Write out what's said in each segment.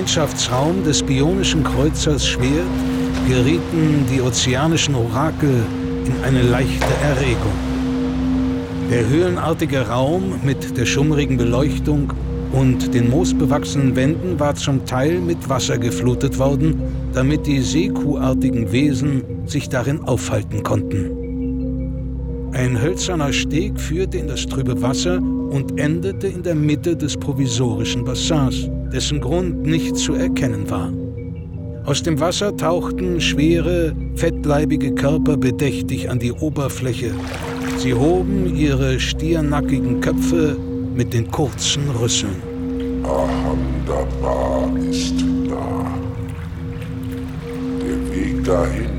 Gemeinschaftsraum des bionischen Kreuzers Schwert gerieten die ozeanischen Orakel in eine leichte Erregung. Der höhlenartige Raum mit der schummrigen Beleuchtung und den moosbewachsenen Wänden war zum Teil mit Wasser geflutet worden, damit die seekuhartigen Wesen sich darin aufhalten konnten. Ein hölzerner Steg führte in das trübe Wasser und endete in der Mitte des provisorischen Bassins dessen Grund nicht zu erkennen war. Aus dem Wasser tauchten schwere, fettleibige Körper bedächtig an die Oberfläche. Sie hoben ihre stiernackigen Köpfe mit den kurzen Rüsseln. Ahandaba ist da. Der Weg dahin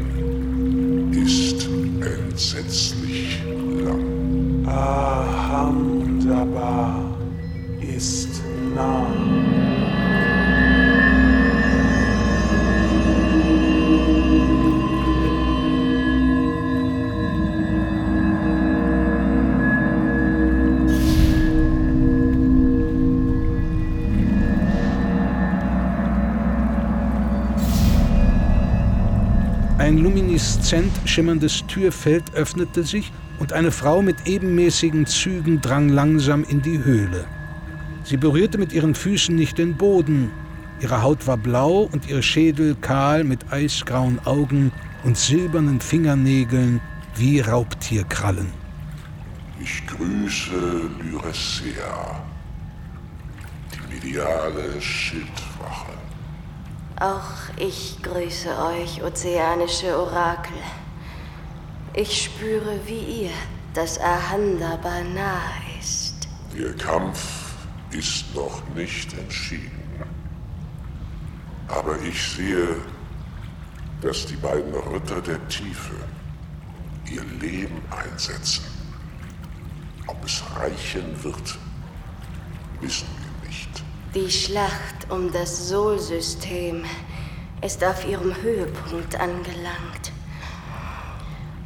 schimmerndes Türfeld öffnete sich und eine Frau mit ebenmäßigen Zügen drang langsam in die Höhle. Sie berührte mit ihren Füßen nicht den Boden. Ihre Haut war blau und ihr Schädel kahl mit eisgrauen Augen und silbernen Fingernägeln wie Raubtierkrallen. Ich grüße Lyressea, die mediale Schildwache. Auch ich grüße euch, ozeanische Orakel. Ich spüre wie ihr, dass Ahandaba nahe ist. Der Kampf ist noch nicht entschieden. Aber ich sehe, dass die beiden Ritter der Tiefe ihr Leben einsetzen. Ob es reichen wird, wissen wir. Die Schlacht um das Sol-System ist auf ihrem Höhepunkt angelangt.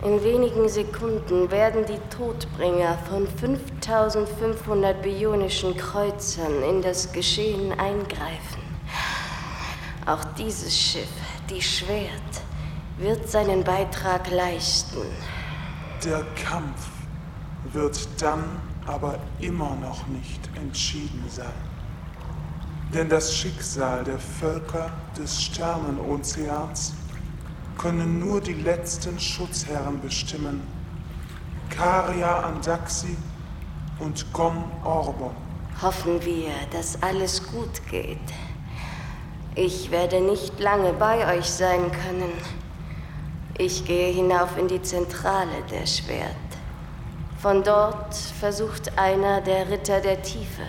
In wenigen Sekunden werden die Todbringer von 5500 bionischen Kreuzern in das Geschehen eingreifen. Auch dieses Schiff, die Schwert, wird seinen Beitrag leisten. Der Kampf wird dann aber immer noch nicht entschieden sein. Denn das Schicksal der Völker des Sternenozeans können nur die letzten Schutzherren bestimmen. Karia Andaxi und Gom Orbon. Hoffen wir, dass alles gut geht. Ich werde nicht lange bei euch sein können. Ich gehe hinauf in die Zentrale der Schwert. Von dort versucht einer der Ritter der Tiefe,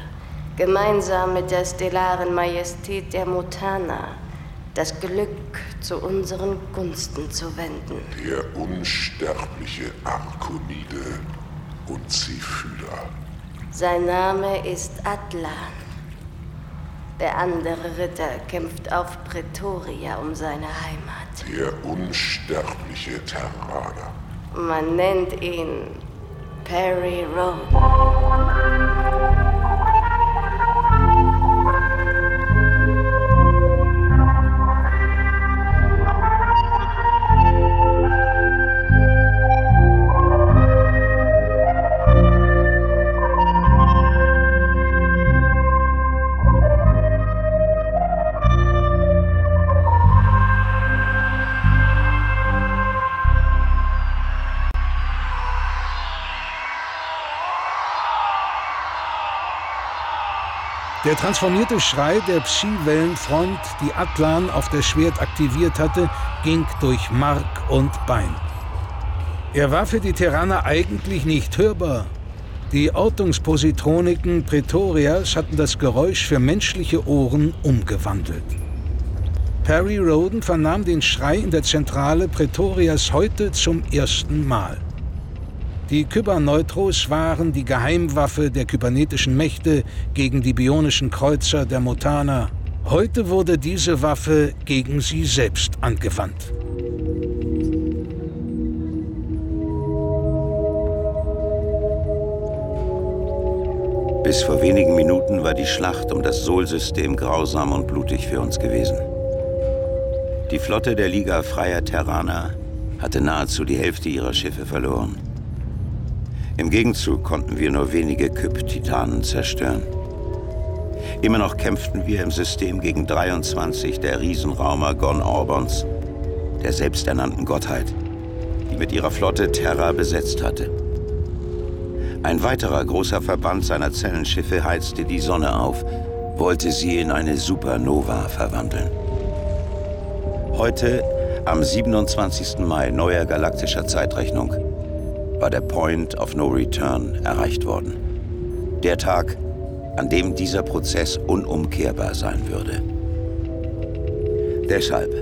gemeinsam mit der stellaren Majestät der Mutana, das Glück zu unseren Gunsten zu wenden. Der unsterbliche Arkonide und Zephyra. Sein Name ist Atlan. Der andere Ritter kämpft auf Pretoria um seine Heimat. Der unsterbliche Terraner. Man nennt ihn Perry Road. Der transformierte Schrei der Psi-Wellenfront, die Atlan auf der Schwert aktiviert hatte, ging durch Mark und Bein. Er war für die Terraner eigentlich nicht hörbar. Die Ortungspositroniken Pretorias hatten das Geräusch für menschliche Ohren umgewandelt. Perry Roden vernahm den Schrei in der Zentrale Pretorias heute zum ersten Mal. Die Kyberneutros waren die Geheimwaffe der kybernetischen Mächte gegen die bionischen Kreuzer der Mutana. Heute wurde diese Waffe gegen sie selbst angewandt. Bis vor wenigen Minuten war die Schlacht um das Sol-System grausam und blutig für uns gewesen. Die Flotte der Liga Freier Terraner hatte nahezu die Hälfte ihrer Schiffe verloren. Im Gegenzug konnten wir nur wenige Kyp-Titanen zerstören. Immer noch kämpften wir im System gegen 23 der Riesenraumer Gon Orbons, der selbsternannten Gottheit, die mit ihrer Flotte Terra besetzt hatte. Ein weiterer großer Verband seiner Zellenschiffe heizte die Sonne auf, wollte sie in eine Supernova verwandeln. Heute, am 27. Mai neuer galaktischer Zeitrechnung, war der Point of No Return erreicht worden. Der Tag, an dem dieser Prozess unumkehrbar sein würde. Deshalb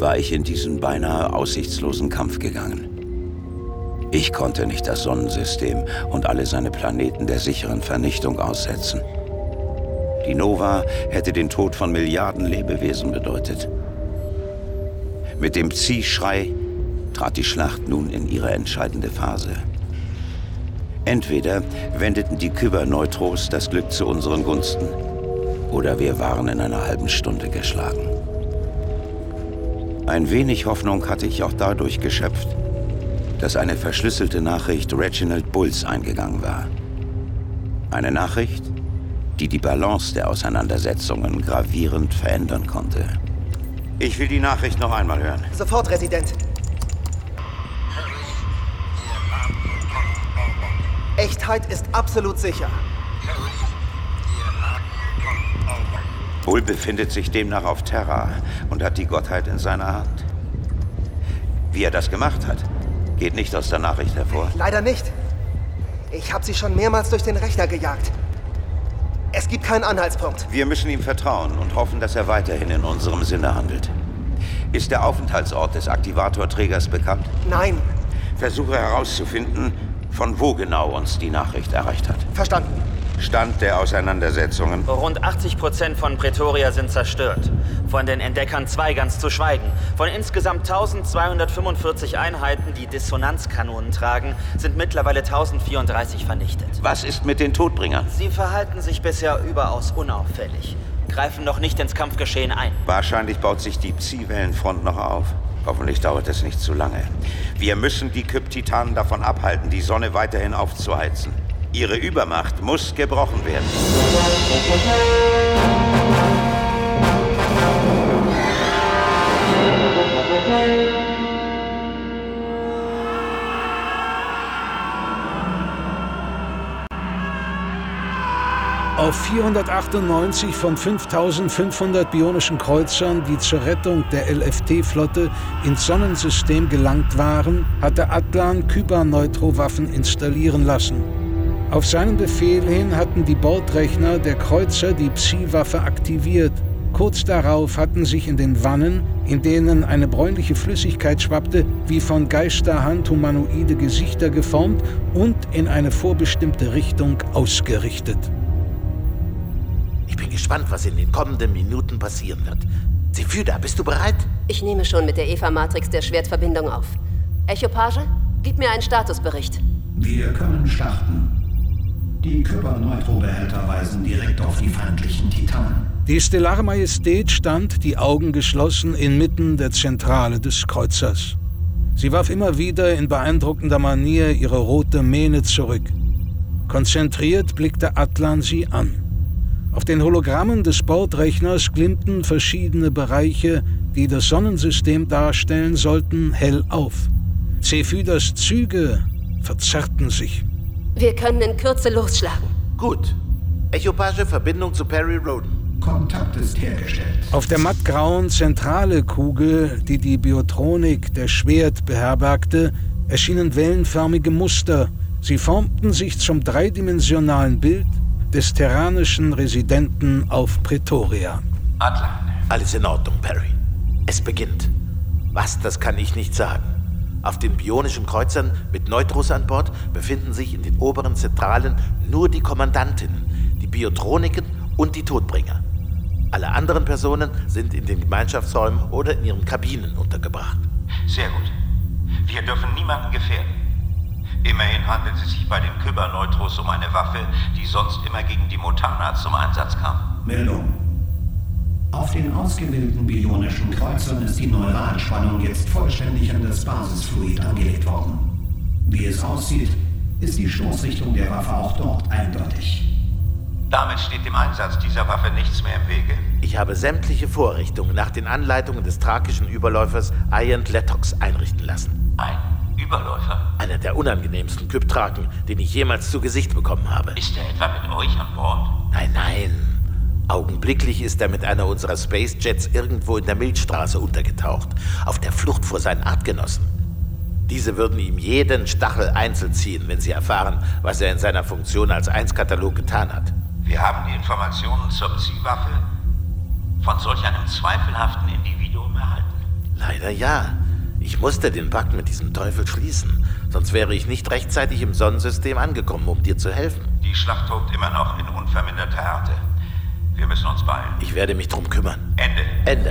war ich in diesen beinahe aussichtslosen Kampf gegangen. Ich konnte nicht das Sonnensystem und alle seine Planeten der sicheren Vernichtung aussetzen. Die Nova hätte den Tod von Milliarden Lebewesen bedeutet. Mit dem Ziehschrei trat die Schlacht nun in ihre entscheidende Phase. Entweder wendeten die Kyberneutros das Glück zu unseren Gunsten, oder wir waren in einer halben Stunde geschlagen. Ein wenig Hoffnung hatte ich auch dadurch geschöpft, dass eine verschlüsselte Nachricht Reginald Bulls eingegangen war. Eine Nachricht, die die Balance der Auseinandersetzungen gravierend verändern konnte. Ich will die Nachricht noch einmal hören. Sofort, Resident. Echtheit ist absolut sicher. Bull befindet sich demnach auf Terra und hat die Gottheit in seiner Hand. Wie er das gemacht hat, geht nicht aus der Nachricht hervor. Leider nicht. Ich habe sie schon mehrmals durch den Rechner gejagt. Es gibt keinen Anhaltspunkt. Wir müssen ihm vertrauen und hoffen, dass er weiterhin in unserem Sinne handelt. Ist der Aufenthaltsort des Aktivatorträgers bekannt? Nein. Versuche herauszufinden, von wo genau uns die Nachricht erreicht hat. Verstanden. Stand der Auseinandersetzungen. Rund 80 Prozent von Pretoria sind zerstört. Von den Entdeckern zwei ganz zu schweigen. Von insgesamt 1245 Einheiten, die Dissonanzkanonen tragen, sind mittlerweile 1034 vernichtet. Was ist mit den Todbringern? Sie verhalten sich bisher überaus unauffällig. Greifen noch nicht ins Kampfgeschehen ein. Wahrscheinlich baut sich die Psi-Wellenfront noch auf. Hoffentlich dauert es nicht zu lange. Wir müssen die Kyptitanen davon abhalten, die Sonne weiterhin aufzuheizen. Ihre Übermacht muss gebrochen werden. Auf 498 von 5500 bionischen Kreuzern, die zur Rettung der LFT-Flotte ins Sonnensystem gelangt waren, hatte Atlan Kyber-Neutro-Waffen installieren lassen. Auf seinen Befehl hin hatten die Bordrechner der Kreuzer die Psi-Waffe aktiviert. Kurz darauf hatten sich in den Wannen, in denen eine bräunliche Flüssigkeit schwappte, wie von Geisterhand humanoide Gesichter geformt und in eine vorbestimmte Richtung ausgerichtet. Ich bin gespannt, was in den kommenden Minuten passieren wird. Zephyda, bist du bereit? Ich nehme schon mit der Eva-Matrix der Schwertverbindung auf. Echopage, gib mir einen Statusbericht. Wir können starten. Die Körperneutrobehälter weisen direkt auf die feindlichen Titanen. Die Stellare Majestät stand, die Augen geschlossen, inmitten der Zentrale des Kreuzers. Sie warf immer wieder in beeindruckender Manier ihre rote Mähne zurück. Konzentriert blickte Atlan sie an. Auf den Hologrammen des Bordrechners glimmten verschiedene Bereiche, die das Sonnensystem darstellen sollten, hell auf. Zephydas Züge verzerrten sich. Wir können in Kürze losschlagen. Gut. Echopage Verbindung zu Perry Roden. Kontakt ist hergestellt. Auf der mattgrauen zentrale Kugel, die die Biotronik der Schwert beherbergte, erschienen wellenförmige Muster. Sie formten sich zum dreidimensionalen Bild des terranischen Residenten auf Pretoria. Adler. Alles in Ordnung, Perry. Es beginnt. Was, das kann ich nicht sagen. Auf den bionischen Kreuzern mit Neutros an Bord befinden sich in den oberen Zentralen nur die Kommandantinnen, die Biotroniken und die Todbringer. Alle anderen Personen sind in den Gemeinschaftsräumen oder in ihren Kabinen untergebracht. Sehr gut. Wir dürfen niemanden gefährden. Immerhin handelt es sich bei den Kyberneutros um eine Waffe, die sonst immer gegen die Mutana zum Einsatz kam. Meldung. Auf den ausgewählten bionischen Kreuzern ist die Neuralspannung jetzt vollständig an das Basisfluid angelegt worden. Wie es aussieht, ist die Stoßrichtung der Waffe auch dort eindeutig. Damit steht dem Einsatz dieser Waffe nichts mehr im Wege. Ich habe sämtliche Vorrichtungen nach den Anleitungen des thrakischen Überläufers Ian Letox einrichten lassen. Ein Überläufer? Einer der unangenehmsten Kyptraken, den ich jemals zu Gesicht bekommen habe. Ist er etwa mit euch an Bord? Nein, nein. Augenblicklich ist er mit einer unserer Space Jets irgendwo in der Milchstraße untergetaucht, auf der Flucht vor seinen Artgenossen. Diese würden ihm jeden Stachel einzeln ziehen, wenn sie erfahren, was er in seiner Funktion als Einskatalog getan hat. Wir haben die Informationen zur Zielwaffe von solch einem zweifelhaften Individuum erhalten. Leider ja. Ich musste den Pakt mit diesem Teufel schließen, sonst wäre ich nicht rechtzeitig im Sonnensystem angekommen, um dir zu helfen. Die Schlacht tobt immer noch in unverminderter Härte. Wir müssen uns beeilen. Ich werde mich drum kümmern. Ende. Ende.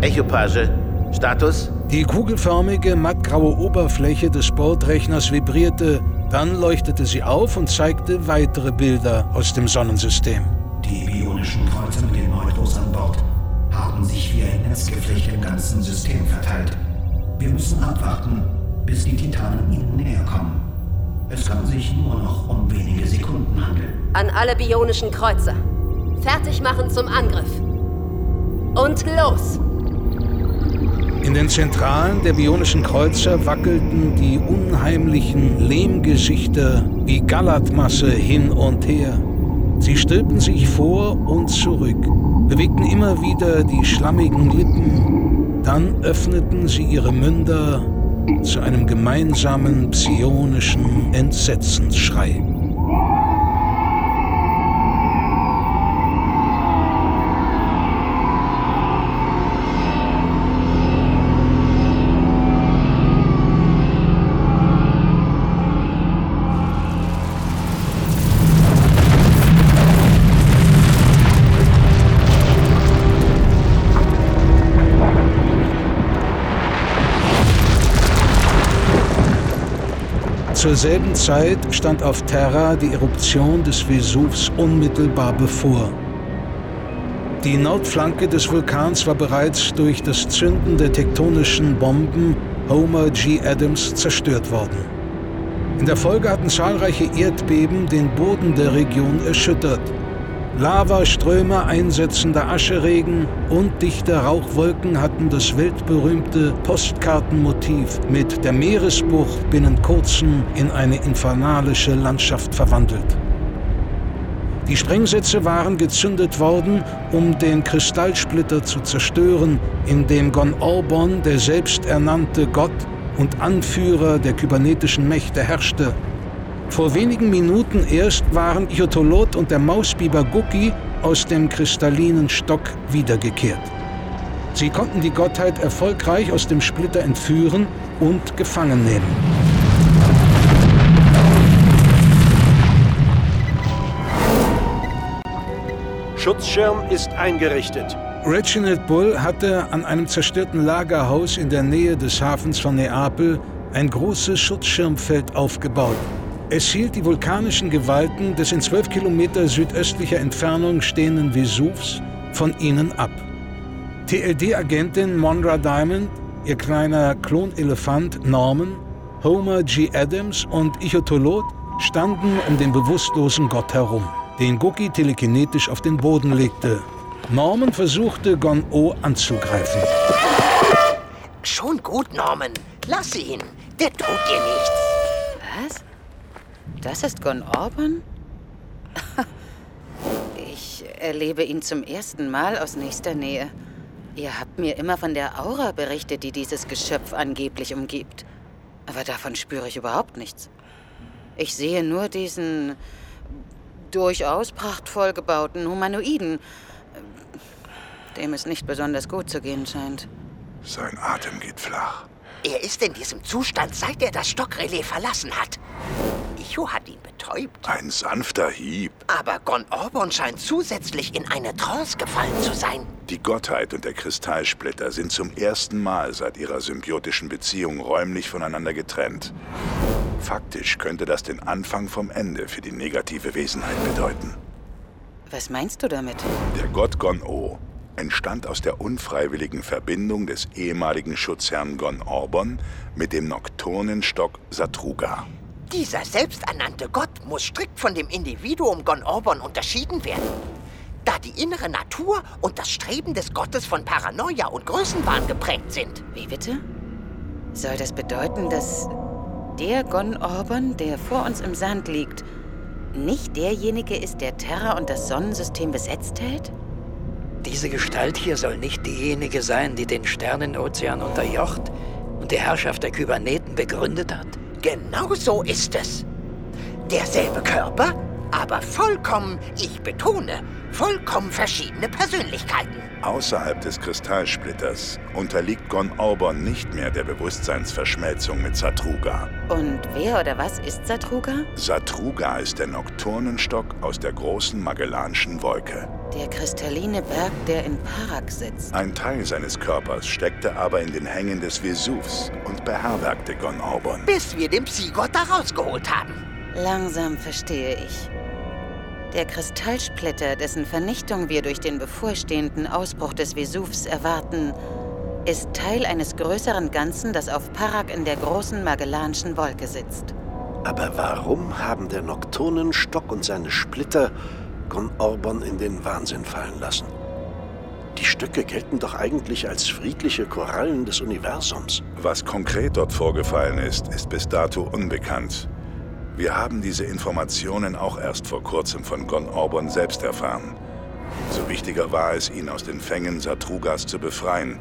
Echopage. Status? Die kugelförmige, mattgraue Oberfläche des Bordrechners vibrierte, dann leuchtete sie auf und zeigte weitere Bilder aus dem Sonnensystem. Die bionischen Kreuzer mit den Neutros an Bord haben sich wie ein Netzgeflecht im ganzen System verteilt. Wir müssen abwarten, bis die Titanen ihnen näher kommen. Es kann sich nur noch um wenige Sekunden handeln. An alle bionischen Kreuzer. Fertig machen zum Angriff. Und los! In den Zentralen der bionischen Kreuzer wackelten die unheimlichen Lehmgesichter wie Galatmasse hin und her. Sie stülpten sich vor und zurück, bewegten immer wieder die schlammigen Lippen, dann öffneten sie ihre Münder zu einem gemeinsamen psionischen Entsetzensschrei. Zur selben Zeit stand auf Terra die Eruption des Vesuvs unmittelbar bevor. Die Nordflanke des Vulkans war bereits durch das Zünden der tektonischen Bomben Homer G. Adams zerstört worden. In der Folge hatten zahlreiche Erdbeben den Boden der Region erschüttert. Lavaströme, einsetzender Ascheregen und dichte Rauchwolken hatten das weltberühmte Postkartenmotiv mit der Meeresbucht binnen kurzem in eine infernalische Landschaft verwandelt. Die Sprengsätze waren gezündet worden, um den Kristallsplitter zu zerstören, in dem Gon Orbon, der selbsternannte Gott und Anführer der kybernetischen Mächte, herrschte. Vor wenigen Minuten erst waren Ichotolot und der Mausbiber Guki aus dem kristallinen Stock wiedergekehrt. Sie konnten die Gottheit erfolgreich aus dem Splitter entführen und gefangen nehmen. Schutzschirm ist eingerichtet. Reginald Bull hatte an einem zerstörten Lagerhaus in der Nähe des Hafens von Neapel ein großes Schutzschirmfeld aufgebaut. Es hielt die vulkanischen Gewalten des in zwölf Kilometer südöstlicher Entfernung stehenden Vesuvs von ihnen ab. TLD-Agentin Monra Diamond, ihr kleiner Klonelefant Norman, Homer G. Adams und Ichotolot standen um den bewusstlosen Gott herum den Guki telekinetisch auf den Boden legte. Norman versuchte, Gon-O anzugreifen. Schon gut, Norman. Lass ihn. Der tut dir nichts. Was? Das ist Gon Orban? Ich erlebe ihn zum ersten Mal aus nächster Nähe. Ihr habt mir immer von der Aura berichtet, die dieses Geschöpf angeblich umgibt. Aber davon spüre ich überhaupt nichts. Ich sehe nur diesen durchaus prachtvoll gebauten Humanoiden, dem es nicht besonders gut zu gehen scheint. Sein Atem geht flach. Er ist in diesem Zustand, seit er das Stockrelais verlassen hat. Icho hat ihn betäubt. Ein sanfter Hieb. Aber Gon Orbon scheint zusätzlich in eine Trance gefallen zu sein. Die Gottheit und der Kristallsplitter sind zum ersten Mal seit ihrer symbiotischen Beziehung räumlich voneinander getrennt. Faktisch könnte das den Anfang vom Ende für die negative Wesenheit bedeuten. Was meinst du damit? Der Gott Gon-O entstand aus der unfreiwilligen Verbindung des ehemaligen Schutzherrn Gon Orbon mit dem Nocturnenstock Satruga. Dieser selbsternannte Gott muss strikt von dem Individuum Gon Orbon unterschieden werden. Da die innere Natur und das Streben des Gottes von Paranoia und Größenwahn geprägt sind. Wie bitte? Soll das bedeuten, dass der Gon Orbon, der vor uns im Sand liegt, nicht derjenige ist, der Terra und das Sonnensystem besetzt hält? Diese Gestalt hier soll nicht diejenige sein, die den Sternenozean unterjocht und die Herrschaft der Kyberneten begründet hat? Genau so ist es. Derselbe Körper, aber vollkommen, ich betone, vollkommen verschiedene Persönlichkeiten. Außerhalb des Kristallsplitters unterliegt Gon Orbon nicht mehr der Bewusstseinsverschmelzung mit Satruga. Und wer oder was ist Satruga? Satruga ist der Nokturnenstock aus der großen Magellanischen Wolke. Der kristalline Berg, der in Parak sitzt. Ein Teil seines Körpers steckte aber in den Hängen des Vesuvs und beherbergte Gon Orbon. Bis wir den Psygott da rausgeholt haben. Langsam verstehe ich. Der Kristallsplitter, dessen Vernichtung wir durch den bevorstehenden Ausbruch des Vesuvs erwarten, ist Teil eines größeren Ganzen, das auf Parak in der großen Magellanischen Wolke sitzt. Aber warum haben der Nocturnenstock und seine Splitter Gon Orbon in den Wahnsinn fallen lassen? Die Stöcke gelten doch eigentlich als friedliche Korallen des Universums. Was konkret dort vorgefallen ist, ist bis dato unbekannt. Wir haben diese Informationen auch erst vor kurzem von Gon Orbon selbst erfahren. So wichtiger war es, ihn aus den Fängen Satrugas zu befreien.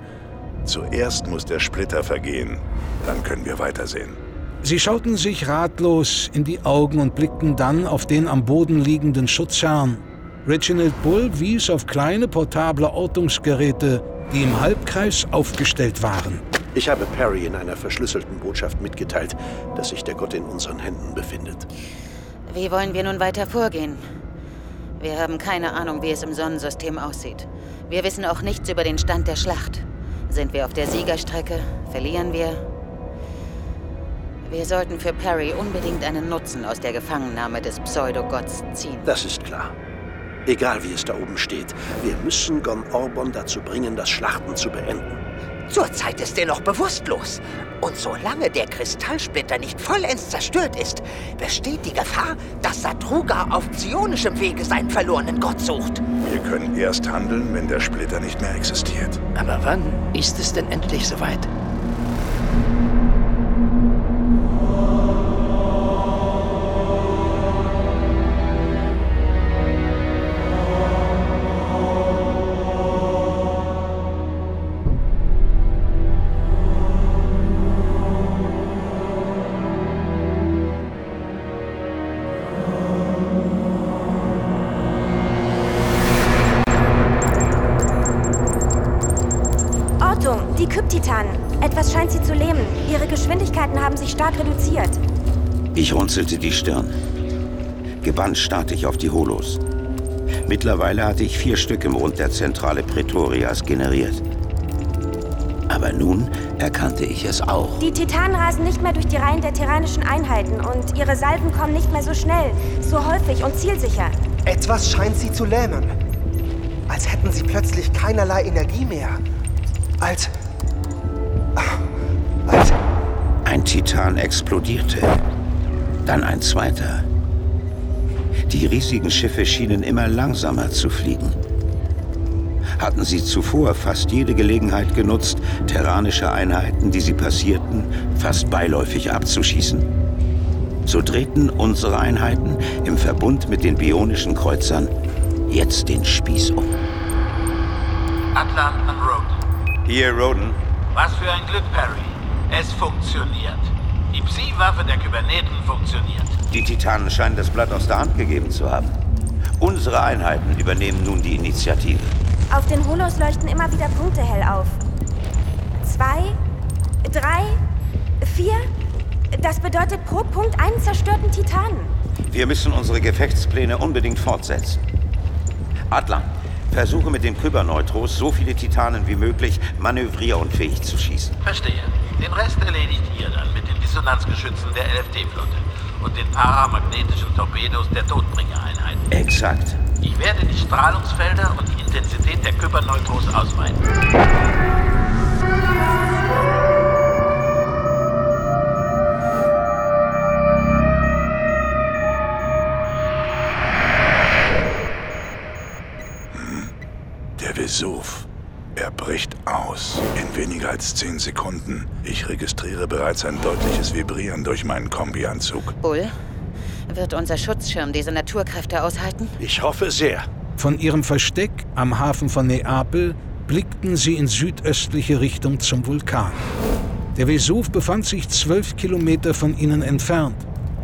Zuerst muss der Splitter vergehen, dann können wir weitersehen. Sie schauten sich ratlos in die Augen und blickten dann auf den am Boden liegenden Schutzherrn. Reginald Bull wies auf kleine portable Ortungsgeräte, die im Halbkreis aufgestellt waren. Ich habe Perry in einer verschlüsselten Botschaft mitgeteilt, dass sich der Gott in unseren Händen befindet. Wie wollen wir nun weiter vorgehen? Wir haben keine Ahnung, wie es im Sonnensystem aussieht. Wir wissen auch nichts über den Stand der Schlacht. Sind wir auf der Siegerstrecke? Verlieren wir? Wir sollten für Perry unbedingt einen Nutzen aus der Gefangennahme des Pseudogotts ziehen. Das ist klar. Egal wie es da oben steht, wir müssen Gon Orbon dazu bringen, das Schlachten zu beenden. Zurzeit ist er noch bewusstlos. Und solange der Kristallsplitter nicht vollends zerstört ist, besteht die Gefahr, dass Satruga auf psionischem Wege seinen verlorenen Gott sucht. Wir können erst handeln, wenn der Splitter nicht mehr existiert. Aber wann ist es denn endlich soweit? Gebannt starrte ich auf die Holos. Mittlerweile hatte ich vier Stück im Rund der Zentrale Pretorias generiert. Aber nun erkannte ich es auch. Die Titanen rasen nicht mehr durch die Reihen der tyrannischen Einheiten und ihre Salven kommen nicht mehr so schnell, so häufig und zielsicher. Etwas scheint sie zu lähmen. Als hätten sie plötzlich keinerlei Energie mehr. Als. Als. Ein Titan explodierte. Dann ein zweiter. Die riesigen Schiffe schienen immer langsamer zu fliegen. Hatten sie zuvor fast jede Gelegenheit genutzt, terranische Einheiten, die sie passierten, fast beiläufig abzuschießen. So drehten unsere Einheiten im Verbund mit den bionischen Kreuzern jetzt den Spieß um. Atlan an Roden. Hier, Roden. Was für ein Glück, Perry. Es funktioniert. Die Psi-Waffe der Kyberneten funktioniert. Die Titanen scheinen das Blatt aus der Hand gegeben zu haben. Unsere Einheiten übernehmen nun die Initiative. Auf den Holos leuchten immer wieder Punkte hell auf. Zwei, drei, vier. Das bedeutet pro Punkt einen zerstörten Titanen. Wir müssen unsere Gefechtspläne unbedingt fortsetzen. Adlan, versuche mit den Kyberneutros so viele Titanen wie möglich manövrierunfähig zu schießen. Verstehe. Den Rest erledigt ihr dann mit den Dissonanzgeschützen der LFT-Flotte und den paramagnetischen Torpedos der Todbringer-Einheiten. Exakt. Ich werde die Strahlungsfelder und die Intensität der Kyberneutros ausweiten. Der Vesuv. Er bricht aus. In weniger als zehn Sekunden. Ich registriere bereits ein deutliches Vibrieren durch meinen Kombianzug. Bull, wird unser Schutzschirm diese Naturkräfte aushalten? Ich hoffe sehr. Von ihrem Versteck am Hafen von Neapel blickten sie in südöstliche Richtung zum Vulkan. Der Vesuv befand sich zwölf Kilometer von ihnen entfernt.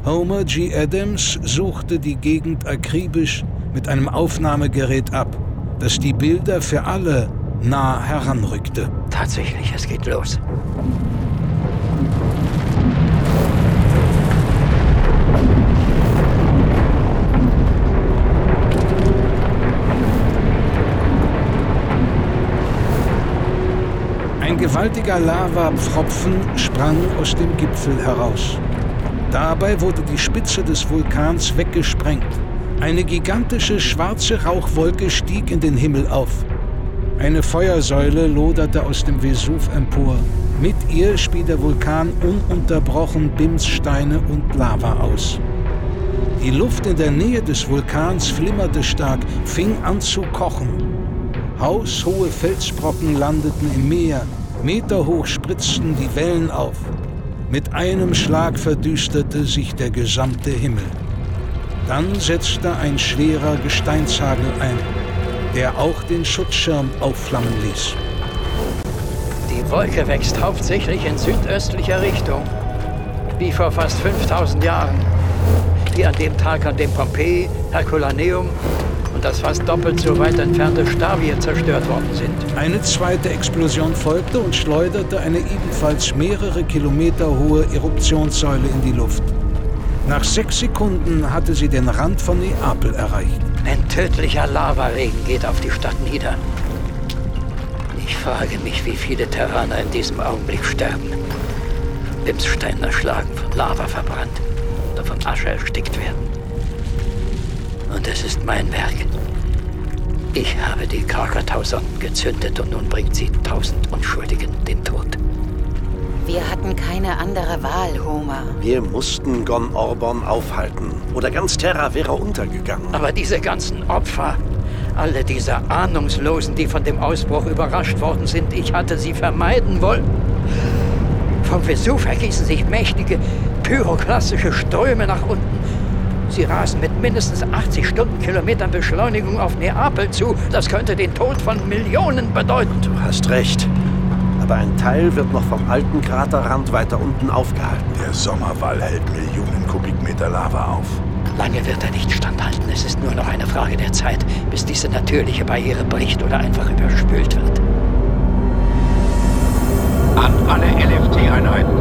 Homer G. Adams suchte die Gegend akribisch mit einem Aufnahmegerät ab, das die Bilder für alle nah heranrückte. Tatsächlich, es geht los. Ein gewaltiger Lavapfropfen sprang aus dem Gipfel heraus. Dabei wurde die Spitze des Vulkans weggesprengt. Eine gigantische schwarze Rauchwolke stieg in den Himmel auf. Eine Feuersäule loderte aus dem Vesuv empor. Mit ihr spie der Vulkan ununterbrochen Bimssteine und Lava aus. Die Luft in der Nähe des Vulkans flimmerte stark, fing an zu kochen. Haushohe Felsbrocken landeten im Meer, meterhoch spritzten die Wellen auf. Mit einem Schlag verdüsterte sich der gesamte Himmel. Dann setzte ein schwerer Gesteinshagel ein, der auch den Schutzschirm aufflammen ließ. Die Wolke wächst hauptsächlich in südöstlicher Richtung, wie vor fast 5000 Jahren. Wie an dem Tag, an dem Pompeji, Herculaneum und das fast doppelt so weit entfernte Stavia zerstört worden sind. Eine zweite Explosion folgte und schleuderte eine ebenfalls mehrere Kilometer hohe Eruptionssäule in die Luft. Nach sechs Sekunden hatte sie den Rand von Neapel erreicht. Ein tödlicher Lavaregen geht auf die Stadt nieder. Ich frage mich, wie viele Terraner in diesem Augenblick sterben. Bimsstein erschlagen, von Lava verbrannt oder von Asche erstickt werden. Und es ist mein Werk. Ich habe die Krakatau-Sonden gezündet und nun bringt sie tausend Unschuldigen den Tod. Wir hatten keine andere Wahl, Homer. Wir mussten Gon Orban aufhalten. Oder ganz Terra wäre untergegangen. Aber diese ganzen Opfer, alle diese Ahnungslosen, die von dem Ausbruch überrascht worden sind, ich hatte sie vermeiden wollen. Vom Vesuv ergießen sich mächtige pyroklastische Ströme nach unten. Sie rasen mit mindestens 80 Stundenkilometern Beschleunigung auf Neapel zu. Das könnte den Tod von Millionen bedeuten. Du hast recht aber ein Teil wird noch vom alten Kraterrand weiter unten aufgehalten. Der Sommerwall hält Millionen Kubikmeter Lava auf. Lange wird er nicht standhalten. Es ist nur noch eine Frage der Zeit, bis diese natürliche Barriere bricht oder einfach überspült wird. An alle LFT-Einheiten.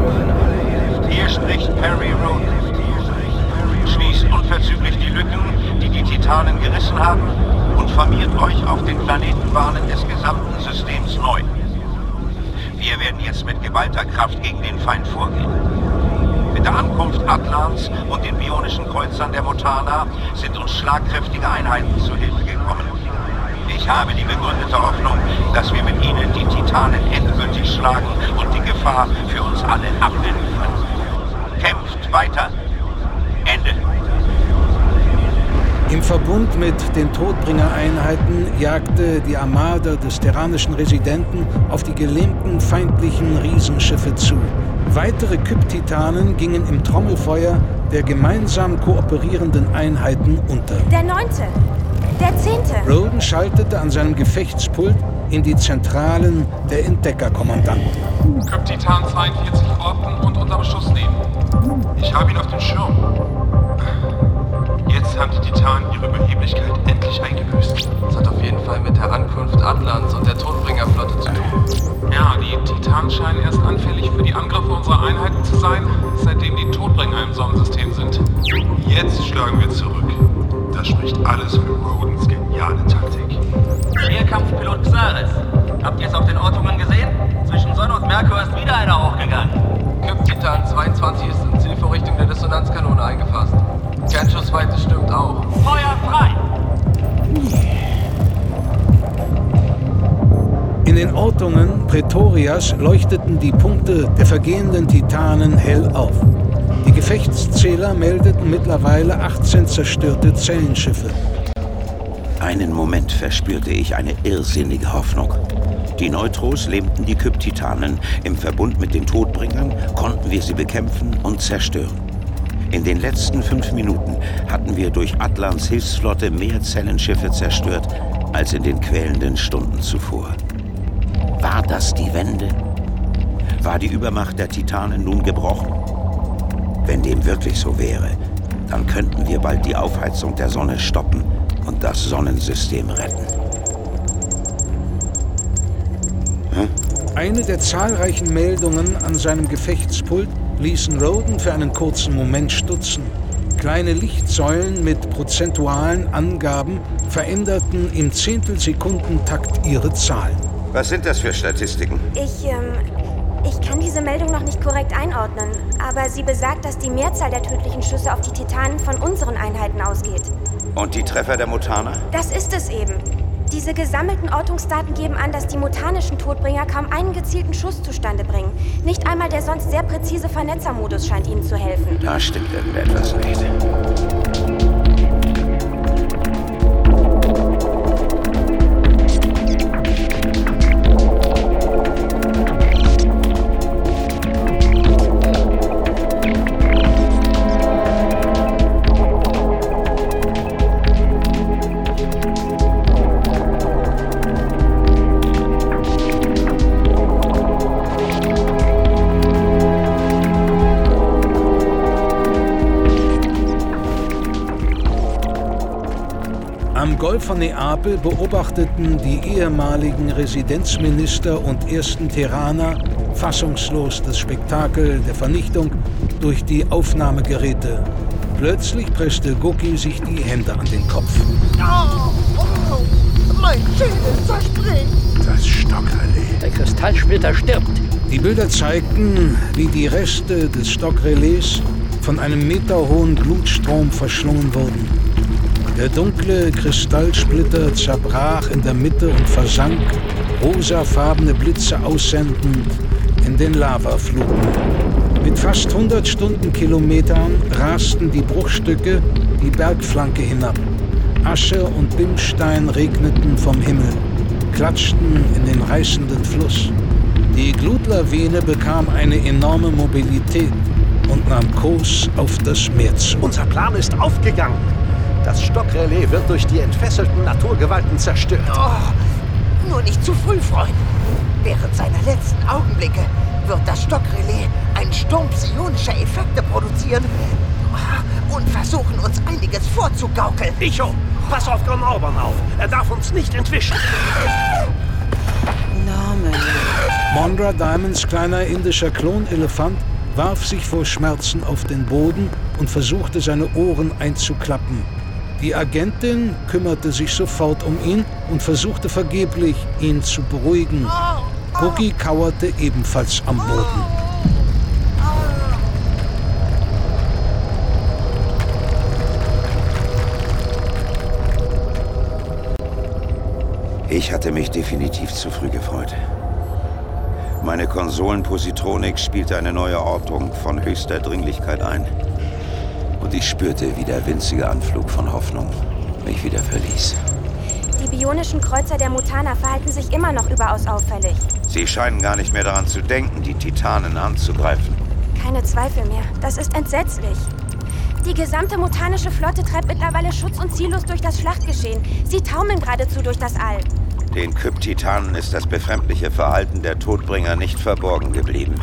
Hier spricht Perry Rhodes. Schließt unverzüglich die Lücken, die die Titanen gerissen haben, und formiert euch auf den Planetenbahnen des gesamten Systems neu. Wir werden jetzt mit geballter Kraft gegen den Feind vorgehen. Mit der Ankunft Atlans und den bionischen Kreuzern der Motana sind uns schlagkräftige Einheiten zu Hilfe gekommen. Ich habe die begründete Hoffnung, dass wir mit ihnen die Titanen endgültig schlagen und die Gefahr für uns alle abwenden können. Kämpft weiter. Ende. Im Verbund mit den Todbringer-Einheiten jagte die Armada des terranischen Residenten auf die gelähmten feindlichen Riesenschiffe zu. Weitere Kyp-Titanen gingen im Trommelfeuer der gemeinsam kooperierenden Einheiten unter. Der neunte. Der zehnte. Roden schaltete an seinem Gefechtspult in die Zentralen der Entdeckerkommandanten. Kyp-Titan 42 orten und unter Beschuss nehmen. Ich habe ihn auf dem Schirm. Jetzt haben die Titanen ihre Überheblichkeit endlich eingebüßt. Das hat auf jeden Fall mit der Ankunft Atlans und der Todbringerflotte zu tun. Ja, die Titanen scheinen erst anfällig für die Angriffe unserer Einheiten zu sein, seitdem die Todbringer im Sonnensystem sind. Jetzt schlagen wir zurück. Das spricht alles für Rodens geniale Taktik. Hier Kampfpilot Xares. Habt ihr es auf den Ortungen gesehen? Zwischen Sonne und Merkur ist wieder einer hochgegangen. Kyp-Titan 22 ist in Zielvorrichtung der Dissonanzkanone eingefasst. Kernschussweite stimmt auch. Feuer frei! In den Ortungen Pretorias leuchteten die Punkte der vergehenden Titanen hell auf. Die Gefechtszähler meldeten mittlerweile 18 zerstörte Zellenschiffe. Einen Moment verspürte ich eine irrsinnige Hoffnung. Die Neutros lähmten die Kyp-Titanen. Im Verbund mit den Todbringern konnten wir sie bekämpfen und zerstören. In den letzten fünf Minuten hatten wir durch Atlans Hilfsflotte mehr Zellenschiffe zerstört als in den quälenden Stunden zuvor. War das die Wende? War die Übermacht der Titanen nun gebrochen? Wenn dem wirklich so wäre, dann könnten wir bald die Aufheizung der Sonne stoppen und das Sonnensystem retten. Hm? Eine der zahlreichen Meldungen an seinem Gefechtspult ließen Roden für einen kurzen Moment stutzen. Kleine Lichtsäulen mit prozentualen Angaben veränderten im Zehntelsekundentakt ihre Zahlen. Was sind das für Statistiken? Ich, ähm, ich kann diese Meldung noch nicht korrekt einordnen, aber sie besagt, dass die Mehrzahl der tödlichen Schüsse auf die Titanen von unseren Einheiten ausgeht. Und die Treffer der Mutana? Das ist es eben. Diese gesammelten Ortungsdaten geben an, dass die mutanischen Todbringer kaum einen gezielten Schuss zustande bringen. Nicht einmal der sonst sehr präzise Vernetzermodus scheint ihnen zu helfen. Da stimmt irgendetwas nicht. Golf von Neapel beobachteten die ehemaligen Residenzminister und ersten Terraner fassungslos das Spektakel der Vernichtung durch die Aufnahmegeräte. Plötzlich presste Goki sich die Hände an den Kopf. Oh, oh, mein Schädel zerspringt. Das Stockrelais. Der Kristallsplitter stirbt. Die Bilder zeigten, wie die Reste des Stockrelais von einem meterhohen Glutstrom verschlungen wurden. Der dunkle Kristallsplitter zerbrach in der Mitte und versank, rosafarbene Blitze aussendend, in den Lavafluten. Mit fast 100 Stundenkilometern rasten die Bruchstücke die Bergflanke hinab. Asche und Bimstein regneten vom Himmel, klatschten in den reißenden Fluss. Die Glutlawine bekam eine enorme Mobilität und nahm Kurs auf das Meer zu. Unser Plan ist aufgegangen. Das Stockrelais wird durch die entfesselten Naturgewalten zerstört. Oh, nur nicht zu früh, Freund. Während seiner letzten Augenblicke wird das Stockrelais einen Sturm psionischer Effekte produzieren und versuchen, uns einiges vorzugaukeln. Icho, pass auf Gron Orban auf. Er darf uns nicht entwischen. Norman. Mondra Diamonds kleiner indischer Klonelefant warf sich vor Schmerzen auf den Boden und versuchte seine Ohren einzuklappen. Die Agentin kümmerte sich sofort um ihn und versuchte vergeblich, ihn zu beruhigen. Cookie kauerte ebenfalls am Boden. Ich hatte mich definitiv zu früh gefreut. Meine Konsolenpositronik spielte eine neue Ortung von höchster Dringlichkeit ein. Ich spürte, wie der winzige Anflug von Hoffnung mich wieder verließ. Die bionischen Kreuzer der Mutaner verhalten sich immer noch überaus auffällig. Sie scheinen gar nicht mehr daran zu denken, die Titanen anzugreifen. Keine Zweifel mehr. Das ist entsetzlich. Die gesamte mutanische Flotte treibt mittlerweile schutz- und ziellos durch das Schlachtgeschehen. Sie taumeln geradezu durch das All. Den Kyptitanen ist das befremdliche Verhalten der Todbringer nicht verborgen geblieben.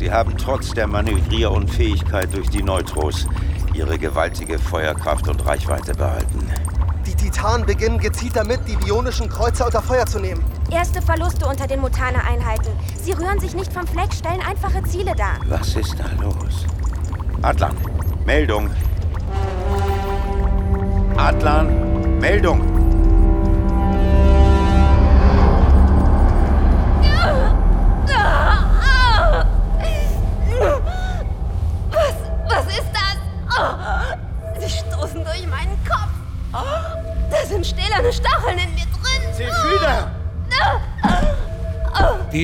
Sie haben trotz der Manövrierunfähigkeit durch die Neutros ihre gewaltige Feuerkraft und Reichweite behalten. Die Titanen beginnen gezielt damit, die bionischen Kreuzer unter Feuer zu nehmen. Erste Verluste unter den Mutaner-Einheiten. Sie rühren sich nicht vom Fleck, stellen einfache Ziele dar. Was ist da los? Adlan, Meldung. Adlan, Meldung.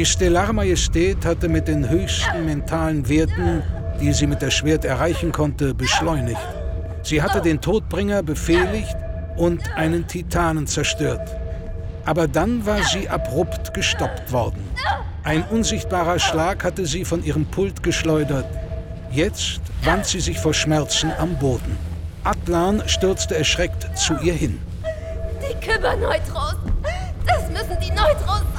Stellar Majestät hatte mit den höchsten mentalen Werten, die sie mit der Schwert erreichen konnte, beschleunigt. Sie hatte den Todbringer befehligt und einen Titanen zerstört. Aber dann war sie abrupt gestoppt worden. Ein unsichtbarer Schlag hatte sie von ihrem Pult geschleudert. Jetzt wand sie sich vor Schmerzen am Boden. Atlan stürzte erschreckt zu ihr hin. Die Kyberneutros. Das müssen die Neutros.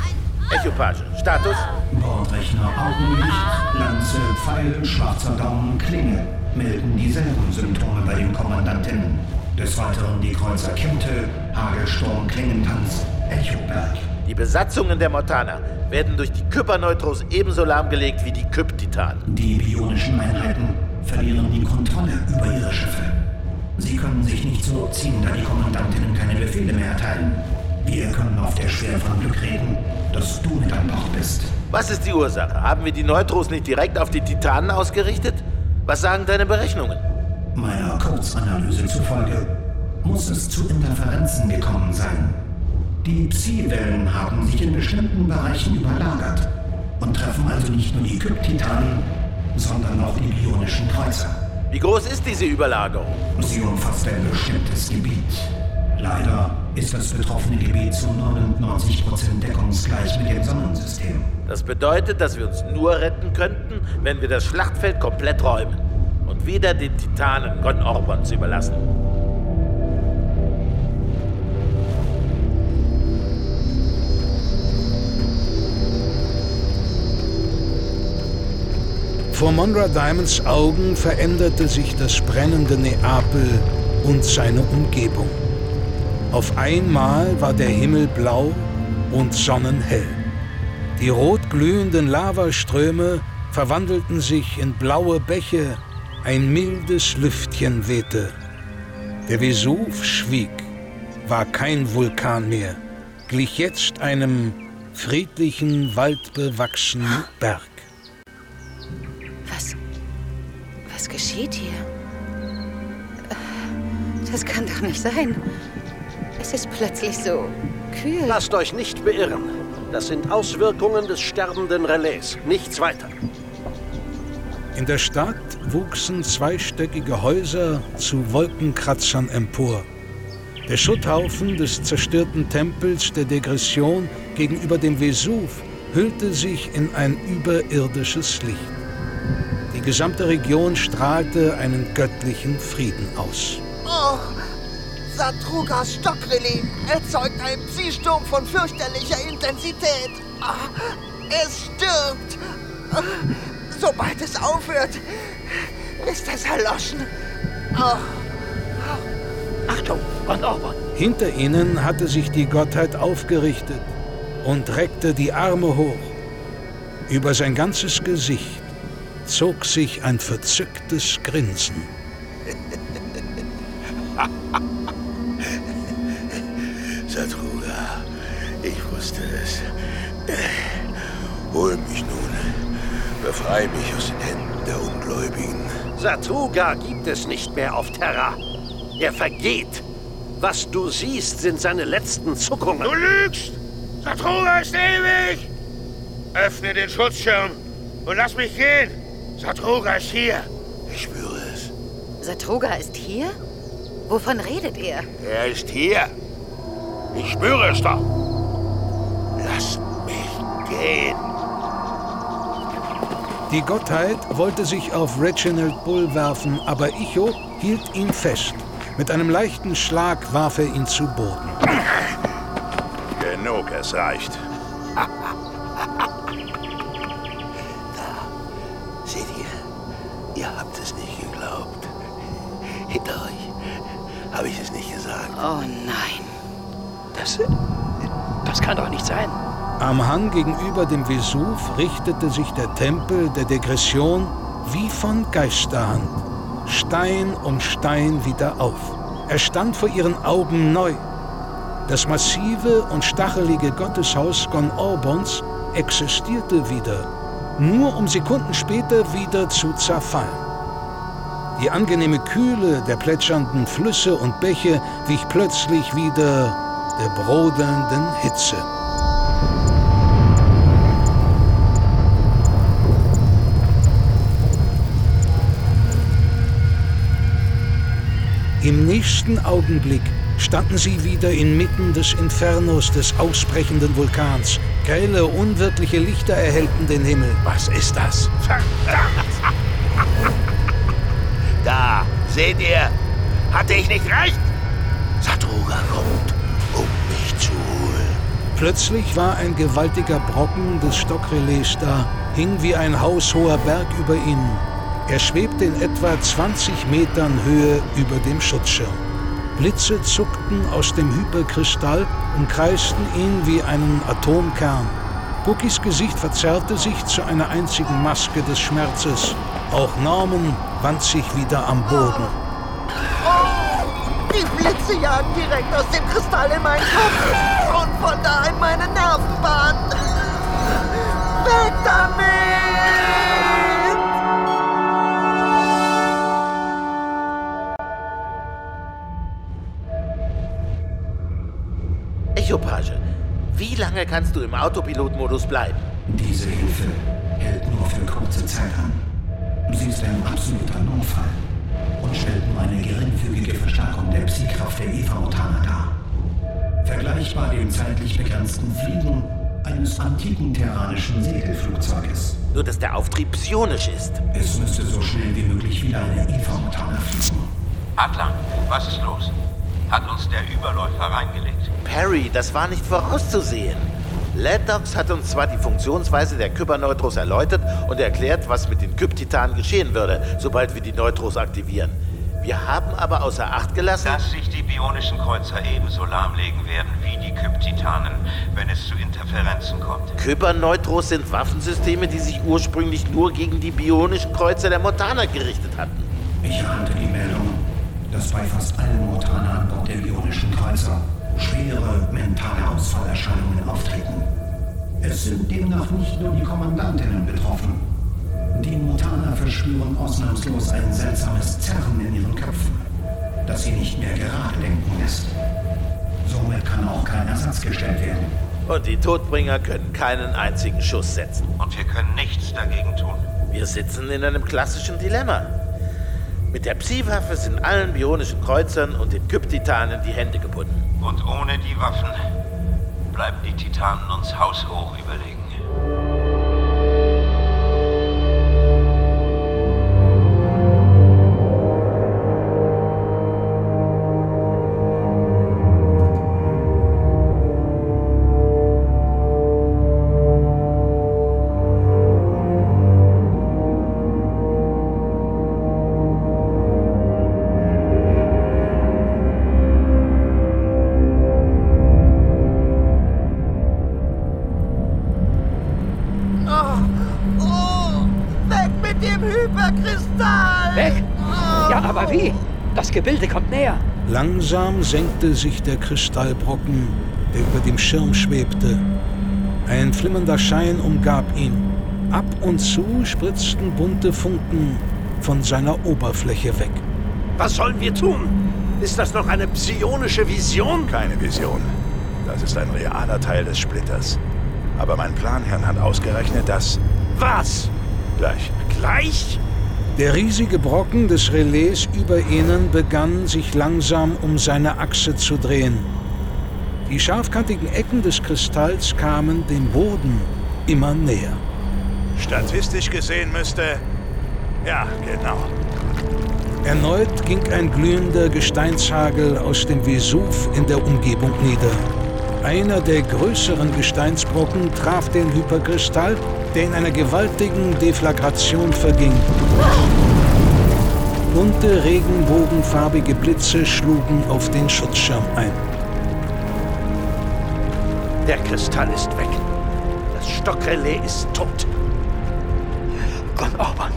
Echopage. Status? Bordrechner Augenlicht, Lanze, Pfeil, schwarzer Daumen, Klinge melden dieselben Symptome bei den Kommandantinnen. Des Weiteren die Kreuzer Kente, Hagelsturm, Klingentanz, Echoberg. Die Besatzungen der Mortaner werden durch die Kyberneutros ebenso lahmgelegt wie die Kyp-Titanen. Die bionischen Einheiten verlieren die Kontrolle über ihre Schiffe. Sie können sich nicht zurückziehen, da die Kommandantinnen keine Befehle mehr erteilen. Wir können auf der Schwer von Glück reden, dass du mit an Bord bist. Was ist die Ursache? Haben wir die Neutros nicht direkt auf die Titanen ausgerichtet? Was sagen deine Berechnungen? Meiner Kurzanalyse zufolge muss es zu Interferenzen gekommen sein. Die Psi-Wellen haben sich in bestimmten Bereichen überlagert und treffen also nicht nur die Kyp-Titanen, sondern auch die bionischen Kreuzer. Wie groß ist diese Überlagerung? Sie umfasst ein bestimmtes Gebiet. Leider ist das betroffene Gebiet zu 99% deckungsgleich mit dem Sonnensystem. Das bedeutet, dass wir uns nur retten könnten, wenn wir das Schlachtfeld komplett räumen und wieder den Titanen Gon Orbons überlassen. Vor Monra Diamonds Augen veränderte sich das brennende Neapel und seine Umgebung. Auf einmal war der Himmel blau und sonnenhell. Die rot glühenden Lavaströme verwandelten sich in blaue Bäche, ein mildes Lüftchen wehte. Der Vesuv schwieg, war kein Vulkan mehr, glich jetzt einem friedlichen, waldbewachsenen Berg. Was. Was geschieht hier? Das kann doch nicht sein. Es ist plötzlich so kühl. Lasst euch nicht beirren. Das sind Auswirkungen des sterbenden Relais. Nichts weiter. In der Stadt wuchsen zweistöckige Häuser zu Wolkenkratzern empor. Der Schutthaufen des zerstörten Tempels der Degression gegenüber dem Vesuv hüllte sich in ein überirdisches Licht. Die gesamte Region strahlte einen göttlichen Frieden aus. Oh, Satrugas Stockrelais erzeugt einen Psi-Sturm von fürchterlicher Intensität. Ah, Es stirbt. Ah, Sobald es aufhört, ist es erloschen. Oh. Achtung, Gon Orbon. Hinter ihnen hatte sich die Gottheit aufgerichtet und reckte die Arme hoch. Über sein ganzes Gesicht zog sich ein verzücktes Grinsen. Wusste es. Hol mich nun. Befreie mich aus den Händen der Ungläubigen. Satruga gibt es nicht mehr auf Terra. Er vergeht. Was du siehst, sind seine letzten Zuckungen. Du lügst! Satruga ist ewig! Öffne den Schutzschirm und lass mich gehen. Satruga ist hier. Ich spüre es. Satruga ist hier? Wovon redet er? Er ist hier. Ich spüre es doch. Gehen. Die Gottheit wollte sich auf Reginald Bull werfen, aber Icho hielt ihn fest. Mit einem leichten Schlag warf er ihn zu Boden. Genug, es reicht. Am Hang gegenüber dem Vesuv richtete sich der Tempel der Degression wie von Geisterhand, Stein um Stein wieder auf. Er stand vor ihren Augen neu. Das massive und stachelige Gotteshaus Gon Orbons existierte wieder, nur um Sekunden später wieder zu zerfallen. Die angenehme Kühle der plätschernden Flüsse und Bäche wich plötzlich wieder der brodelnden Hitze. Im nächsten Augenblick standen sie wieder inmitten des Infernos des ausbrechenden Vulkans. Grelle, unwirtliche Lichter erhellten den Himmel. Was ist das? Verdammt! Da, seht ihr? Hatte ich nicht recht? Satruga kommt, um mich zu holen. Plötzlich war ein gewaltiger Brocken des Stockrelais da, hing wie ein haushoher Berg über ihnen. Er schwebte in etwa 20 Metern Höhe über dem Schutzschirm. Blitze zuckten aus dem Hyperkristall und kreisten ihn wie einen Atomkern. Bookies Gesicht verzerrte sich zu einer einzigen Maske des Schmerzes. Auch Norman wand sich wieder am Boden. Oh, die Blitze jagen direkt aus dem Kristall in meinen Kopf und von da in meine Nervenbahn. Weg damit! Echopage, wie lange kannst du im Autopilotmodus bleiben? Diese Hilfe hält nur für kurze Zeit an. Sie ist ein absoluter Notfall und stellt nur eine geringfügige Verstärkung der Psykraft der Eva-Mutana dar. Vergleichbar dem zeitlich begrenzten Fliegen eines antiken terranischen Segelflugzeuges. Nur, dass der Auftrieb psionisch ist. Es müsste so schnell wie möglich wieder eine Eva-Mutana fliegen. Adler, was ist los? Hat uns der Überläufer reingelegt. Perry, das war nicht vorauszusehen. Leddox hat uns zwar die Funktionsweise der Kyberneutros erläutert und erklärt, was mit den Kyptitanen geschehen würde, sobald wir die Neutros aktivieren. Wir haben aber außer Acht gelassen, Dass sich die bionischen Kreuzer ebenso lahmlegen werden wie die Kyptitanen, wenn es zu Interferenzen kommt. Kyberneutros sind Waffensysteme, die sich ursprünglich nur gegen die bionischen Kreuzer der Mortaner gerichtet hatten. Ich erhalte die Meldung, dass bei fast allen Mortaner an Bord der ionischen Kreuzer schwere mentale Ausfallerscheinungen auftreten. Es sind demnach nicht nur die Kommandantinnen betroffen. Die Mortaner verspüren ausnahmslos ein seltsames Zerren in ihren Köpfen, das sie nicht mehr gerade denken lässt. Somit kann auch kein Ersatz gestellt werden. Und die Todbringer können keinen einzigen Schuss setzen. Und wir können nichts dagegen tun. Wir sitzen in einem klassischen Dilemma. Mit der Psi-Waffe sind allen bionischen Kreuzern und den Kyptitanen die Hände gebunden. Und ohne die Waffen bleiben die Titanen uns haushoch überlegen. Weg? Ja, aber wie? Das Gebilde kommt näher. Langsam senkte sich der Kristallbrocken, der über dem Schirm schwebte. Ein flimmernder Schein umgab ihn. Ab und zu spritzten bunte Funken von seiner Oberfläche weg. Was sollen wir tun? Ist das noch eine psionische Vision? Keine Vision. Das ist ein realer Teil des Splitters. Aber mein Planherrn hat ausgerechnet, dass... Was? Gleich. Gleich? Der riesige Brocken des Relais über ihnen begann sich langsam um seine Achse zu drehen. Die scharfkantigen Ecken des Kristalls kamen dem Boden immer näher. Statistisch gesehen müsste... Ja, genau. Erneut ging ein glühender Gesteinshagel aus dem Vesuv in der Umgebung nieder. Einer der größeren Gesteinsbrocken traf den Hyperkristall, der in einer gewaltigen Deflagration verging. Bunte, regenbogenfarbige Blitze schlugen auf den Schutzschirm ein. Der Kristall ist weg. Das Stockrelais ist tot. Gon Orban.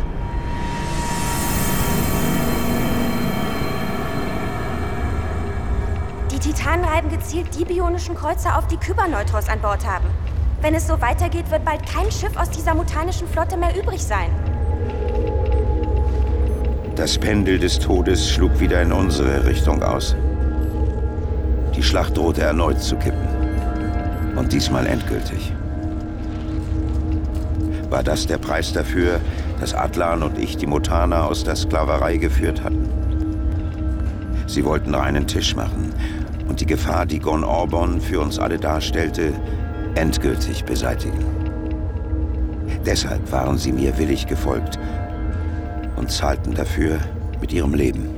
Die Titanen reiben gezielt die bionischen Kreuzer auf, die Kyberneutros an Bord haben. Wenn es so weitergeht, wird bald kein Schiff aus dieser mutanischen Flotte mehr übrig sein. Das Pendel des Todes schlug wieder in unsere Richtung aus. Die Schlacht drohte erneut zu kippen. Und diesmal endgültig. War das der Preis dafür, dass Atlan und ich die Mutaner aus der Sklaverei geführt hatten? Sie wollten reinen Tisch machen und die Gefahr, die Gon Orbon für uns alle darstellte, endgültig beseitigen. Deshalb waren sie mir willig gefolgt und zahlten dafür mit ihrem Leben.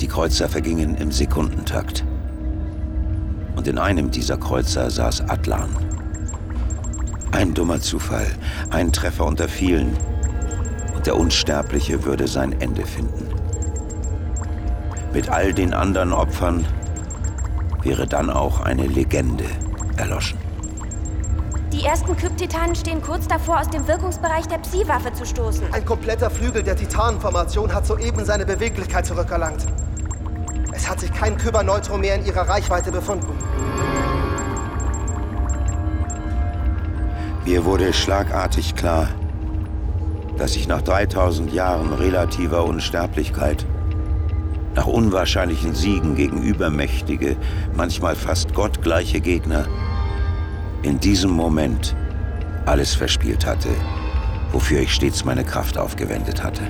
Die Kreuzer vergingen im Sekundentakt. Und in einem dieser Kreuzer saß Atlan. Ein dummer Zufall, ein Treffer unter vielen. Und der Unsterbliche würde sein Ende finden. Mit all den anderen Opfern wäre dann auch eine Legende erloschen. Die ersten Kyp-Titanen stehen kurz davor, aus dem Wirkungsbereich der Psi-Waffe zu stoßen. Ein kompletter Flügel der Titanenformation hat soeben seine Beweglichkeit zurückerlangt. Es hat sich kein Kyberneutro mehr in ihrer Reichweite befunden. Mir wurde schlagartig klar, dass ich nach 3000 Jahren relativer Unsterblichkeit, nach unwahrscheinlichen Siegen gegen übermächtige, manchmal fast gottgleiche Gegner, in diesem Moment alles verspielt hatte, wofür ich stets meine Kraft aufgewendet hatte.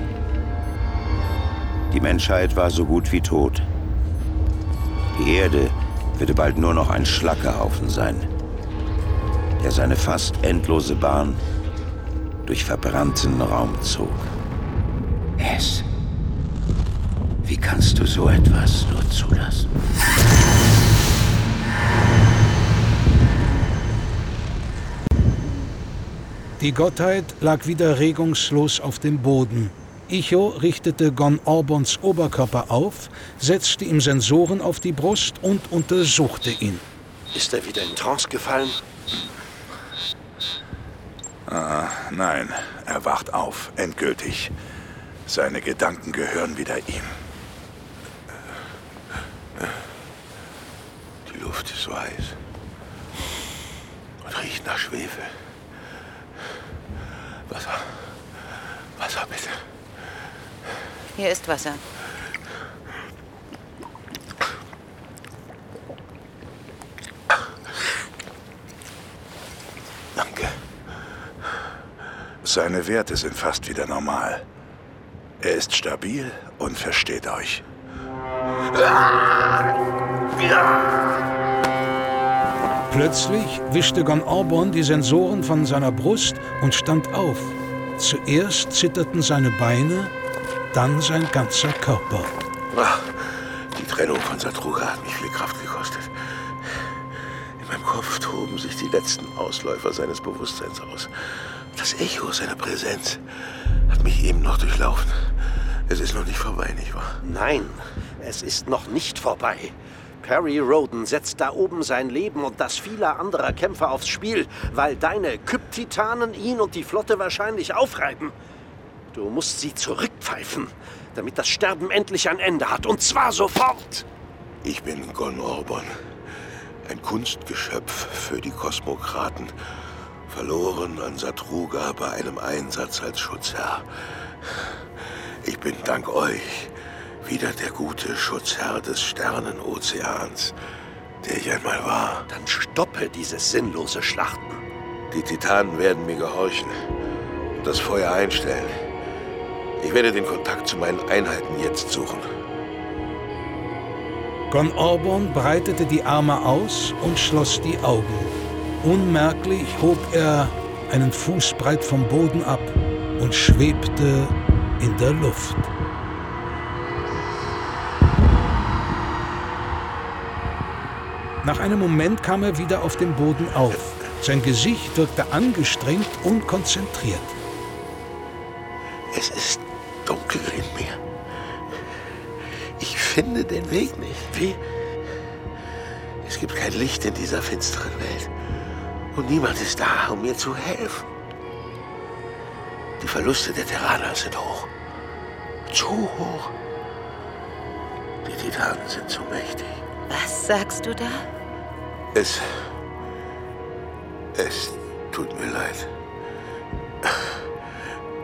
Die Menschheit war so gut wie tot. Die Erde würde bald nur noch ein Schlackerhaufen sein, der seine fast endlose Bahn durch verbrannten Raum zog. Es. Wie kannst du so etwas nur zulassen? Die Gottheit lag wieder regungslos auf dem Boden. Icho richtete Gon Orbons Oberkörper auf, setzte ihm Sensoren auf die Brust und untersuchte ihn. Ist er wieder in Trance gefallen? Ah, nein, er wacht auf, endgültig. Seine Gedanken gehören wieder ihm. Die Luft ist so heiß und riecht nach Schwefel. Wasser. Wasser, bitte. Hier ist Wasser. Danke. Seine Werte sind fast wieder normal. Er ist stabil und versteht euch. Plötzlich wischte Gon Orbon die Sensoren von seiner Brust und stand auf. Zuerst zitterten seine Beine, dann sein ganzer Körper. Ach, die Trennung von Satruga hat mich viel Kraft gekostet. In meinem Kopf toben sich die letzten Ausläufer seines Bewusstseins aus. Das Echo seiner Präsenz hat mich eben noch durchlaufen. Es ist noch nicht vorbei, nicht wahr? Nein, es ist noch nicht vorbei. Perry Roden setzt da oben sein Leben und das vieler anderer Kämpfer aufs Spiel, weil deine Kyp-Titanen ihn und die Flotte wahrscheinlich aufreiben. Du musst sie zurückpfeifen, damit das Sterben endlich ein Ende hat. Und zwar sofort. Ich bin Gon Orbon. Ein Kunstgeschöpf für die Kosmokraten, verloren an Satruga bei einem Einsatz als Schutzherr. Ich bin dank euch wieder der gute Schutzherr des Sternenozeans, der ich einmal war. Dann stoppe dieses sinnlose Schlachten. Die Titanen werden mir gehorchen und das Feuer einstellen. Ich werde den Kontakt zu meinen Einheiten jetzt suchen. Gon Orbon breitete die Arme aus und schloss die Augen. Unmerklich hob er einen Fuß breit vom Boden ab und schwebte in der Luft. Nach einem Moment kam er wieder auf dem Boden auf. Sein Gesicht wirkte angestrengt und konzentriert. Es ist dunkel in mir. Ich finde den Weg nicht. Wie? Es gibt kein Licht in dieser finsteren Welt. Und niemand ist da, um mir zu helfen. Die Verluste der Terraner sind hoch. Zu hoch. Die Titanen sind zu mächtig. Was sagst du da? Es. Es tut mir leid.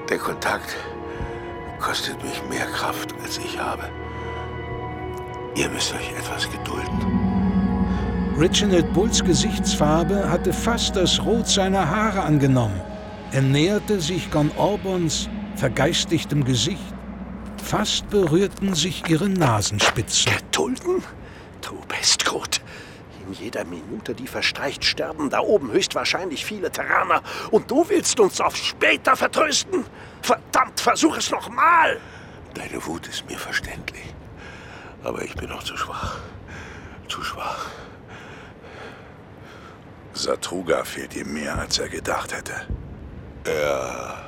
Der Kontakt kostet mich mehr Kraft, als ich habe. Ihr müsst euch etwas gedulden. Reginald Bulls Gesichtsfarbe hatte fast das Rot seiner Haare angenommen. Er näherte sich Gon Orbons vergeistigtem Gesicht. Fast berührten sich ihre Nasenspitzen. Gedulden? Du bist gut. In jeder Minute, die verstreicht, sterben da oben höchstwahrscheinlich viele Terraner. Und du willst uns auf später vertrösten? Verdammt, versuch es nochmal! Deine Wut ist mir verständlich. Aber ich bin noch zu schwach. Zu schwach. Satruga fehlt ihm mehr, als er gedacht hätte. Er.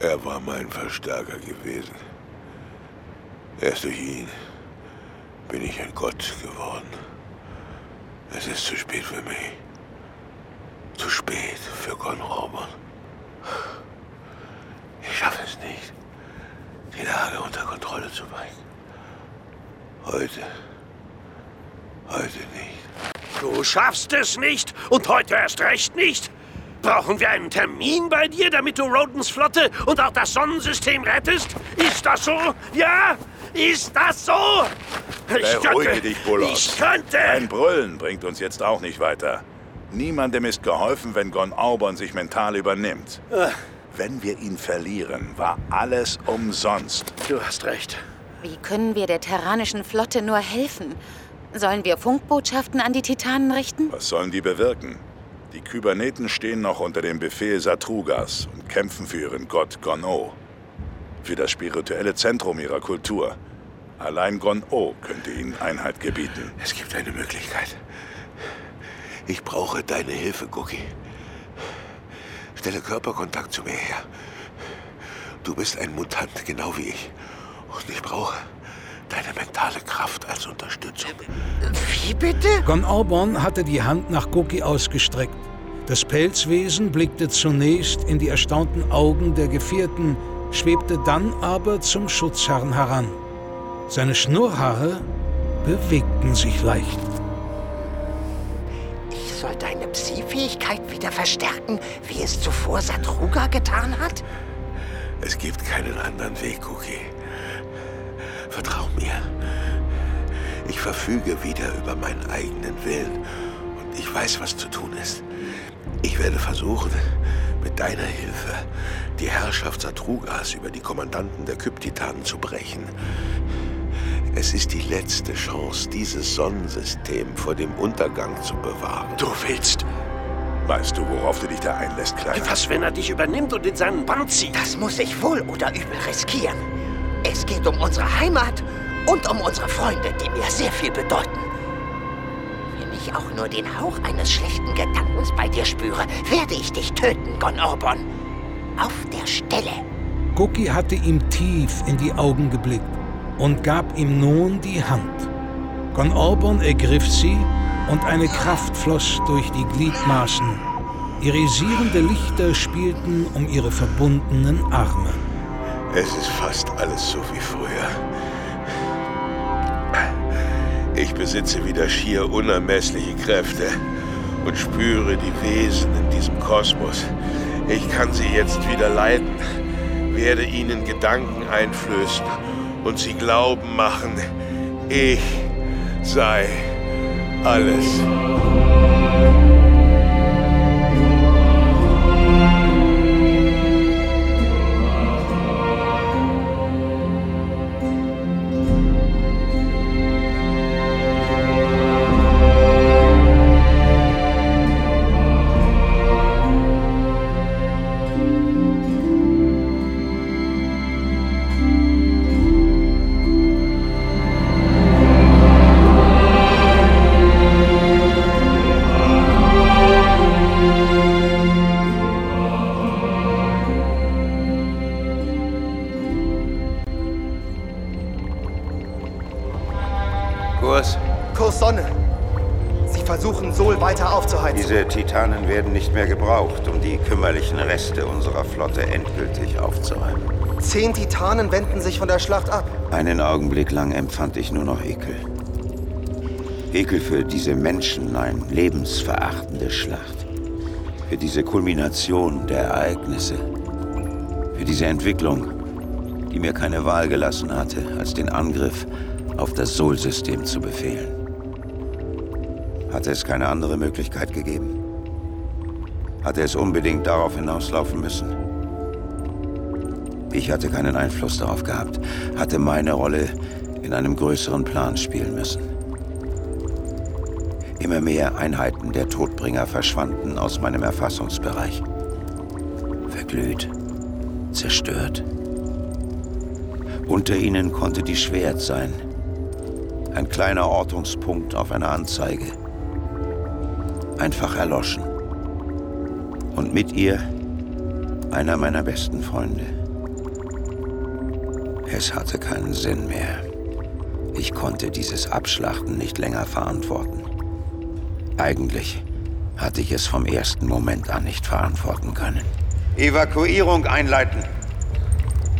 Er war mein Verstärker gewesen. Erst durch ihn bin ich ein Gott geworden. Es ist zu spät für mich. Zu spät für Orban. Ich schaffe es nicht, die Lage unter Kontrolle zu bringen. Heute. Heute nicht. Du schaffst es nicht und heute erst recht nicht. Brauchen wir einen Termin bei dir, damit du Rodens Flotte und auch das Sonnensystem rettest? Ist das so? Ja? Ist das so? Ich Beruhige könnte, dich, Bullos. Ich könnte... Ein Brüllen bringt uns jetzt auch nicht weiter. Niemandem ist geholfen, wenn Gon Aubon sich mental übernimmt. Äh. Wenn wir ihn verlieren, war alles umsonst. Du hast recht. Wie können wir der terranischen Flotte nur helfen? Sollen wir Funkbotschaften an die Titanen richten? Was sollen die bewirken? Die Kyberneten stehen noch unter dem Befehl Satrugas und kämpfen für ihren Gott Gon-O. Für das spirituelle Zentrum ihrer Kultur. Allein Gon-O könnte ihnen Einheit gebieten. Es gibt eine Möglichkeit. Ich brauche deine Hilfe, Cookie. Stelle Körperkontakt zu mir her. Du bist ein Mutant, genau wie ich. Und ich brauche deine mentale Kraft als Unterstützung. Wie bitte? Gon Orborn hatte die Hand nach Goki ausgestreckt. Das Pelzwesen blickte zunächst in die erstaunten Augen der Gefährten, schwebte dann aber zum Schutzherrn heran. Seine Schnurrhaare bewegten sich leicht. Ich soll deine Psi-Fähigkeit wieder verstärken, wie es zuvor Satruga getan hat? Es gibt keinen anderen Weg, Cookie. Vertrau mir. Ich verfüge wieder über meinen eigenen Willen und ich weiß, was zu tun ist. Ich werde versuchen, mit deiner Hilfe die Herrschaft Satrugas über die Kommandanten der Kyptitanen zu brechen. Es ist die letzte Chance, dieses Sonnensystem vor dem Untergang zu bewahren. Du willst. Weißt du, worauf du dich da einlässt, Kleiner? Was, wenn er dich übernimmt und in seinen Bann zieht? Das muss ich wohl oder übel riskieren. Es geht um unsere Heimat und um unsere Freunde, die mir sehr viel bedeuten. Ich auch nur den Hauch eines schlechten Gedankens bei dir spüre, werde ich dich töten, Gon Orbon. Auf der Stelle. Cookie hatte ihm tief in die Augen geblickt und gab ihm nun die Hand. Gon Orbon ergriff sie und eine Kraft floss durch die Gliedmaßen. Irisierende Lichter spielten um ihre verbundenen Arme. Es ist fast alles so wie früher. Ich besitze wieder schier unermessliche Kräfte und spüre die Wesen in diesem Kosmos. Ich kann sie jetzt wieder leiten, werde ihnen Gedanken einflößen und sie glauben machen, ich sei alles. Diese Titanen werden nicht mehr gebraucht, um die kümmerlichen Reste unserer Flotte endgültig aufzuräumen. Zehn Titanen wenden sich von der Schlacht ab. Einen Augenblick lang empfand ich nur noch Ekel. Ekel für diese Menschen, ein lebensverachtende Schlacht. Für diese Kulmination der Ereignisse. Für diese Entwicklung, die mir keine Wahl gelassen hatte, als den Angriff auf das Sol-System zu befehlen. Hatte es keine andere Möglichkeit gegeben? Hatte es unbedingt darauf hinauslaufen müssen? Ich hatte keinen Einfluss darauf gehabt, hatte meine Rolle in einem größeren Plan spielen müssen. Immer mehr Einheiten der Todbringer verschwanden aus meinem Erfassungsbereich. Verglüht, zerstört. Unter ihnen konnte die Schwert sein. Ein kleiner Ortungspunkt auf einer Anzeige. Einfach erloschen. Und mit ihr einer meiner besten Freunde. Es hatte keinen Sinn mehr. Ich konnte dieses Abschlachten nicht länger verantworten. Eigentlich hatte ich es vom ersten Moment an nicht verantworten können. Evakuierung einleiten.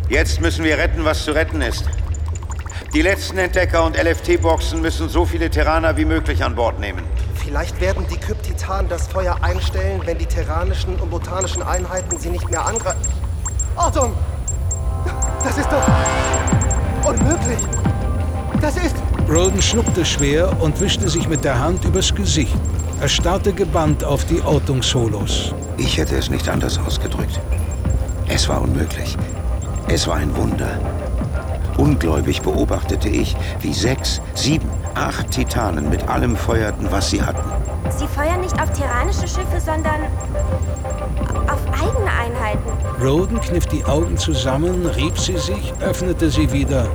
Jetzt müssen wir retten, was zu retten ist. Die letzten Entdecker und LFT-Boxen müssen so viele Terraner wie möglich an Bord nehmen. Vielleicht werden die Kryptitanen das Feuer einstellen, wenn die terranischen und botanischen Einheiten sie nicht mehr angreifen. Achtung! Das ist doch unmöglich! Das ist... Roden schluckte schwer und wischte sich mit der Hand übers Gesicht. Er starrte gebannt auf die Ortungsholos. Ich hätte es nicht anders ausgedrückt. Es war unmöglich. Es war ein Wunder. Ungläubig beobachtete ich, wie sechs, sieben, acht Titanen mit allem feuerten, was sie hatten. Sie feuern nicht auf tyrannische Schiffe, sondern auf eigene Einheiten. Roden kniff die Augen zusammen, rieb sie sich, öffnete sie wieder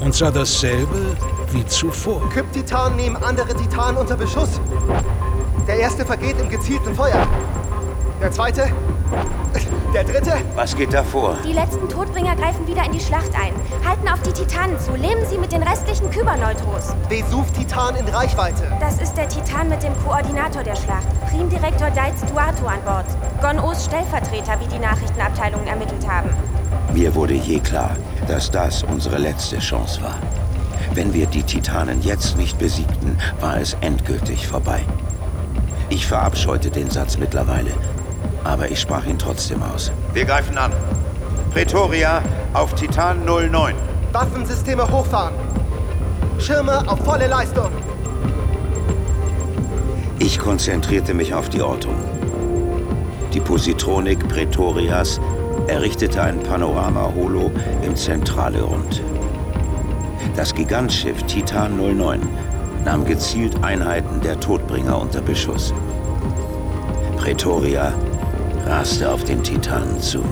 und sah dasselbe wie zuvor. Kryptitanen nehmen andere Titanen unter Beschuss. Der erste vergeht im gezielten Feuer. Der zweite. Der dritte. Was geht da vor? Die letzten Todbringer greifen wieder in die Schlacht ein. Halten auf die Titanen zu. Leben sie mit den restlichen Kyberneutros. Vesuv-Titan in Reichweite. Das ist der Titan mit dem Koordinator der Schlacht. Primdirektor Deitz Duato an Bord. Gon-Os Stellvertreter, wie die Nachrichtenabteilungen ermittelt haben. Mir wurde je klar, dass das unsere letzte Chance war. Wenn wir die Titanen jetzt nicht besiegten, war es endgültig vorbei. Ich verabscheute den Satz mittlerweile, aber ich sprach ihn trotzdem aus. Wir greifen an. Pretoria auf Titan 09. Waffensysteme hochfahren. Schirme auf volle Leistung. Ich konzentrierte mich auf die Ortung. Die Positronik Pretorias errichtete ein Panorama-Holo im Zentrale rund. Das Gigantschiff Titan 09 nahm gezielt Einheiten der Todbringer unter Beschuss. Pretoria raste auf den Titanen zu.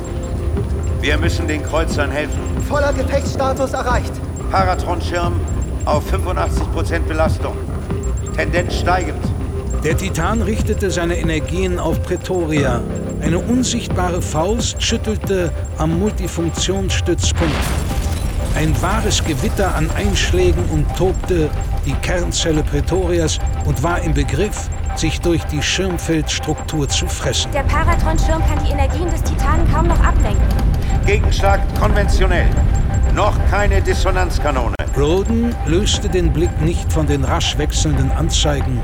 Wir müssen den Kreuzern helfen. Voller Gefechtsstatus erreicht. Paratron-Schirm auf 85% Belastung. Tendenz steigend. Der Titan richtete seine Energien auf Pretoria. Eine unsichtbare Faust schüttelte am Multifunktionsstützpunkt. Ein wahres Gewitter an Einschlägen umtobte die Kernzelle Pretorias und war im Begriff, sich durch die Schirmfeldstruktur zu fressen. Der Paratron-Schirm kann die Energien des Titanen kaum noch ablenken. Gegenschlag konventionell. Noch keine Dissonanzkanone. Roden löste den Blick nicht von den rasch wechselnden Anzeigen.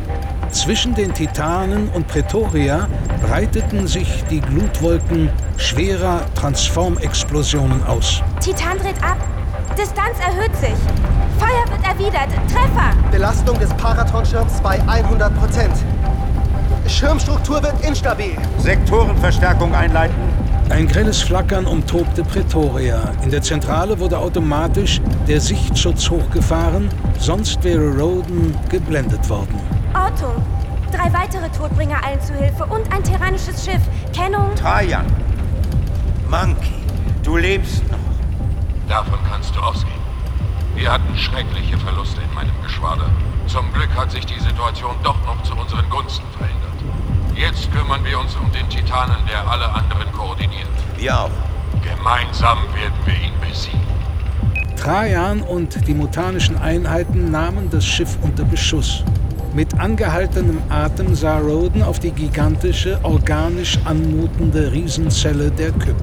Zwischen den Titanen und Pretoria breiteten sich die Glutwolken schwerer Transformexplosionen aus. Titan dreht ab. Distanz erhöht sich. Feuer wird erwidert. Treffer. Belastung des Paratonschirms bei 100 Prozent. Schirmstruktur wird instabil. Sektorenverstärkung einleiten. Ein grelles Flackern umtobte Pretoria. In der Zentrale wurde automatisch der Sichtschutz hochgefahren, sonst wäre Roden geblendet worden. Ortung. Drei weitere Todbringer eilen zu Hilfe und ein tyrannisches Schiff. Kennung. Trajan. Monkey, du lebst noch. Davon kannst du ausgehen. Wir hatten schreckliche Verluste in meinem Geschwader. Zum Glück hat sich die Situation doch noch zu unseren Gunsten verändert. Jetzt kümmern wir uns um den Titanen, der alle anderen koordiniert. Wir auch. Gemeinsam werden wir ihn besiegen. Trajan und die mutanischen Einheiten nahmen das Schiff unter Beschuss. Mit angehaltenem Atem sah Roden auf die gigantische, organisch anmutende Riesenzelle der Küpp.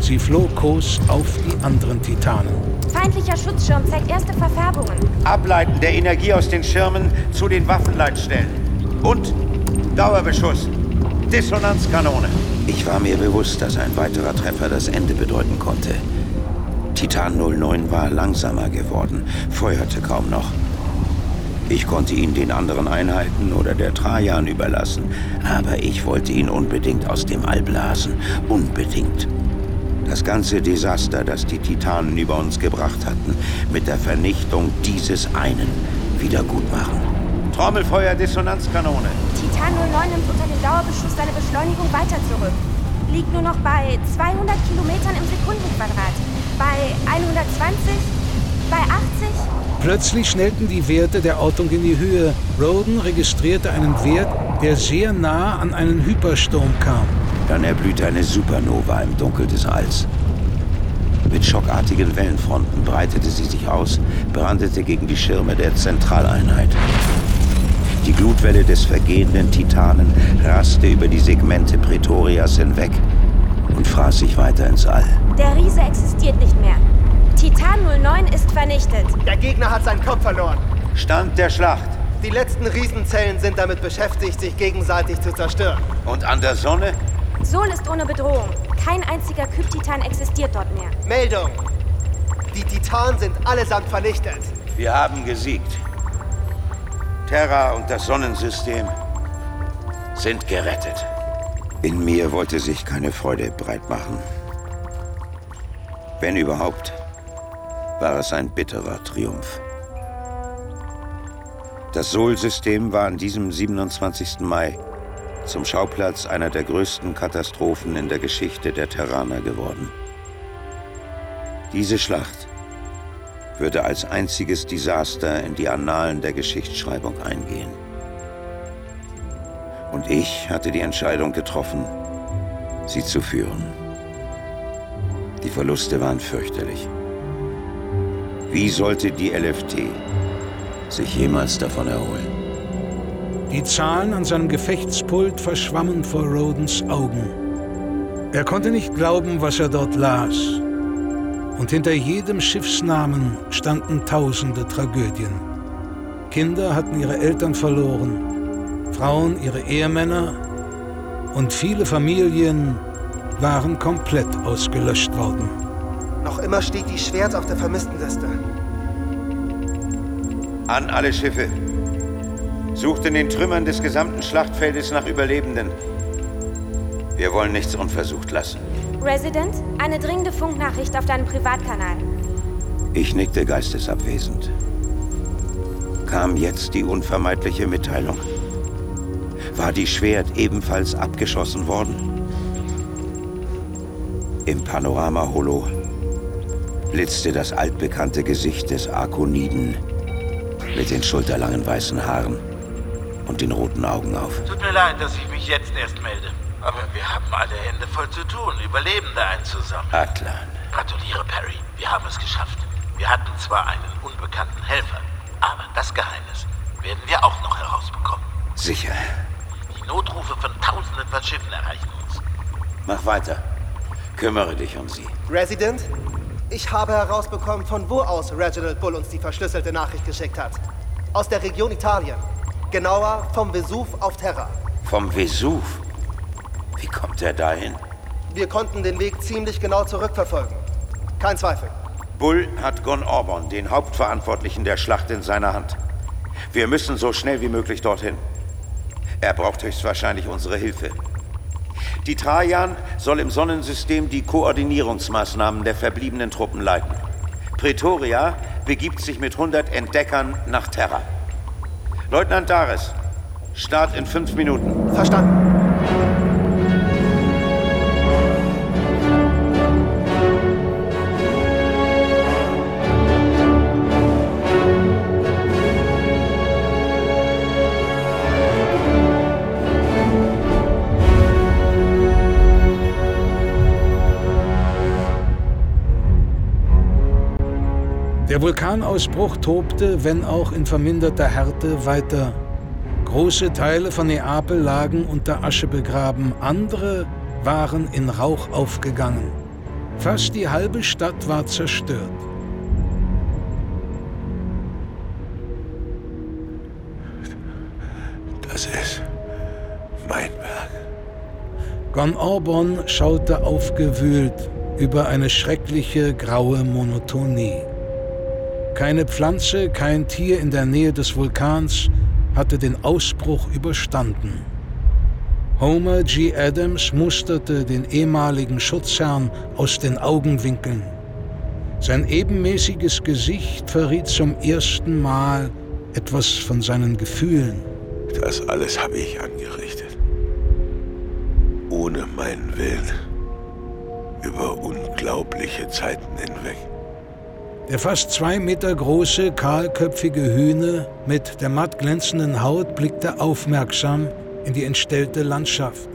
Sie flog Kurs auf die anderen Titanen. Feindlicher Schutzschirm zeigt erste Verfärbungen. Ableiten der Energie aus den Schirmen zu den Waffenleitstellen. Und Dauerbeschuss. Dissonanzkanone. Ich war mir bewusst, dass ein weiterer Treffer das Ende bedeuten konnte. Titan 09 war langsamer geworden, feuerte kaum noch. Ich konnte ihn den anderen Einheiten oder der Trajan überlassen, aber ich wollte ihn unbedingt aus dem All blasen. Unbedingt. Das ganze Desaster, das die Titanen über uns gebracht hatten, mit der Vernichtung dieses einen wiedergutmachen. Trommelfeuer, Dissonanzkanone. Titan 09 nimmt unter dem Dauerbeschuss seine Beschleunigung weiter zurück. Liegt nur noch bei 200 Kilometern im Sekundenquadrat. Bei 120, bei 80. Plötzlich schnellten die Werte der Ortung in die Höhe. Roden registrierte einen Wert, der sehr nah an einen Hypersturm kam. Dann erblühte eine Supernova im Dunkel des Alls. Mit schockartigen Wellenfronten breitete sie sich aus, brandete gegen die Schirme der Zentraleinheit. Die Glutwelle des vergehenden Titanen raste über die Segmente Pretorias hinweg und fraß sich weiter ins All. Der Riese existiert nicht mehr. Titan 09 ist vernichtet. Der Gegner hat seinen Kopf verloren. Stand der Schlacht. Die letzten Riesenzellen sind damit beschäftigt, sich gegenseitig zu zerstören. Und an der Sonne? Sol ist ohne Bedrohung. Kein einziger Kyp-Titan existiert dort mehr. Meldung. Die Titanen sind allesamt vernichtet. Wir haben gesiegt. Terra und das Sonnensystem sind gerettet. In mir wollte sich keine Freude breit machen. Wenn überhaupt, war es ein bitterer Triumph. Das Sol-System war an diesem 27. Mai zum Schauplatz einer der größten Katastrophen in der Geschichte der Terraner geworden. Diese Schlacht würde als einziges Desaster in die Annalen der Geschichtsschreibung eingehen. Und ich hatte die Entscheidung getroffen, sie zu führen. Die Verluste waren fürchterlich. Wie sollte die LFT sich jemals davon erholen? Die Zahlen an seinem Gefechtspult verschwammen vor Rodens Augen. Er konnte nicht glauben, was er dort las. Und hinter jedem Schiffsnamen standen tausende Tragödien. Kinder hatten ihre Eltern verloren, Frauen ihre Ehemänner und viele Familien waren komplett ausgelöscht worden. Noch immer steht die Schwert auf der Vermisstenliste. An alle Schiffe. Sucht in den Trümmern des gesamten Schlachtfeldes nach Überlebenden. Wir wollen nichts unversucht lassen. Resident, eine dringende Funknachricht auf deinem Privatkanal. Ich nickte geistesabwesend. Kam jetzt die unvermeidliche Mitteilung. War die Schwert ebenfalls abgeschossen worden? Im Panorama-Holo blitzte das altbekannte Gesicht des Arkoniden mit den schulterlangen weißen Haaren den roten Augen auf. Tut mir leid, dass ich mich jetzt erst melde. Aber wir haben alle Hände voll zu tun, Überlebende einzusammeln. Atlan. Gratuliere, Perry. Wir haben es geschafft. Wir hatten zwar einen unbekannten Helfer, aber das Geheimnis werden wir auch noch herausbekommen. Sicher. Die Notrufe von Tausenden von Schiffen erreichen uns. Mach weiter. Kümmere dich um sie. Resident, Ich habe herausbekommen, von wo aus Reginald Bull uns die verschlüsselte Nachricht geschickt hat. Aus der Region Italien. Genauer vom Vesuv auf Terra. Vom Vesuv? Wie kommt er dahin? Wir konnten den Weg ziemlich genau zurückverfolgen. Kein Zweifel. Bull hat Gon Orban, den Hauptverantwortlichen der Schlacht, in seiner Hand. Wir müssen so schnell wie möglich dorthin. Er braucht höchstwahrscheinlich unsere Hilfe. Die Trajan soll im Sonnensystem die Koordinierungsmaßnahmen der verbliebenen Truppen leiten. Pretoria begibt sich mit 100 Entdeckern nach Terra. Leutnant Dares, Start in fünf Minuten. Verstanden. Der Vulkanausbruch tobte, wenn auch in verminderter Härte, weiter. Große Teile von Neapel lagen unter Asche begraben, andere waren in Rauch aufgegangen. Fast die halbe Stadt war zerstört. Das ist mein Werk. Gon Orbon schaute aufgewühlt über eine schreckliche graue Monotonie. Keine Pflanze, kein Tier in der Nähe des Vulkans hatte den Ausbruch überstanden. Homer G. Adams musterte den ehemaligen Schutzherrn aus den Augenwinkeln. Sein ebenmäßiges Gesicht verriet zum ersten Mal etwas von seinen Gefühlen. Das alles habe ich angerichtet. Ohne meinen Willen. Über unglaubliche Zeiten hinweg. Der fast zwei Meter große, kahlköpfige Hühne mit der matt glänzenden Haut blickte aufmerksam in die entstellte Landschaft.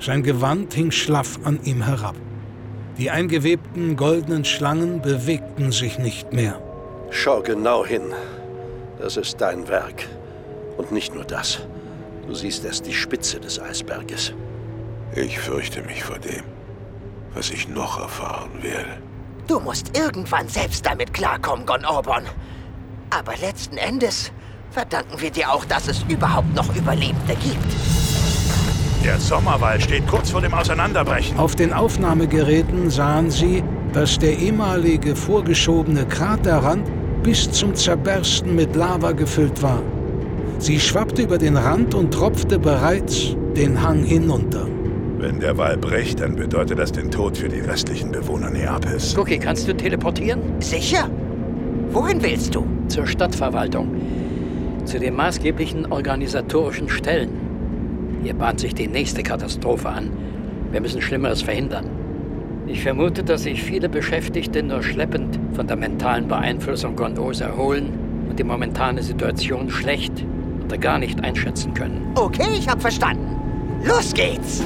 Sein Gewand hing schlaff an ihm herab. Die eingewebten goldenen Schlangen bewegten sich nicht mehr. Schau genau hin. Das ist dein Werk. Und nicht nur das. Du siehst erst die Spitze des Eisberges. Ich fürchte mich vor dem, was ich noch erfahren werde. Du musst irgendwann selbst damit klarkommen, Gon Orban. Aber letzten Endes verdanken wir dir auch, dass es überhaupt noch Überlebende gibt. Der Sommerwall steht kurz vor dem Auseinanderbrechen. Auf den Aufnahmegeräten sahen sie, dass der ehemalige vorgeschobene Kraterrand bis zum Zerbersten mit Lava gefüllt war. Sie schwappte über den Rand und tropfte bereits den Hang hinunter. Wenn der Wall bricht, dann bedeutet das den Tod für die restlichen Bewohner Neapels. Cookie, kannst du teleportieren? Sicher. Wohin willst du? Zur Stadtverwaltung. Zu den maßgeblichen organisatorischen Stellen. Hier bahnt sich die nächste Katastrophe an. Wir müssen Schlimmeres verhindern. Ich vermute, dass sich viele Beschäftigte nur schleppend von der mentalen Beeinflussung Gondos erholen und die momentane Situation schlecht oder gar nicht einschätzen können. Okay, ich hab verstanden. Los geht's!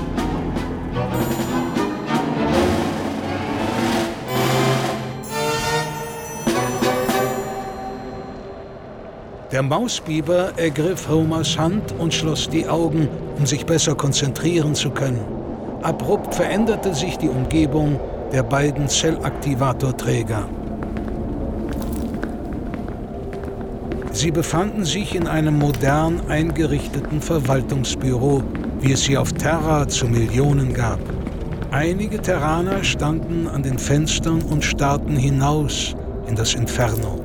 Der Mausbiber ergriff Homers Hand und schloss die Augen, um sich besser konzentrieren zu können. Abrupt veränderte sich die Umgebung der beiden Zellaktivatorträger. Sie befanden sich in einem modern eingerichteten Verwaltungsbüro, wie es sie auf Terra zu Millionen gab. Einige Terraner standen an den Fenstern und starrten hinaus in das Inferno.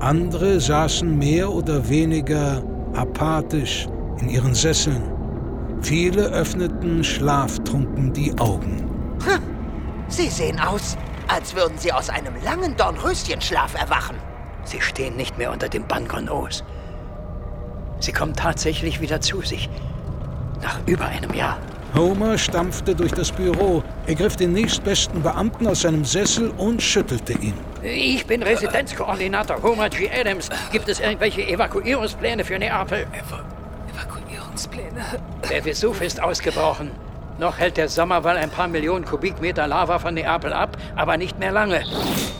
Andere saßen mehr oder weniger apathisch in ihren Sesseln. Viele öffneten schlaftrunken die Augen. Sie sehen aus, als würden sie aus einem langen Dornröschenschlaf erwachen. Sie stehen nicht mehr unter dem Bann Os. Sie kommen tatsächlich wieder zu sich. Nach über einem Jahr. Homer stampfte durch das Büro. Er griff den nächstbesten Beamten aus seinem Sessel und schüttelte ihn. Ich bin Residenzkoordinator Homer G. Adams. Gibt es irgendwelche Evakuierungspläne für Neapel? Ev Evakuierungspläne? Der Vesuv ist ausgebrochen. Noch hält der Sommerwall ein paar Millionen Kubikmeter Lava von Neapel ab, aber nicht mehr lange.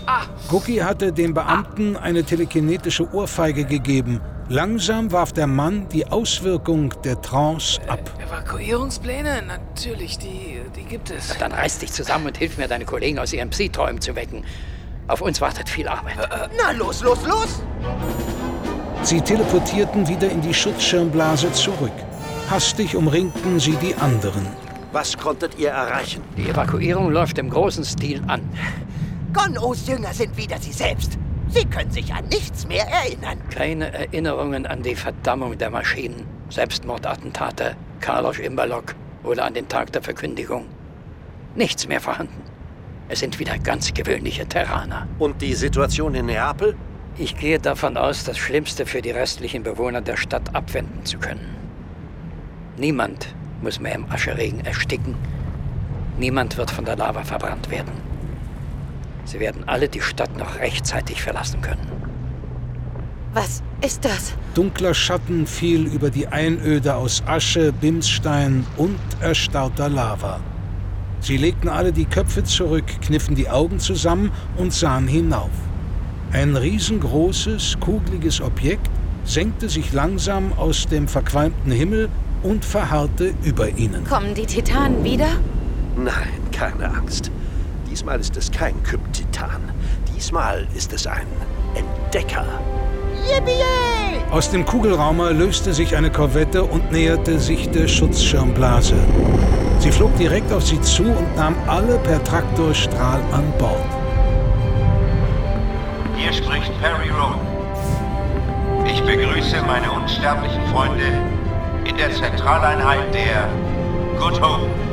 Ah. Cookie hatte dem Beamten eine telekinetische Ohrfeige gegeben, Langsam warf der Mann die Auswirkung der Trance ab. Evakuierungspläne? Natürlich, die, die gibt es. Dann reiß dich zusammen und hilf mir, deine Kollegen aus ihren Psi-Träumen zu wecken. Auf uns wartet viel Arbeit. Na los, los, los! Sie teleportierten wieder in die Schutzschirmblase zurück. Hastig umringten sie die anderen. Was konntet ihr erreichen? Die Evakuierung läuft im großen Stil an. Gon-Os Jünger sind wieder sie selbst. Sie können sich an nichts mehr erinnern. Keine Erinnerungen an die Verdammung der Maschinen, Selbstmordattentate, Karlosch Imberlock oder an den Tag der Verkündigung. Nichts mehr vorhanden. Es sind wieder ganz gewöhnliche Terraner. Und die Situation in Neapel? Ich gehe davon aus, das Schlimmste für die restlichen Bewohner der Stadt abwenden zu können. Niemand muss mehr im Ascheregen ersticken. Niemand wird von der Lava verbrannt werden. Sie werden alle die Stadt noch rechtzeitig verlassen können. Was ist das? Dunkler Schatten fiel über die Einöde aus Asche, Bimsstein und erstarrter Lava. Sie legten alle die Köpfe zurück, kniffen die Augen zusammen und sahen hinauf. Ein riesengroßes, kugeliges Objekt senkte sich langsam aus dem verqualmten Himmel und verharrte über ihnen. Kommen die Titanen wieder? Nein, keine Angst. Diesmal ist es kein Kyp-Titan. Diesmal ist es ein Entdecker. Yippie! Aus dem Kugelraumer löste sich eine Korvette und näherte sich der Schutzschirmblase. Sie flog direkt auf sie zu und nahm alle per Traktorstrahl an Bord. Hier spricht Perry Rowe. Ich begrüße meine unsterblichen Freunde in der Zentraleinheit der Good Hope.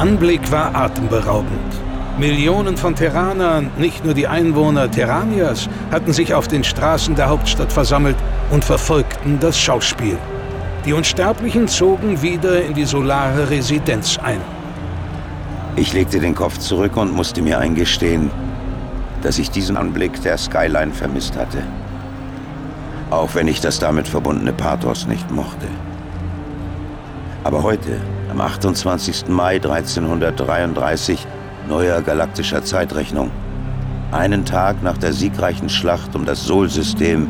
Anblick war atemberaubend. Millionen von Terranern, nicht nur die Einwohner Terranias, hatten sich auf den Straßen der Hauptstadt versammelt und verfolgten das Schauspiel. Die Unsterblichen zogen wieder in die solare Residenz ein. Ich legte den Kopf zurück und musste mir eingestehen, dass ich diesen Anblick der Skyline vermisst hatte. Auch wenn ich das damit verbundene Pathos nicht mochte. Aber heute, am 28. Mai 1333, neuer galaktischer Zeitrechnung, einen Tag nach der siegreichen Schlacht um das Sol-System,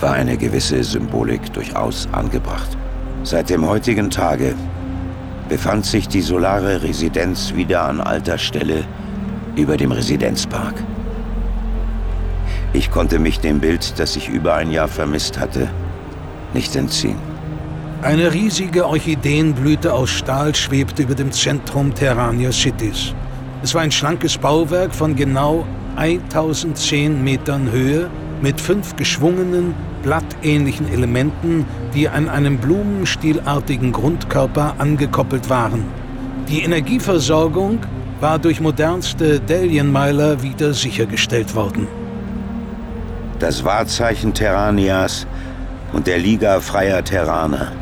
war eine gewisse Symbolik durchaus angebracht. Seit dem heutigen Tage befand sich die solare Residenz wieder an alter Stelle über dem Residenzpark. Ich konnte mich dem Bild, das ich über ein Jahr vermisst hatte, nicht entziehen. Eine riesige Orchideenblüte aus Stahl schwebte über dem Zentrum Terrania Cities. Es war ein schlankes Bauwerk von genau 1010 Metern Höhe mit fünf geschwungenen, blattähnlichen Elementen, die an einem blumenstielartigen Grundkörper angekoppelt waren. Die Energieversorgung war durch modernste Delienmeiler wieder sichergestellt worden. Das Wahrzeichen Terranias und der Liga freier Terraner.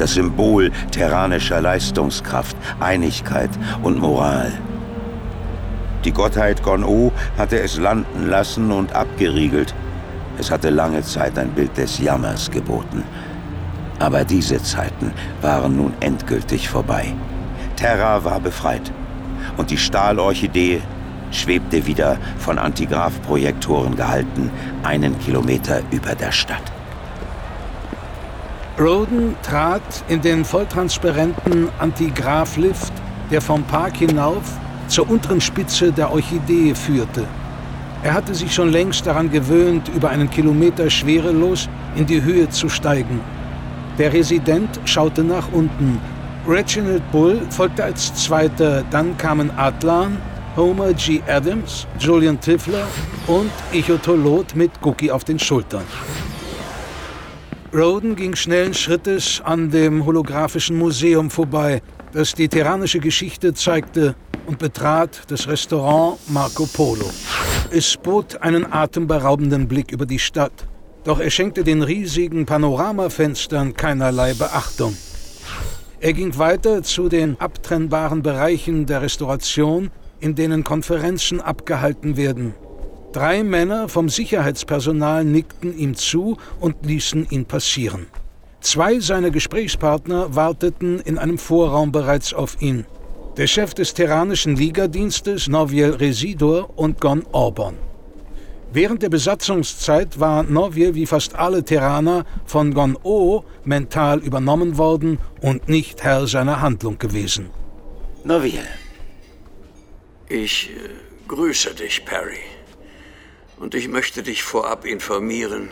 Das Symbol terranischer Leistungskraft, Einigkeit und Moral. Die Gottheit Gon-O hatte es landen lassen und abgeriegelt. Es hatte lange Zeit ein Bild des Jammers geboten. Aber diese Zeiten waren nun endgültig vorbei. Terra war befreit. Und die Stahlorchidee schwebte wieder von Antigraph-Projektoren gehalten, einen Kilometer über der Stadt. Roden trat in den volltransparenten Antigraph-Lift, der vom Park hinauf zur unteren Spitze der Orchidee führte. Er hatte sich schon längst daran gewöhnt, über einen Kilometer schwerelos in die Höhe zu steigen. Der Resident schaute nach unten. Reginald Bull folgte als Zweiter, dann kamen Atlan, Homer G. Adams, Julian Tiffler und Ichotolot mit Cookie auf den Schultern. Roden ging schnellen Schrittes an dem holographischen Museum vorbei, das die terranische Geschichte zeigte, und betrat das Restaurant Marco Polo. Es bot einen atemberaubenden Blick über die Stadt. Doch er schenkte den riesigen Panoramafenstern keinerlei Beachtung. Er ging weiter zu den abtrennbaren Bereichen der Restauration, in denen Konferenzen abgehalten werden. Drei Männer vom Sicherheitspersonal nickten ihm zu und ließen ihn passieren. Zwei seiner Gesprächspartner warteten in einem Vorraum bereits auf ihn. Der Chef des Terranischen Ligadienstes, Noviel Residor und Gon Orban. Während der Besatzungszeit war Noviel wie fast alle Terraner von Gon O mental übernommen worden und nicht Herr seiner Handlung gewesen. Noviel. Ich äh, grüße dich, Perry. Und ich möchte dich vorab informieren.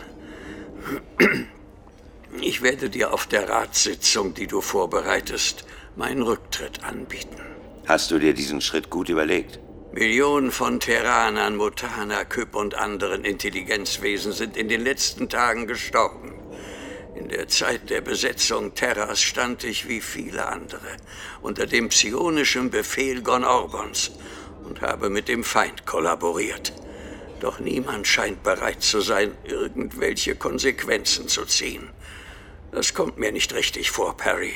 Ich werde dir auf der Ratssitzung, die du vorbereitest, meinen Rücktritt anbieten. Hast du dir diesen Schritt gut überlegt? Millionen von Terranern, Mutaner, Kyp und anderen Intelligenzwesen sind in den letzten Tagen gestorben. In der Zeit der Besetzung Terras stand ich wie viele andere unter dem psionischen Befehl Gon Orbons und habe mit dem Feind kollaboriert. Doch niemand scheint bereit zu sein, irgendwelche Konsequenzen zu ziehen. Das kommt mir nicht richtig vor, Perry.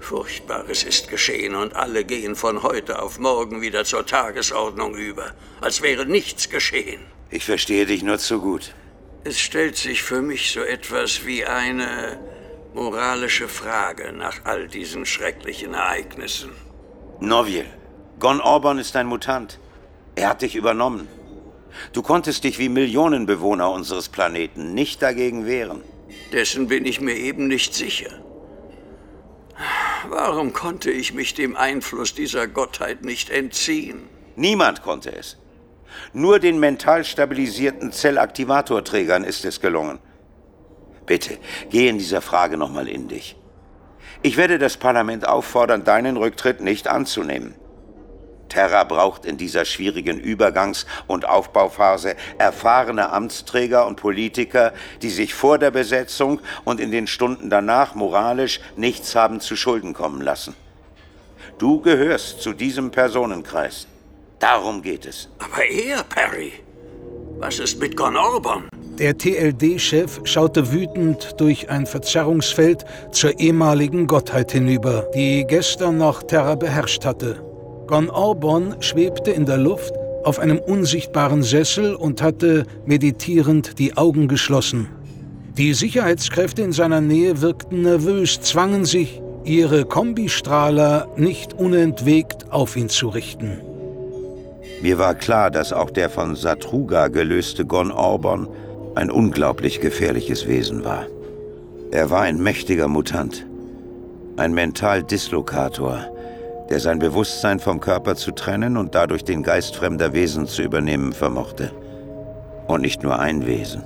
Furchtbares ist geschehen und alle gehen von heute auf morgen wieder zur Tagesordnung über, als wäre nichts geschehen. Ich verstehe dich nur zu gut. Es stellt sich für mich so etwas wie eine moralische Frage nach all diesen schrecklichen Ereignissen. Noviel, Gon Orban ist ein Mutant. Er hat dich übernommen. Du konntest dich wie Millionen Bewohner unseres Planeten nicht dagegen wehren. Dessen bin ich mir eben nicht sicher. Warum konnte ich mich dem Einfluss dieser Gottheit nicht entziehen? Niemand konnte es. Nur den mental stabilisierten Zellaktivatorträgern ist es gelungen. Bitte, geh in dieser Frage nochmal in dich. Ich werde das Parlament auffordern, deinen Rücktritt nicht anzunehmen. Terra braucht in dieser schwierigen Übergangs- und Aufbauphase erfahrene Amtsträger und Politiker, die sich vor der Besetzung und in den Stunden danach moralisch nichts haben zu Schulden kommen lassen. Du gehörst zu diesem Personenkreis. Darum geht es. Aber er, Perry, was ist mit Gon Orban? Der TLD-Chef schaute wütend durch ein Verzerrungsfeld zur ehemaligen Gottheit hinüber, die gestern noch Terra beherrscht hatte. Gon Orbon schwebte in der Luft auf einem unsichtbaren Sessel und hatte meditierend die Augen geschlossen. Die Sicherheitskräfte in seiner Nähe wirkten nervös, zwangen sich, ihre Kombistrahler nicht unentwegt auf ihn zu richten. Mir war klar, dass auch der von Satruga gelöste Gon Orbon ein unglaublich gefährliches Wesen war. Er war ein mächtiger Mutant, ein Mentaldislokator, der sein Bewusstsein vom Körper zu trennen und dadurch den Geist fremder Wesen zu übernehmen vermochte. Und nicht nur ein Wesen.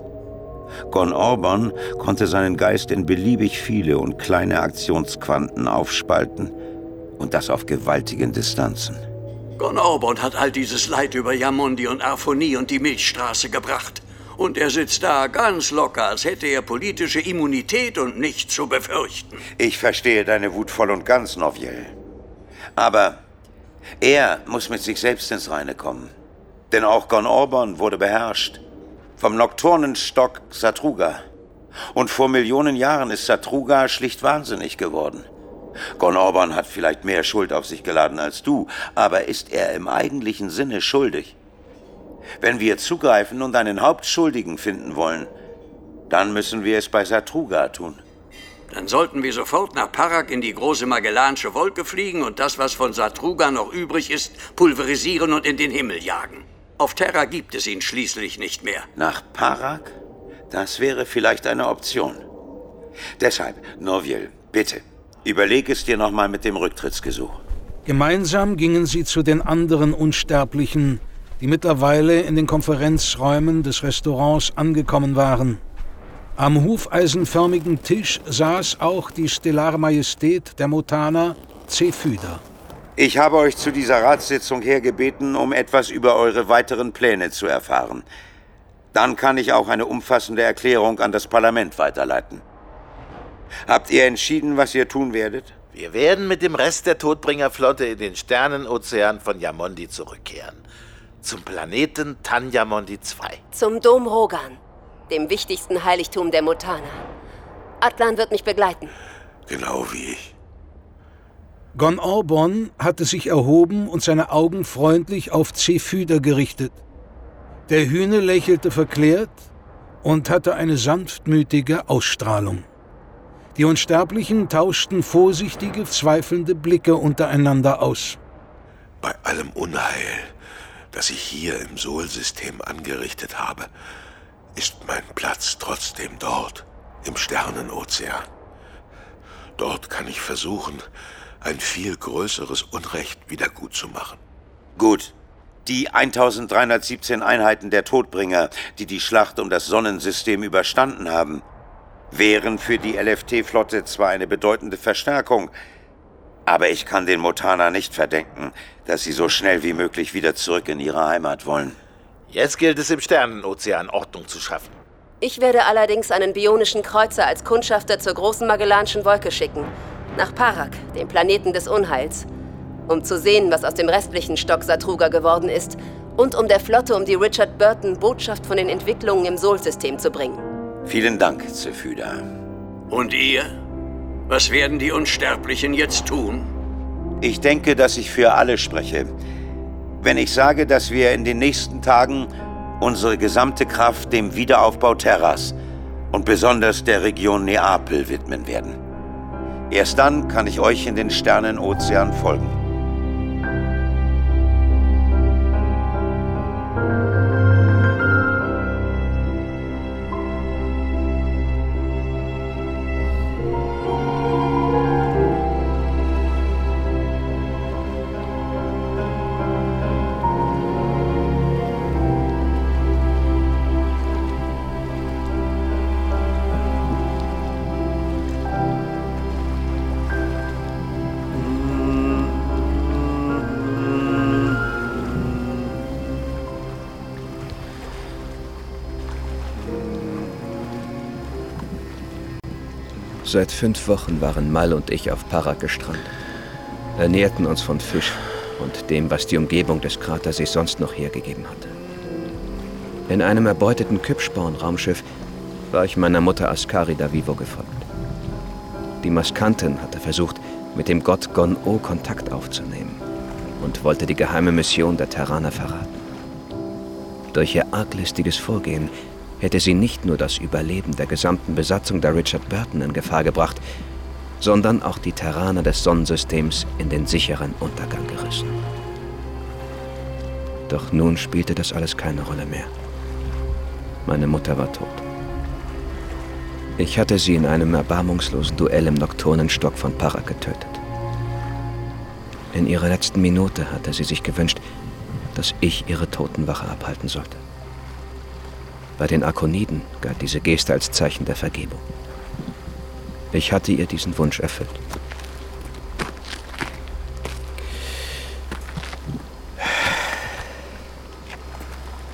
Gon Orban konnte seinen Geist in beliebig viele und kleine Aktionsquanten aufspalten und das auf gewaltigen Distanzen. Gon Orban hat all dieses Leid über Yamundi und Arphonie und die Milchstraße gebracht. Und er sitzt da ganz locker, als hätte er politische Immunität und nichts zu befürchten. Ich verstehe deine Wut voll und ganz, Noviel. Aber er muss mit sich selbst ins Reine kommen. Denn auch Gon Orban wurde beherrscht. Vom nokturnen Stock Satruga. Und vor Millionen Jahren ist Satruga schlicht wahnsinnig geworden. Gon Orban hat vielleicht mehr Schuld auf sich geladen als du, aber ist er im eigentlichen Sinne schuldig? Wenn wir zugreifen und einen Hauptschuldigen finden wollen, dann müssen wir es bei Satruga tun. Dann sollten wir sofort nach Parak in die große Magellansche Wolke fliegen und das, was von Satruga noch übrig ist, pulverisieren und in den Himmel jagen. Auf Terra gibt es ihn schließlich nicht mehr. Nach Parak? Das wäre vielleicht eine Option. Deshalb, Noviel, bitte, überleg es dir nochmal mit dem Rücktrittsgesuch. Gemeinsam gingen sie zu den anderen Unsterblichen, die mittlerweile in den Konferenzräumen des Restaurants angekommen waren. Am hufeisenförmigen Tisch saß auch die stellare Majestät der Mutaner, Zephyda. Ich habe euch zu dieser Ratssitzung hergebeten, um etwas über eure weiteren Pläne zu erfahren. Dann kann ich auch eine umfassende Erklärung an das Parlament weiterleiten. Habt ihr entschieden, was ihr tun werdet? Wir werden mit dem Rest der Todbringerflotte in den Sternenozean von Yamondi zurückkehren. Zum Planeten Tanyamondi 2. Zum Dom Rogan. Dem wichtigsten Heiligtum der Mutana. Atlan wird mich begleiten. Genau wie ich. Gon Orbon hatte sich erhoben und seine Augen freundlich auf Zephyder gerichtet. Der Hühne lächelte verklärt und hatte eine sanftmütige Ausstrahlung. Die Unsterblichen tauschten vorsichtige, zweifelnde Blicke untereinander aus. Bei allem Unheil, das ich hier im Sol-System angerichtet habe, ist mein Platz trotzdem dort, im Sternenozean. Dort kann ich versuchen, ein viel größeres Unrecht wiedergutzumachen. Gut. Die 1317 Einheiten der Todbringer, die die Schlacht um das Sonnensystem überstanden haben, wären für die LFT-Flotte zwar eine bedeutende Verstärkung, aber ich kann den Motana nicht verdenken, dass sie so schnell wie möglich wieder zurück in ihre Heimat wollen. Jetzt gilt es im Sternenozean Ordnung zu schaffen. Ich werde allerdings einen bionischen Kreuzer als Kundschafter zur großen Magellanischen Wolke schicken. Nach Parak, dem Planeten des Unheils. Um zu sehen, was aus dem restlichen Stock Satruga geworden ist. Und um der Flotte um die Richard Burton Botschaft von den Entwicklungen im Sol-System zu bringen. Vielen Dank, Zephyda. Und ihr? Was werden die Unsterblichen jetzt tun? Ich denke, dass ich für alle spreche. Wenn ich sage, dass wir in den nächsten Tagen unsere gesamte Kraft dem Wiederaufbau Terras und besonders der Region Neapel widmen werden. Erst dann kann ich euch in den Sternenozean folgen. Seit fünf Wochen waren Mal und ich auf Parak gestrandet, ernährten uns von Fisch und dem, was die Umgebung des Kratersees sonst noch hergegeben hatte. In einem erbeuteten Kypsporn-Raumschiff war ich meiner Mutter Askari da Vivo gefolgt. Die Maskantin hatte versucht, mit dem Gott Gon-O Kontakt aufzunehmen und wollte die geheime Mission der Terraner verraten. Durch ihr arglistiges Vorgehen hätte sie nicht nur das Überleben der gesamten Besatzung der Richard Burton in Gefahr gebracht, sondern auch die Terraner des Sonnensystems in den sicheren Untergang gerissen. Doch nun spielte das alles keine Rolle mehr. Meine Mutter war tot. Ich hatte sie in einem erbarmungslosen Duell im nokturnen Stock von Para getötet. In ihrer letzten Minute hatte sie sich gewünscht, dass ich ihre Totenwache abhalten sollte. Bei den Akoniden galt diese Geste als Zeichen der Vergebung. Ich hatte ihr diesen Wunsch erfüllt.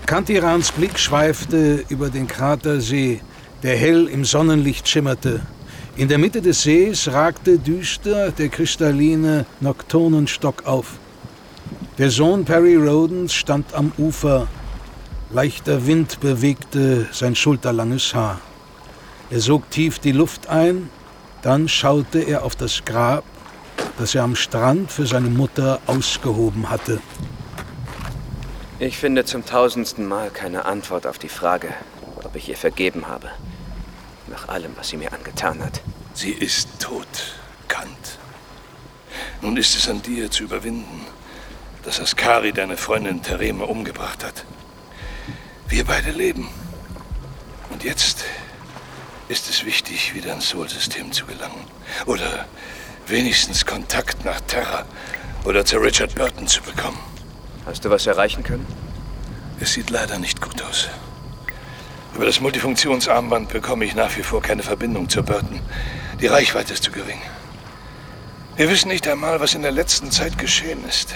Kantirans Blick schweifte über den Kratersee, der hell im Sonnenlicht schimmerte. In der Mitte des Sees ragte düster der kristalline Nocturnenstock auf. Der Sohn Perry Rodens stand am Ufer, Leichter Wind bewegte sein schulterlanges Haar. Er sog tief die Luft ein, dann schaute er auf das Grab, das er am Strand für seine Mutter ausgehoben hatte. Ich finde zum tausendsten Mal keine Antwort auf die Frage, ob ich ihr vergeben habe. Nach allem, was sie mir angetan hat. Sie ist tot, Kant. Nun ist es an dir zu überwinden, dass Askari deine Freundin Tereme umgebracht hat. Wir beide leben. Und jetzt ist es wichtig, wieder ins Sol-System zu gelangen. Oder wenigstens Kontakt nach Terra oder zu Richard Burton zu bekommen. Hast du was erreichen können? Es sieht leider nicht gut aus. Über das Multifunktionsarmband bekomme ich nach wie vor keine Verbindung zur Burton. Die Reichweite ist zu gering. Wir wissen nicht einmal, was in der letzten Zeit geschehen ist.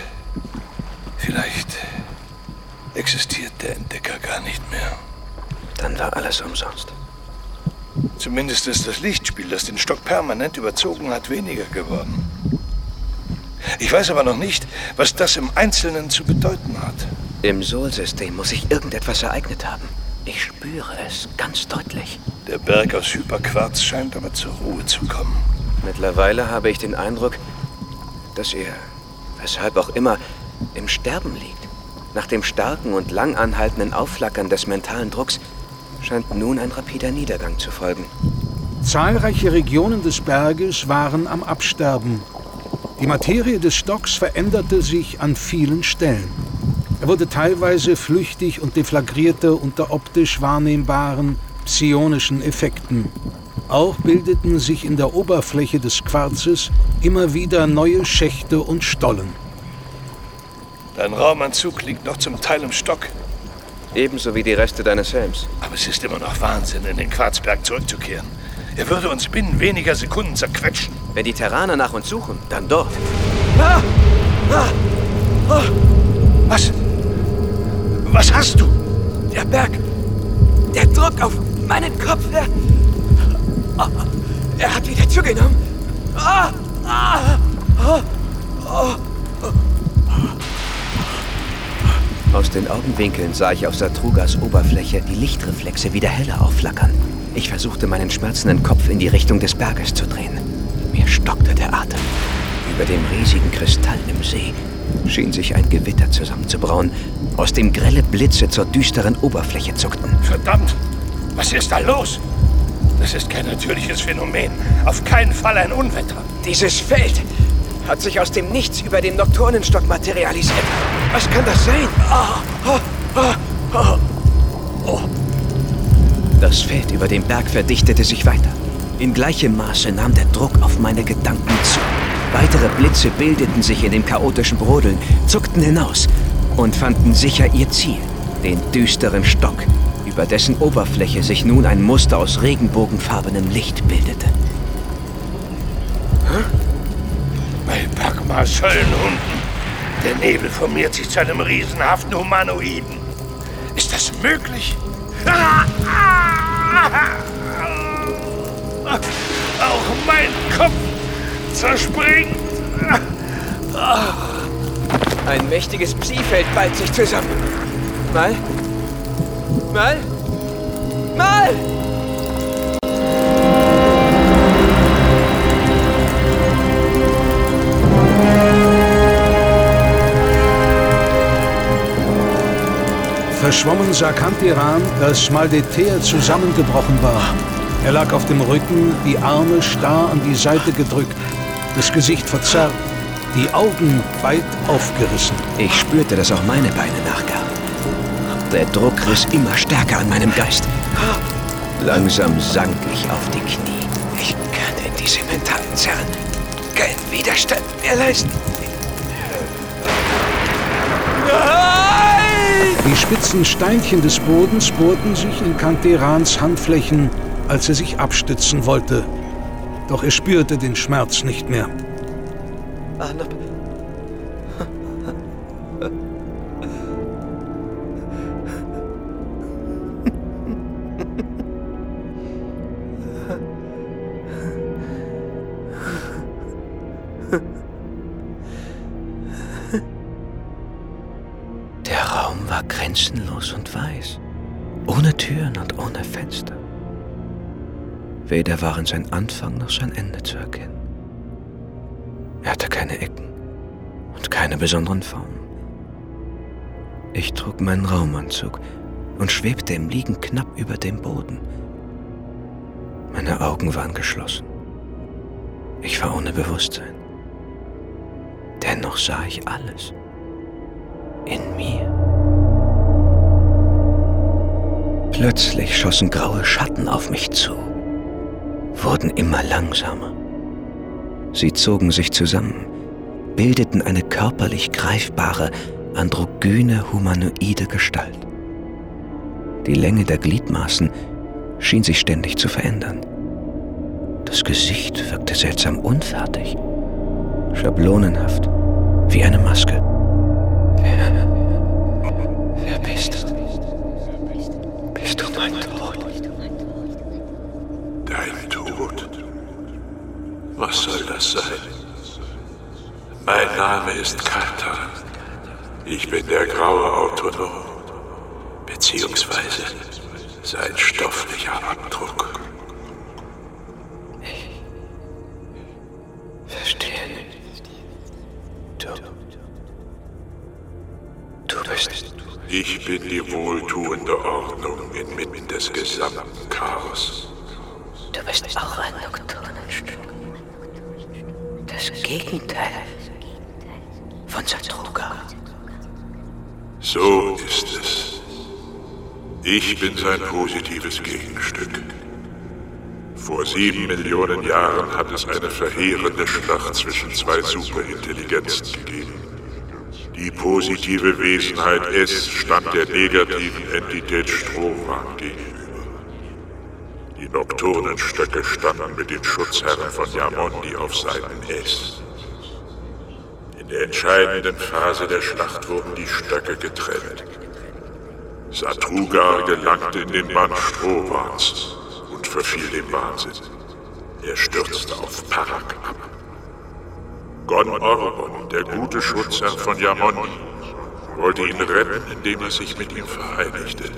Vielleicht existiert der Entdecker gar nicht mehr. Dann war alles umsonst. Zumindest ist das Lichtspiel, das den Stock permanent überzogen hat, weniger geworden. Ich weiß aber noch nicht, was das im Einzelnen zu bedeuten hat. Im Sol-System muss sich irgendetwas ereignet haben. Ich spüre es ganz deutlich. Der Berg aus Hyperquarz scheint aber zur Ruhe zu kommen. Mittlerweile habe ich den Eindruck, dass er, weshalb auch immer, im Sterben liegt. Nach dem starken und lang anhaltenden Aufflackern des mentalen Drucks scheint nun ein rapider Niedergang zu folgen. Zahlreiche Regionen des Berges waren am Absterben. Die Materie des Stocks veränderte sich an vielen Stellen. Er wurde teilweise flüchtig und deflagrierte unter optisch wahrnehmbaren psionischen Effekten. Auch bildeten sich in der Oberfläche des Quarzes immer wieder neue Schächte und Stollen. Dein Raumanzug liegt noch zum Teil im Stock. Ebenso wie die Reste deines Helms. Aber es ist immer noch Wahnsinn, in den Quarzberg zurückzukehren. Er würde uns binnen weniger Sekunden zerquetschen. Wenn die Terraner nach uns suchen, dann dort. Ah! Ah! Ah! Was? Was hast du? Der Berg. Der Druck auf meinen Kopf. Oh, er hat wieder zugenommen. Ah! Ah! Oh! Oh! Aus den Augenwinkeln sah ich auf Satrugas Oberfläche die Lichtreflexe wieder heller aufflackern. Ich versuchte meinen schmerzenden Kopf in die Richtung des Berges zu drehen. Mir stockte der Atem. Über dem riesigen Kristall im See schien sich ein Gewitter zusammenzubrauen, aus dem grelle Blitze zur düsteren Oberfläche zuckten. Verdammt! Was ist da los? Das ist kein natürliches Phänomen. Auf keinen Fall ein Unwetter. Dieses Feld hat sich aus dem Nichts über den Nocturnenstock materialisiert. Was kann das sein? Oh, oh, oh, oh. Das Feld über dem Berg verdichtete sich weiter. In gleichem Maße nahm der Druck auf meine Gedanken zu. Weitere Blitze bildeten sich in dem chaotischen Brodeln, zuckten hinaus und fanden sicher ihr Ziel, den düsteren Stock, über dessen Oberfläche sich nun ein Muster aus regenbogenfarbenem Licht bildete. Bagmas Höllenhunden. Der Nebel formiert sich zu einem riesenhaften Humanoiden. Ist das möglich? Auch mein Kopf zerspringt. Ein mächtiges Psi-Feld ballt sich zusammen. Mal. Mal. Mal! Verschwommen sah Kantiran, dass Maldeter zusammengebrochen war. Er lag auf dem Rücken, die Arme starr an die Seite gedrückt, das Gesicht verzerrt, die Augen weit aufgerissen. Ich spürte, dass auch meine Beine nachgaben. Der Druck riss immer stärker an meinem Geist. Langsam sank ich auf die Knie. Ich kann in diese mentalen Zerren keinen Widerstand mehr leisten. Die spitzen Steinchen des Bodens bohrten sich in Kanterans Handflächen, als er sich abstützen wollte. Doch er spürte den Schmerz nicht mehr. Arnab. Weder waren sein Anfang noch sein Ende zu erkennen. Er hatte keine Ecken und keine besonderen Formen. Ich trug meinen Raumanzug und schwebte im Liegen knapp über dem Boden. Meine Augen waren geschlossen. Ich war ohne Bewusstsein. Dennoch sah ich alles. In mir. Plötzlich schossen graue Schatten auf mich zu, wurden immer langsamer. Sie zogen sich zusammen, bildeten eine körperlich greifbare, androgyne, humanoide Gestalt. Die Länge der Gliedmaßen schien sich ständig zu verändern. Das Gesicht wirkte seltsam unfertig, schablonenhaft, wie eine Maske. Wer, wer bist du? Was soll das sein? Mein Name ist Katan. Ich bin der graue Autonom. Beziehungsweise Sein stofflicher Abdruck. Verstehe nicht. Du. Du bist. Ich bin die wohltuende Ordnung inmitten des gesamten Chaos. Du bist auch ein Nocturnenstück. Gegenteil von Satruga. So ist es. Ich bin sein positives Gegenstück. Vor sieben Millionen Jahren hat es eine verheerende Schlacht zwischen zwei Superintelligenzen gegeben. Die positive Wesenheit S stand der negativen Entität Strohwarm gegenüber. Die Nocturnenstöcke standen mit den Schutzherren von Yamondi auf Seiten S. In der entscheidenden Phase der Schlacht wurden die Stöcke getrennt. Satrugar gelangte in den Bann Strohwarms und verfiel dem Wahnsinn. Er stürzte auf Parak ab. Gon Orbon, der gute Schutzherr von Yamondi, wollte ihn retten, indem er sich mit ihm vereinigte.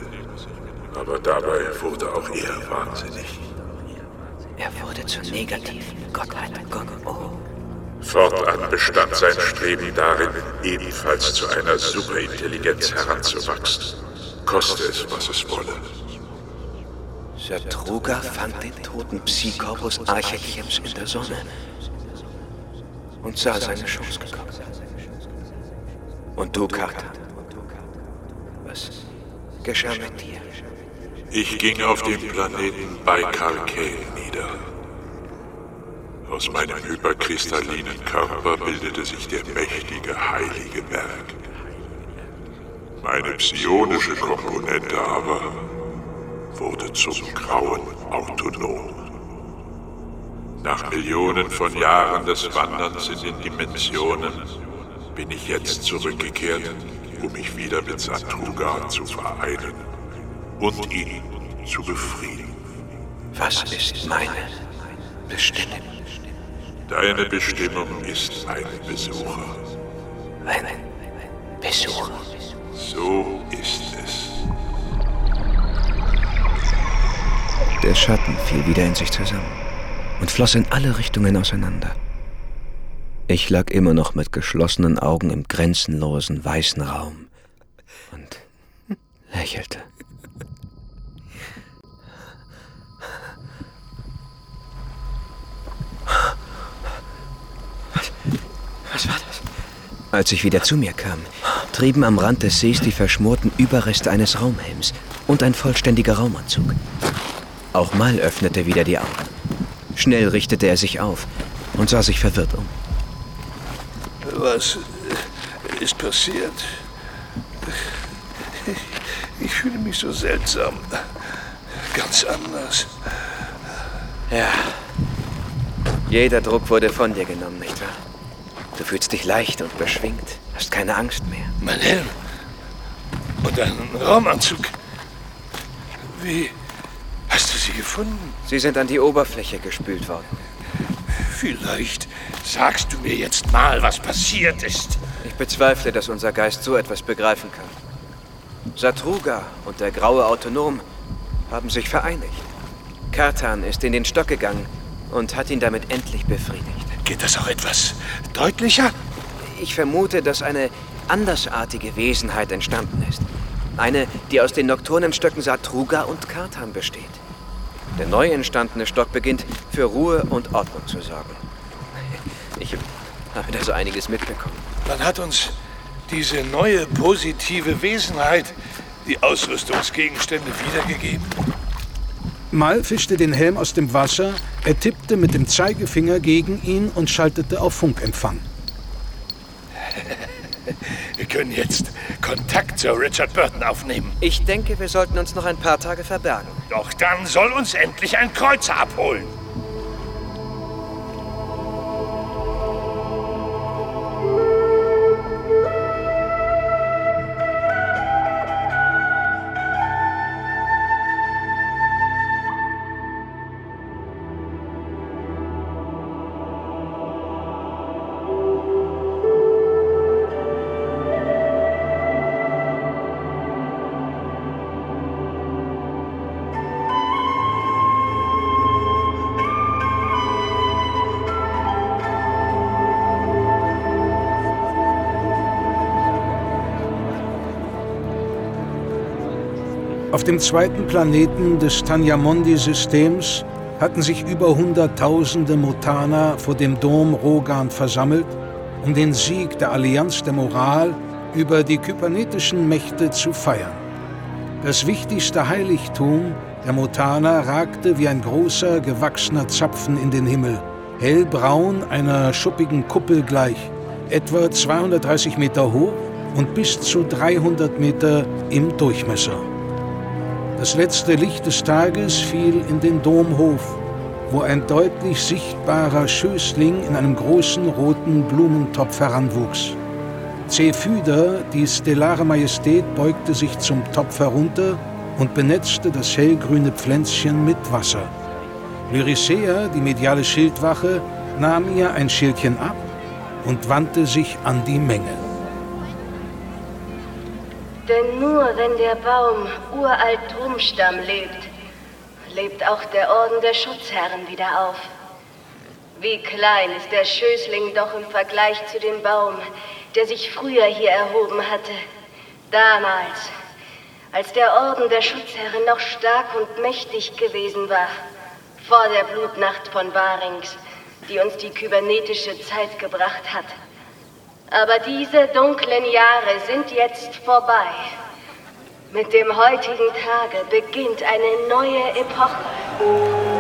Aber dabei wurde auch er wahnsinnig. Er wurde zur negativen Gottheit Gon-O. Fortan bestand sein Streben darin, ebenfalls zu einer Superintelligenz heranzuwachsen. Koste es, was es wolle. Satruga fand den toten Psychopus Archechems in der Sonne und sah seine Chance gekommen. Und du, Carter, was geschah mit dir? Ich ging auf den Planeten Baikal K nieder. Aus meinem hyperkristallinen Körper bildete sich der mächtige heilige Berg. Meine psionische Komponente aber wurde zum grauen Autonom. Nach Millionen von Jahren des Wanderns in den Dimensionen bin ich jetzt zurückgekehrt, um mich wieder mit Satruga zu vereinen und ihn zu befrieden. Was ist meine Bestimmung? Deine Bestimmung ist ein Besucher. Ein Besucher? So ist es. Der Schatten fiel wieder in sich zusammen und floss in alle Richtungen auseinander. Ich lag immer noch mit geschlossenen Augen im grenzenlosen weißen Raum und lächelte. Was, was war das? Als ich wieder zu mir kam, trieben am Rand des Sees die verschmorten Überreste eines Raumhelms und ein vollständiger Raumanzug. Auch Mal öffnete wieder die Augen. Schnell richtete er sich auf und sah sich verwirrt um. Was ist passiert? Ich fühle mich so seltsam. Ganz anders. Ja. Jeder Druck wurde von dir genommen, nicht wahr? Du fühlst dich leicht und beschwingt, hast keine Angst mehr. Mein Helm. Und ein Raumanzug. Wie hast du sie gefunden? Sie sind an die Oberfläche gespült worden. Vielleicht sagst du mir jetzt mal, was passiert ist. Ich bezweifle, dass unser Geist so etwas begreifen kann. Satruga und der graue Autonom haben sich vereinigt. Kartan ist in den Stock gegangen und hat ihn damit endlich befriedigt. Geht das auch etwas deutlicher? Ich vermute, dass eine andersartige Wesenheit entstanden ist. Eine, die aus den Nokturnenstöcken Satruga und Kartan besteht. Der neu entstandene Stock beginnt, für Ruhe und Ordnung zu sorgen. Ich habe da so einiges mitbekommen. Dann hat uns diese neue positive Wesenheit die Ausrüstungsgegenstände wiedergegeben. Mal fischte den Helm aus dem Wasser, er tippte mit dem Zeigefinger gegen ihn und schaltete auf Funkempfang. Wir können jetzt Kontakt zu Richard Burton aufnehmen. Ich denke, wir sollten uns noch ein paar Tage verbergen. Doch dann soll uns endlich ein Kreuzer abholen. Dem zweiten Planeten des Tanyamondi-Systems hatten sich über Hunderttausende Mutana vor dem Dom Rogan versammelt, um den Sieg der Allianz der Moral über die kybernetischen Mächte zu feiern. Das wichtigste Heiligtum der Mutana ragte wie ein großer, gewachsener Zapfen in den Himmel, hellbraun einer schuppigen Kuppel gleich, etwa 230 Meter hoch und bis zu 300 Meter im Durchmesser. Das letzte Licht des Tages fiel in den Domhof, wo ein deutlich sichtbarer Schößling in einem großen roten Blumentopf heranwuchs. Zephyda, die stellare Majestät, beugte sich zum Topf herunter und benetzte das hellgrüne Pflänzchen mit Wasser. Lyricea, die mediale Schildwache, nahm ihr ein Schildchen ab und wandte sich an die Menge. Denn nur wenn der Baum uralt Drumstamm lebt, lebt auch der Orden der Schutzherren wieder auf. Wie klein ist der Schößling doch im Vergleich zu dem Baum, der sich früher hier erhoben hatte. Damals, als der Orden der Schutzherren noch stark und mächtig gewesen war, vor der Blutnacht von Barings, die uns die kybernetische Zeit gebracht hat. Aber diese dunklen Jahre sind jetzt vorbei. Mit dem heutigen Tage beginnt eine neue Epoche.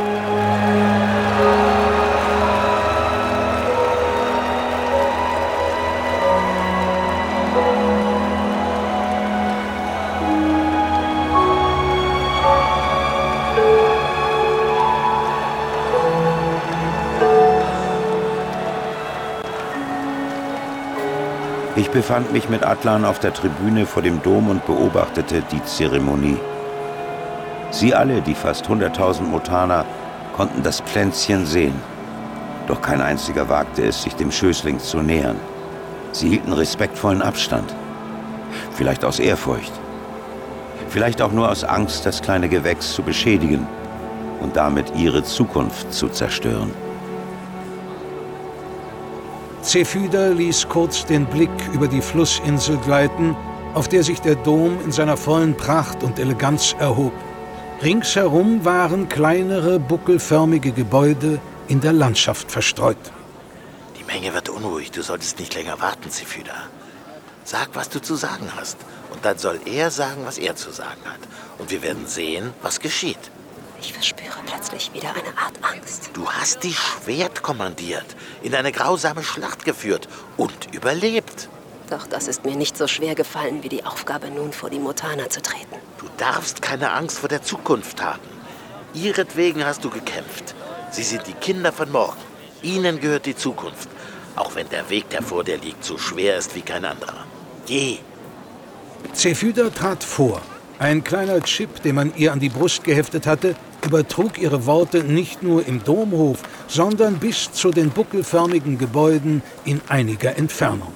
Ich befand mich mit Atlan auf der Tribüne vor dem Dom und beobachtete die Zeremonie. Sie alle, die fast 100.000 Mutaner, konnten das Pflänzchen sehen. Doch kein einziger wagte es, sich dem Schößling zu nähern. Sie hielten respektvollen Abstand. Vielleicht aus Ehrfurcht. Vielleicht auch nur aus Angst, das kleine Gewächs zu beschädigen und damit ihre Zukunft zu zerstören. Zephyda ließ kurz den Blick über die Flussinsel gleiten, auf der sich der Dom in seiner vollen Pracht und Eleganz erhob. Ringsherum waren kleinere, buckelförmige Gebäude in der Landschaft verstreut. Die Menge wird unruhig. Du solltest nicht länger warten, Zephyda. Sag, was du zu sagen hast. Und dann soll er sagen, was er zu sagen hat. Und wir werden sehen, was geschieht. Ich verspüre plötzlich wieder eine Art Angst. Du hast die Schwert kommandiert, in eine grausame Schlacht geführt und überlebt. Doch das ist mir nicht so schwer gefallen, wie die Aufgabe, nun vor die Mutana zu treten. Du darfst keine Angst vor der Zukunft haben. Ihretwegen hast du gekämpft. Sie sind die Kinder von morgen. Ihnen gehört die Zukunft. Auch wenn der Weg, der vor dir liegt, so schwer ist wie kein anderer. Geh. Zephyda trat vor. Ein kleiner Chip, den man ihr an die Brust geheftet hatte, übertrug ihre Worte nicht nur im Domhof, sondern bis zu den buckelförmigen Gebäuden in einiger Entfernung.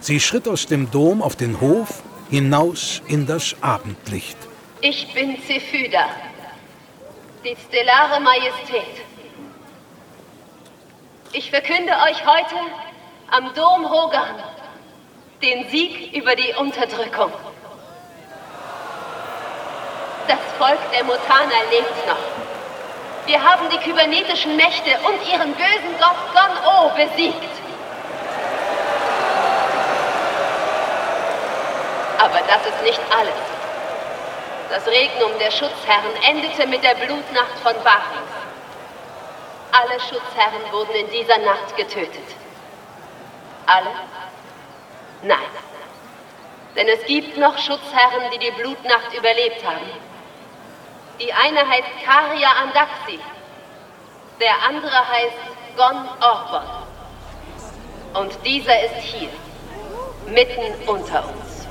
Sie schritt aus dem Dom auf den Hof hinaus in das Abendlicht. Ich bin Zephyda, die stellare Majestät. Ich verkünde euch heute am Dom Hogan den Sieg über die Unterdrückung. Das Volk der Mutaner lebt noch. Wir haben die kybernetischen Mächte und ihren bösen Gott Gon-O besiegt. Aber das ist nicht alles. Das Regnum der Schutzherren endete mit der Blutnacht von Barings. Alle Schutzherren wurden in dieser Nacht getötet. Alle? Nein. Denn es gibt noch Schutzherren, die die Blutnacht überlebt haben. Die eine heißt Karia Andaxi, der andere heißt Gon Orbon. Und dieser ist hier, mitten unter uns.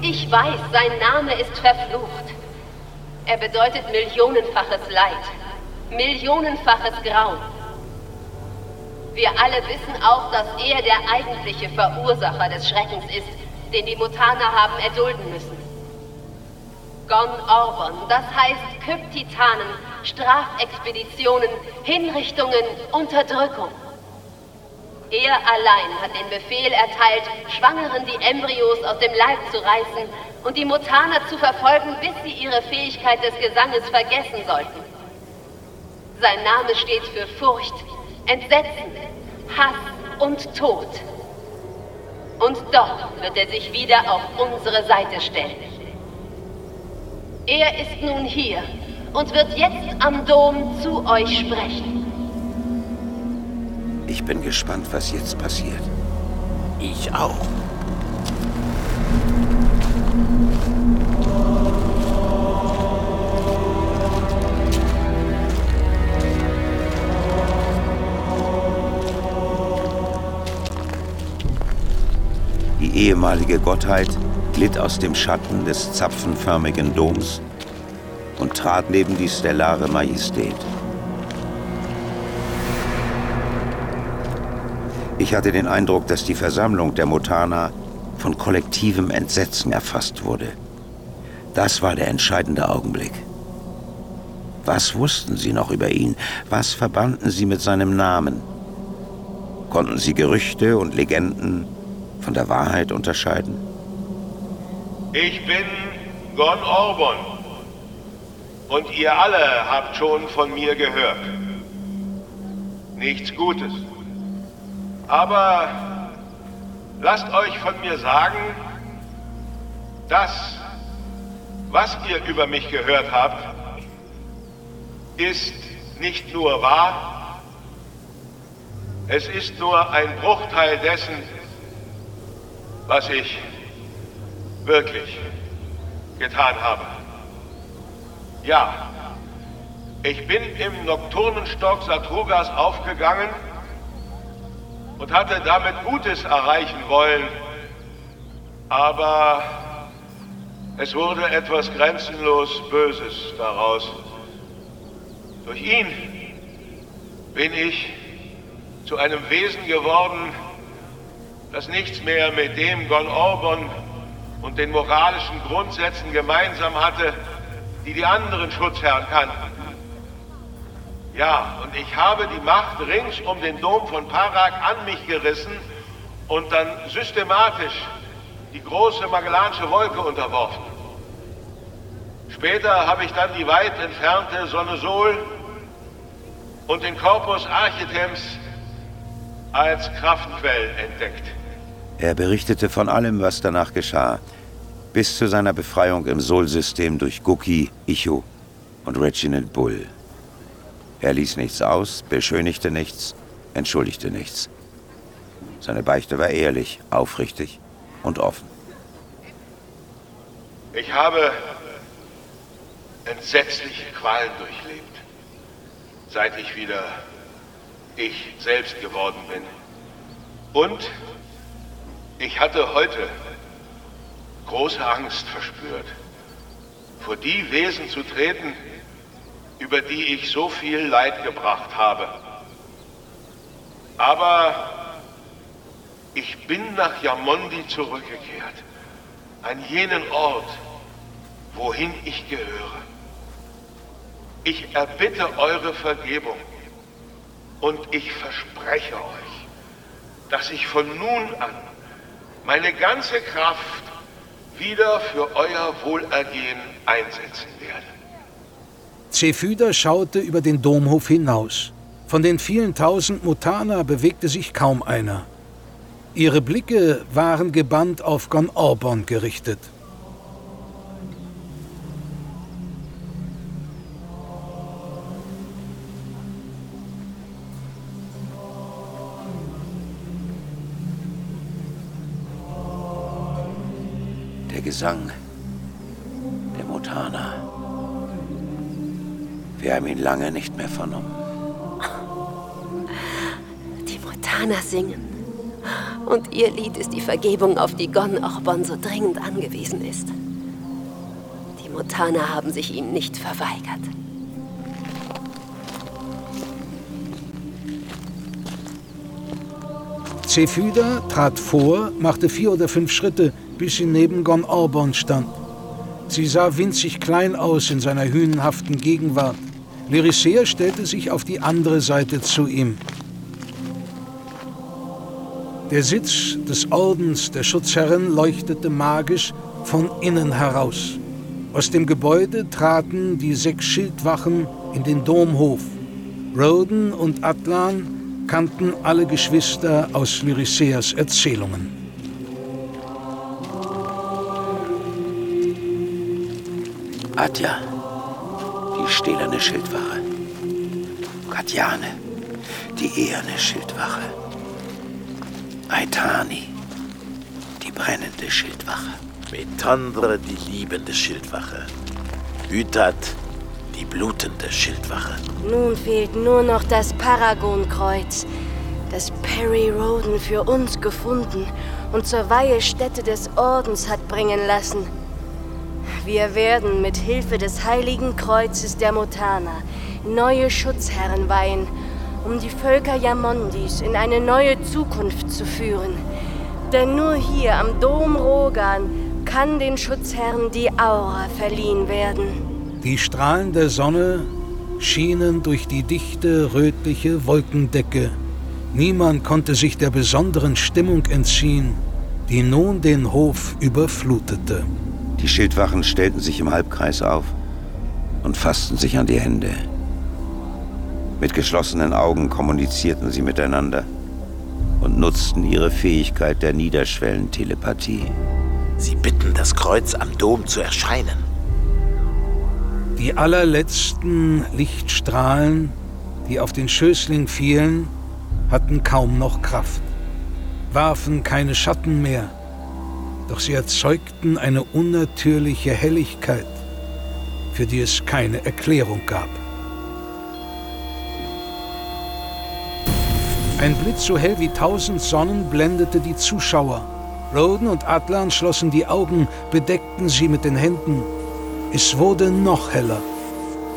Ich weiß, sein Name ist verflucht. Er bedeutet millionenfaches Leid, millionenfaches Grauen. Wir alle wissen auch, dass er der eigentliche Verursacher des Schreckens ist, den die Mutaner haben erdulden müssen. Gon Orbon, das heißt Kryptitanen, Strafexpeditionen, Hinrichtungen, Unterdrückung. Er allein hat den Befehl erteilt, Schwangeren die Embryos aus dem Leib zu reißen und die Mutaner zu verfolgen, bis sie ihre Fähigkeit des Gesanges vergessen sollten. Sein Name steht für Furcht, Entsetzen, Hass und Tod. Und doch wird er sich wieder auf unsere Seite stellen. Er ist nun hier und wird jetzt am Dom zu euch sprechen. Ich bin gespannt, was jetzt passiert. Ich auch. Ehemalige Gottheit glitt aus dem Schatten des zapfenförmigen Doms und trat neben die stellare Majestät. Ich hatte den Eindruck, dass die Versammlung der Mutana von kollektivem Entsetzen erfasst wurde. Das war der entscheidende Augenblick. Was wussten sie noch über ihn? Was verbanden sie mit seinem Namen? Konnten sie Gerüchte und Legenden von der Wahrheit unterscheiden? Ich bin Gon Orbon. Und ihr alle habt schon von mir gehört. Nichts Gutes. Aber lasst euch von mir sagen, das, was ihr über mich gehört habt, ist nicht nur wahr, es ist nur ein Bruchteil dessen, was ich wirklich getan habe. Ja, ich bin im Nokturnenstock Satrugas aufgegangen und hatte damit Gutes erreichen wollen, aber es wurde etwas grenzenlos Böses daraus. Durch ihn bin ich zu einem Wesen geworden, das nichts mehr mit dem Gon Orbon und den moralischen Grundsätzen gemeinsam hatte, die die anderen Schutzherren kannten. Ja, und ich habe die Macht rings um den Dom von Parak an mich gerissen und dann systematisch die große Magellanische Wolke unterworfen. Später habe ich dann die weit entfernte Sonne Sol und den Corpus Architems als Kraftquell entdeckt. Er berichtete von allem, was danach geschah, bis zu seiner Befreiung im Sol-System durch Guki, Icho und Reginald Bull. Er ließ nichts aus, beschönigte nichts, entschuldigte nichts. Seine Beichte war ehrlich, aufrichtig und offen. Ich habe entsetzliche Qualen durchlebt, seit ich wieder ich selbst geworden bin. Und ich hatte heute große Angst verspürt, vor die Wesen zu treten, über die ich so viel Leid gebracht habe. Aber ich bin nach Yamondi zurückgekehrt, an jenen Ort, wohin ich gehöre. Ich erbitte eure Vergebung und ich verspreche euch, dass ich von nun an meine ganze Kraft wieder für euer Wohlergehen einsetzen werde. Zephyda schaute über den Domhof hinaus. Von den vielen tausend Mutaner bewegte sich kaum einer. Ihre Blicke waren gebannt auf Gon Orbon gerichtet. Gesang der Mutaner. Wir haben ihn lange nicht mehr vernommen. Die Mutaner singen. Und ihr Lied ist die Vergebung, auf die Gon Orbon so dringend angewiesen ist. Die Mutaner haben sich ihm nicht verweigert. Zephyda trat vor, machte vier oder fünf Schritte, bis sie neben Gon Orbon stand. Sie sah winzig klein aus in seiner hünenhaften Gegenwart. Lyricea stellte sich auf die andere Seite zu ihm. Der Sitz des Ordens der Schutzherren leuchtete magisch von innen heraus. Aus dem Gebäude traten die sechs Schildwachen in den Domhof. Roden und Atlan kannten alle Geschwister aus Lyriseas Erzählungen. Adja, die stählerne Schildwache. Katjane, die eherne Schildwache. Aitani, die brennende Schildwache. Metandre, die liebende Schildwache. Hütat, die blutende Schildwache. Nun fehlt nur noch das Paragonkreuz, das Perry Roden für uns gefunden und zur Weihestätte des Ordens hat bringen lassen. Wir werden mit Hilfe des heiligen Kreuzes der Mutana neue Schutzherren weihen, um die Völker Yamondis in eine neue Zukunft zu führen. Denn nur hier am Dom Rogan kann den Schutzherren die Aura verliehen werden. Die Strahlen der Sonne schienen durch die dichte rötliche Wolkendecke. Niemand konnte sich der besonderen Stimmung entziehen, die nun den Hof überflutete. Die Schildwachen stellten sich im Halbkreis auf und fassten sich an die Hände. Mit geschlossenen Augen kommunizierten sie miteinander und nutzten ihre Fähigkeit der Niederschwellentelepathie. Sie bitten das Kreuz am Dom zu erscheinen. Die allerletzten Lichtstrahlen, die auf den Schößling fielen, hatten kaum noch Kraft, warfen keine Schatten mehr, doch sie erzeugten eine unnatürliche Helligkeit, für die es keine Erklärung gab. Ein Blitz so hell wie tausend Sonnen blendete die Zuschauer. Roden und Atlan schlossen die Augen, bedeckten sie mit den Händen. Es wurde noch heller.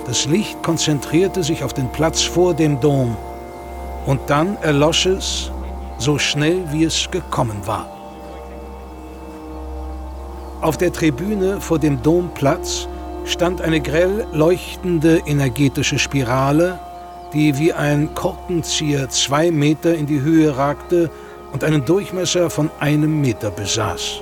Das Licht konzentrierte sich auf den Platz vor dem Dom. Und dann erlosch es, so schnell wie es gekommen war. Auf der Tribüne vor dem Domplatz stand eine grell leuchtende energetische Spirale, die wie ein Korkenzieher zwei Meter in die Höhe ragte und einen Durchmesser von einem Meter besaß.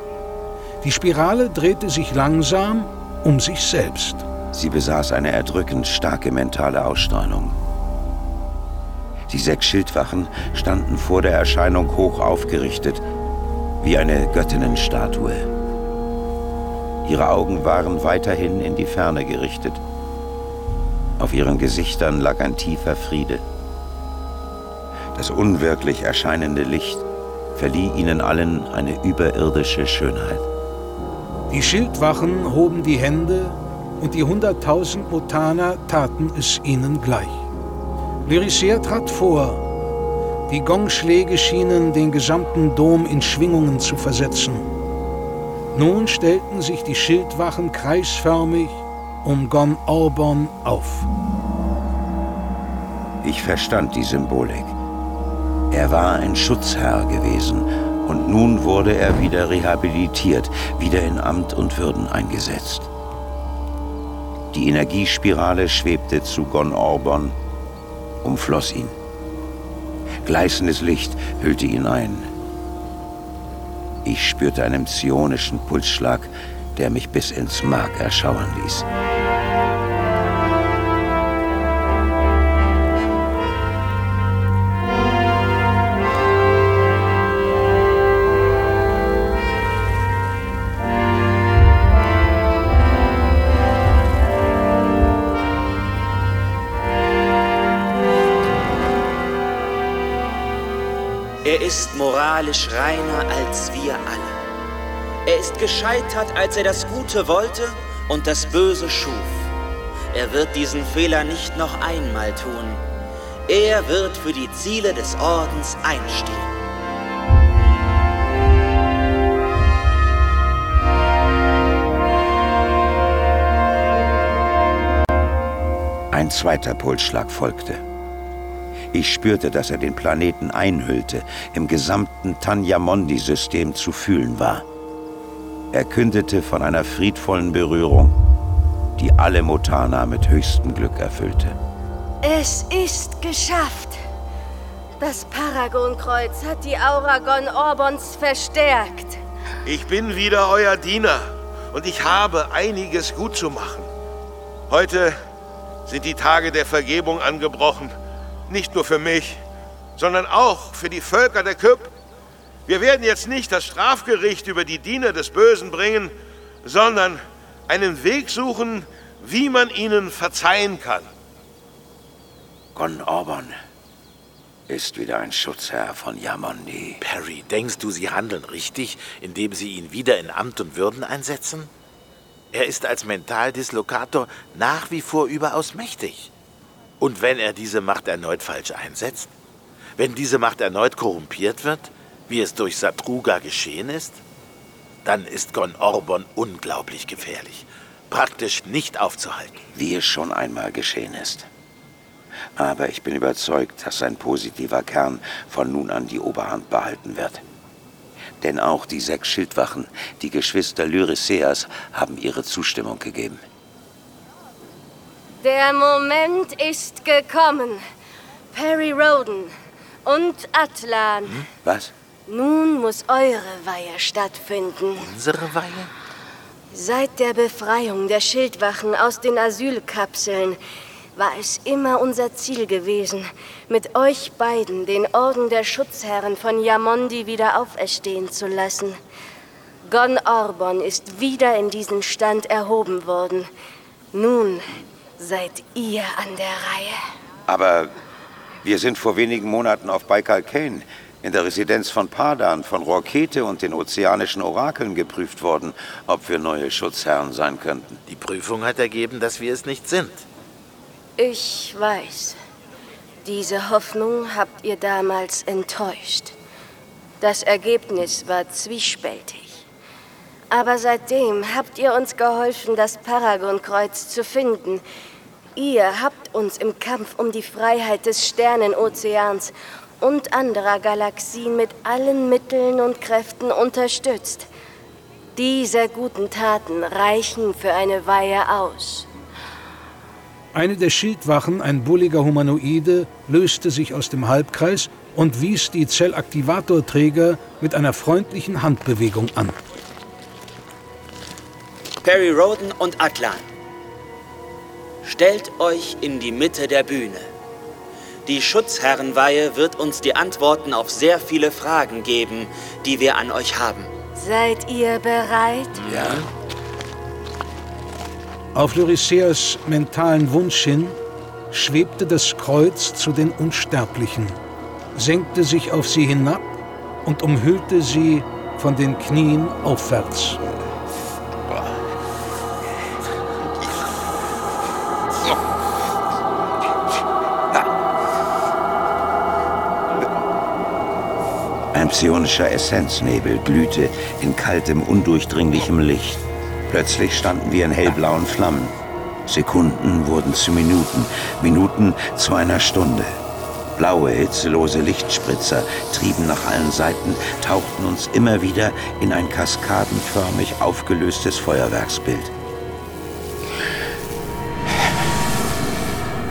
Die Spirale drehte sich langsam um sich selbst. Sie besaß eine erdrückend starke mentale Ausstrahlung. Die sechs Schildwachen standen vor der Erscheinung hoch aufgerichtet, wie eine Göttinnenstatue. Ihre Augen waren weiterhin in die Ferne gerichtet. Auf ihren Gesichtern lag ein tiefer Friede. Das unwirklich erscheinende Licht verlieh ihnen allen eine überirdische Schönheit. Die Schildwachen hoben die Hände und die hunderttausend Mutaner taten es ihnen gleich. Lyriser trat vor. Die Gongschläge schienen den gesamten Dom in Schwingungen zu versetzen. Nun stellten sich die Schildwachen kreisförmig um Gon Orbon auf. Ich verstand die Symbolik. Er war ein Schutzherr gewesen und nun wurde er wieder rehabilitiert, wieder in Amt und Würden eingesetzt. Die Energiespirale schwebte zu Gon Orbon, umfloss ihn. Gleißendes Licht hüllte ihn ein. Ich spürte einen psionischen Pulsschlag, der mich bis ins Mark erschauern ließ. Ist moralisch reiner als wir alle. Er ist gescheitert, als er das Gute wollte und das Böse schuf. Er wird diesen Fehler nicht noch einmal tun. Er wird für die Ziele des Ordens einstehen. Ein zweiter Pulsschlag folgte. Ich spürte, dass er den Planeten einhüllte, im gesamten Tanyamondi-System zu fühlen war. Er kündete von einer friedvollen Berührung, die alle Mutana mit höchstem Glück erfüllte. Es ist geschafft. Das Paragonkreuz hat die Aura Gon Orbons verstärkt. Ich bin wieder euer Diener und ich habe einiges gut zu machen. Heute sind die Tage der Vergebung angebrochen. Nicht nur für mich, sondern auch für die Völker der Küpp. Wir werden jetzt nicht das Strafgericht über die Diener des Bösen bringen, sondern einen Weg suchen, wie man ihnen verzeihen kann. Gon Orban ist wieder ein Schutzherr von Yamondi. Perry, denkst du, sie handeln richtig, indem sie ihn wieder in Amt und Würden einsetzen? Er ist als Mentaldislokator nach wie vor überaus mächtig. Und wenn er diese Macht erneut falsch einsetzt? Wenn diese Macht erneut korrumpiert wird, wie es durch Satruga geschehen ist? Dann ist Gon Orbon unglaublich gefährlich. Praktisch nicht aufzuhalten. Wie es schon einmal geschehen ist. Aber ich bin überzeugt, dass sein positiver Kern von nun an die Oberhand behalten wird. Denn auch die sechs Schildwachen, die Geschwister Lyriseas, haben ihre Zustimmung gegeben. Der Moment ist gekommen. Perry Roden und Atlan. Hm? Was? Nun muss eure Weihe stattfinden. Unsere Weihe? Seit der Befreiung der Schildwachen aus den Asylkapseln war es immer unser Ziel gewesen, mit euch beiden den Orden der Schutzherren von Yamondi wieder auferstehen zu lassen. Gon Orbon ist wieder in diesen Stand erhoben worden. Nun seid ihr an der Reihe. Aber wir sind vor wenigen Monaten auf Baikal Kane in der Residenz von Padan von Rokete und den ozeanischen Orakeln geprüft worden, ob wir neue Schutzherren sein könnten. Die Prüfung hat ergeben, dass wir es nicht sind. Ich weiß. Diese Hoffnung habt ihr damals enttäuscht. Das Ergebnis war zwiespältig. Aber seitdem habt ihr uns geholfen, das Paragonkreuz zu finden. Ihr habt uns im Kampf um die Freiheit des Sternenozeans und anderer Galaxien mit allen Mitteln und Kräften unterstützt. Diese guten Taten reichen für eine Weihe aus. Eine der Schildwachen, ein bulliger Humanoide, löste sich aus dem Halbkreis und wies die Zellaktivatorträger mit einer freundlichen Handbewegung an. Perry Roden und Atlan, stellt euch in die Mitte der Bühne. Die Schutzherrenweihe wird uns die Antworten auf sehr viele Fragen geben, die wir an euch haben. Seid ihr bereit? Ja. Auf Lyriseas mentalen Wunsch hin schwebte das Kreuz zu den Unsterblichen, senkte sich auf sie hinab und umhüllte sie von den Knien aufwärts. Psionischer Essenznebel glühte in kaltem, undurchdringlichem Licht. Plötzlich standen wir in hellblauen Flammen. Sekunden wurden zu Minuten, Minuten zu einer Stunde. Blaue, hitzelose Lichtspritzer trieben nach allen Seiten, tauchten uns immer wieder in ein kaskadenförmig aufgelöstes Feuerwerksbild.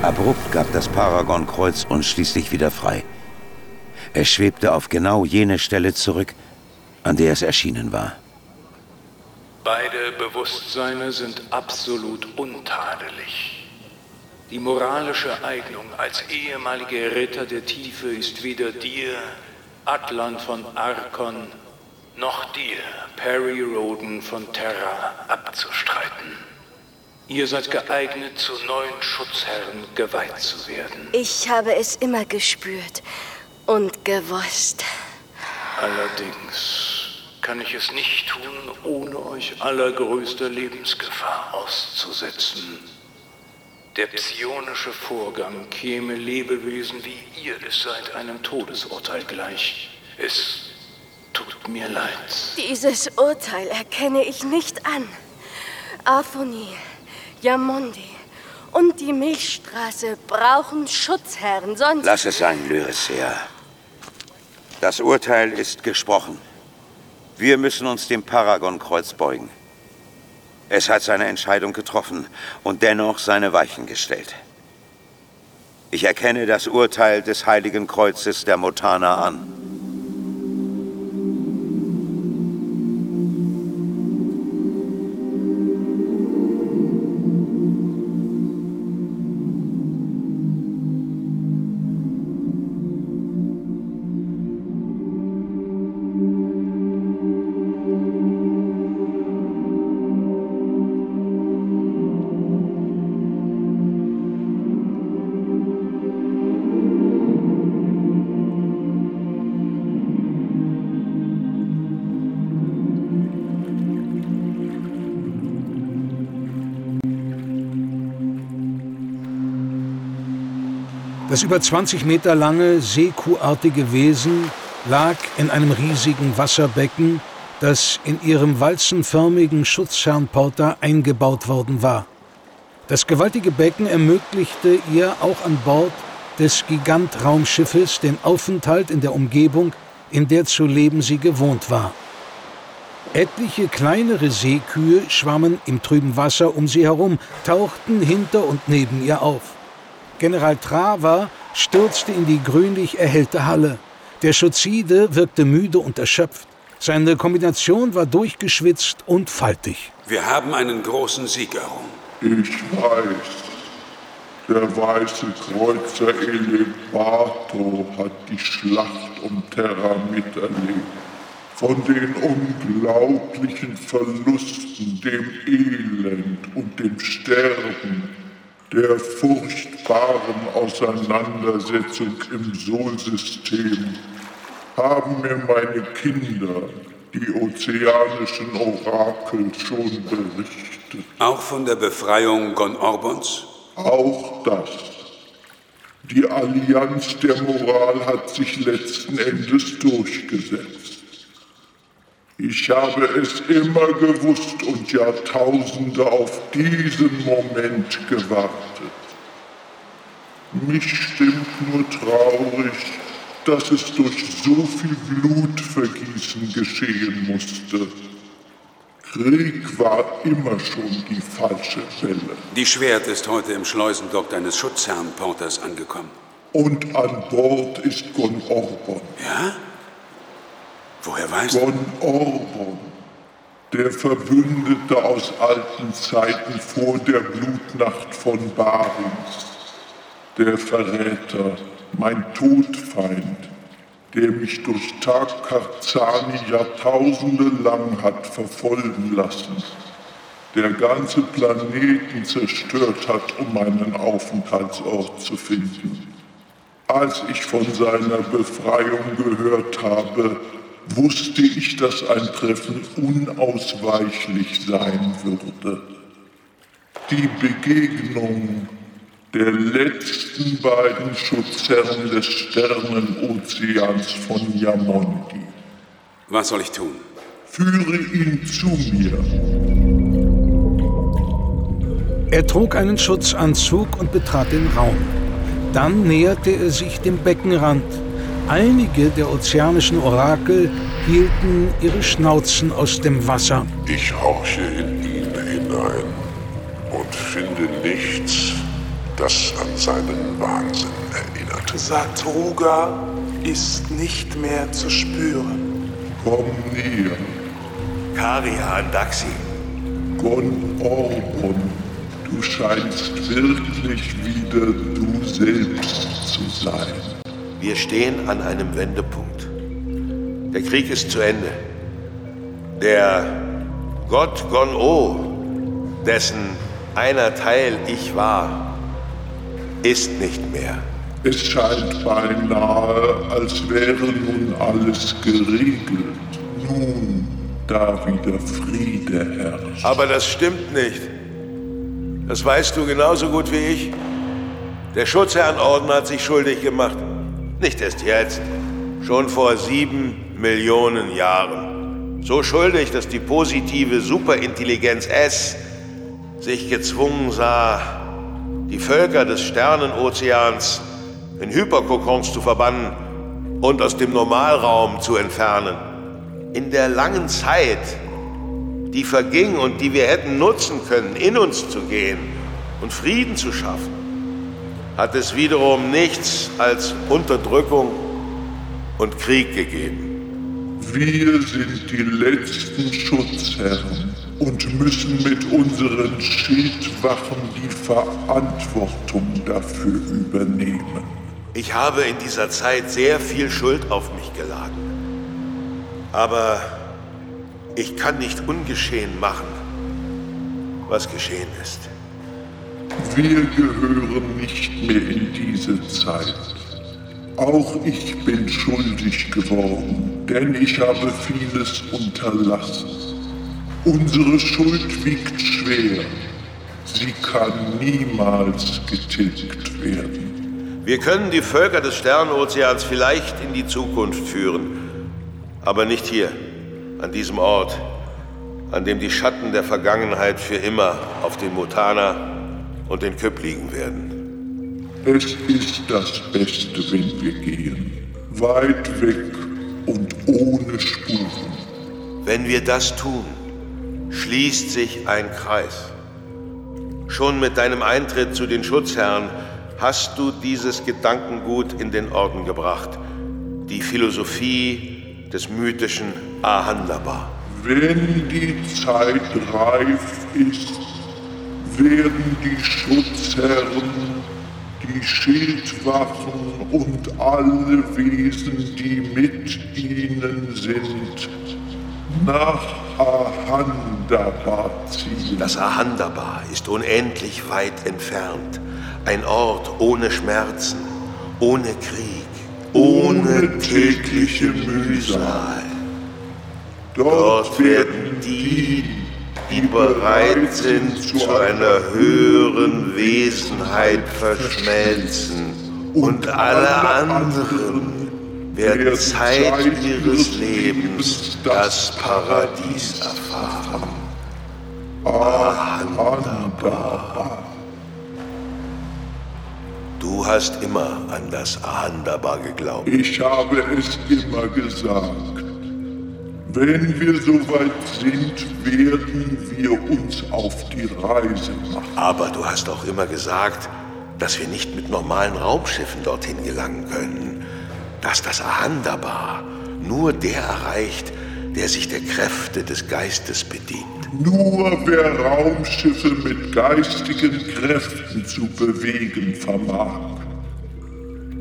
Abrupt gab das Paragon-Kreuz uns schließlich wieder frei. Es schwebte auf genau jene Stelle zurück, an der es erschienen war. Beide Bewusstseine sind absolut untadelig. Die moralische Eignung als ehemalige Ritter der Tiefe ist weder dir, Atlan von Arkon, noch dir, Perry Roden von Terra, abzustreiten. Ihr seid geeignet, zu neuen Schutzherren geweiht zu werden. Ich habe es immer gespürt und gewusst. Allerdings kann ich es nicht tun, ohne euch allergrößter Lebensgefahr auszusetzen. Der psionische Vorgang käme Lebewesen wie ihr es seid einem Todesurteil gleich. Es tut mir leid. Dieses Urteil erkenne ich nicht an. Aphonie, Yamondi und die Milchstraße brauchen Schutzherren, sonst... Lass es sein, Lyrissea. Das Urteil ist gesprochen. Wir müssen uns dem Paragon-Kreuz beugen. Es hat seine Entscheidung getroffen und dennoch seine Weichen gestellt. Ich erkenne das Urteil des Heiligen Kreuzes der Motana an. Das über 20 Meter lange, seekuhartige Wesen lag in einem riesigen Wasserbecken, das in ihrem walzenförmigen Schutzherrnporter eingebaut worden war. Das gewaltige Becken ermöglichte ihr auch an Bord des Gigantraumschiffes den Aufenthalt in der Umgebung, in der zu leben sie gewohnt war. Etliche kleinere Seekühe schwammen im trüben Wasser um sie herum, tauchten hinter und neben ihr auf. General Trava stürzte in die grünlich erhellte Halle. Der Schuzide wirkte müde und erschöpft. Seine Kombination war durchgeschwitzt und faltig. Wir haben einen großen Sieg errungen. Ich weiß. Der weiße Kreuzer Elevato hat die Schlacht um Terra miterlebt. Von den unglaublichen Verlusten, dem Elend und dem Sterben der furchtbaren Auseinandersetzung im Solsystem haben mir meine Kinder, die ozeanischen Orakel, schon berichtet. Auch von der Befreiung Gon Orbons? Auch das. Die Allianz der Moral hat sich letzten Endes durchgesetzt. Ich habe es immer gewusst und Jahrtausende auf diesen Moment gewartet. Mich stimmt nur traurig, dass es durch so viel Blutvergießen geschehen musste. Krieg war immer schon die falsche Welle. Die Schwert ist heute im Schleusendock deines Schutzherrn-Porters angekommen. Und an Bord ist Gon Orbon. Ja? Woher weißt du? Von Orbon, der Verbündete aus alten Zeiten vor der Blutnacht von Barings, der Verräter, mein Todfeind, der mich durch Tag Karzani Jahrtausende lang hat verfolgen lassen, der ganze Planeten zerstört hat, um meinen Aufenthaltsort zu finden. Als ich von seiner Befreiung gehört habe, wusste ich, dass ein Treffen unausweichlich sein würde. Die Begegnung der letzten beiden Schutzherren des Sternenozeans von Yamondi. Was soll ich tun? Führe ihn zu mir. Er trug einen Schutzanzug und betrat den Raum. Dann näherte er sich dem Beckenrand Einige der ozeanischen Orakel hielten ihre Schnauzen aus dem Wasser. Ich horche in ihn hinein und finde nichts, das an seinen Wahnsinn erinnert. Satruga ist nicht mehr zu spüren. Komm näher. Karian Daxi. Gon Orbon, du scheinst wirklich wieder du selbst zu sein. Wir stehen an einem Wendepunkt. Der Krieg ist zu Ende. Der Gott Gon-O, dessen einer Teil ich war, ist nicht mehr. Es scheint beinahe, als wäre nun alles geregelt. Nun, da wieder Friede herrscht. Aber das stimmt nicht. Das weißt du genauso gut wie ich. Der Schutzherrenorden hat sich schuldig gemacht. Nicht erst jetzt, schon vor sieben Millionen Jahren. So schuldig, dass die positive Superintelligenz S sich gezwungen sah, die Völker des Sternenozeans in Hyperkokons zu verbannen und aus dem Normalraum zu entfernen. In der langen Zeit, die verging und die wir hätten nutzen können, in uns zu gehen und Frieden zu schaffen, hat es wiederum nichts als Unterdrückung und Krieg gegeben. Wir sind die letzten Schutzherren und müssen mit unseren Schildwachen die Verantwortung dafür übernehmen. Ich habe in dieser Zeit sehr viel Schuld auf mich geladen. Aber ich kann nicht ungeschehen machen, was geschehen ist. Wir gehören nicht mehr in diese Zeit. Auch ich bin schuldig geworden, denn ich habe vieles unterlassen. Unsere Schuld wiegt schwer. Sie kann niemals getilgt werden. Wir können die Völker des Sternenozeans vielleicht in die Zukunft führen, aber nicht hier, an diesem Ort, an dem die Schatten der Vergangenheit für immer auf den Mutana und den Küpp liegen werden. Es ist das Beste, wenn wir gehen. Weit weg und ohne Spuren. Wenn wir das tun, schließt sich ein Kreis. Schon mit deinem Eintritt zu den Schutzherren hast du dieses Gedankengut in den Orden gebracht. Die Philosophie des mythischen Ahandaba. Wenn die Zeit reif ist, werden die Schutzherren, die Schildwachen und alle Wesen, die mit ihnen sind, nach Ahandaba ziehen. Das Ahandaba ist unendlich weit entfernt. Ein Ort ohne Schmerzen, ohne Krieg, ohne, ohne tägliche Mühsal. Dort werden die, die bereit sind, zu einer höheren Wesenheit verschmelzen und alle anderen werden Zeit ihres Lebens das Paradies erfahren. Ahandaba. Du hast immer an das Ahandaba geglaubt. Ich habe es immer gesagt. Wenn wir soweit sind, werden wir uns auf die Reise machen. Aber du hast auch immer gesagt, dass wir nicht mit normalen Raumschiffen dorthin gelangen können. Dass das Ahandaba nur der erreicht, der sich der Kräfte des Geistes bedient. Nur wer Raumschiffe mit geistigen Kräften zu bewegen vermag.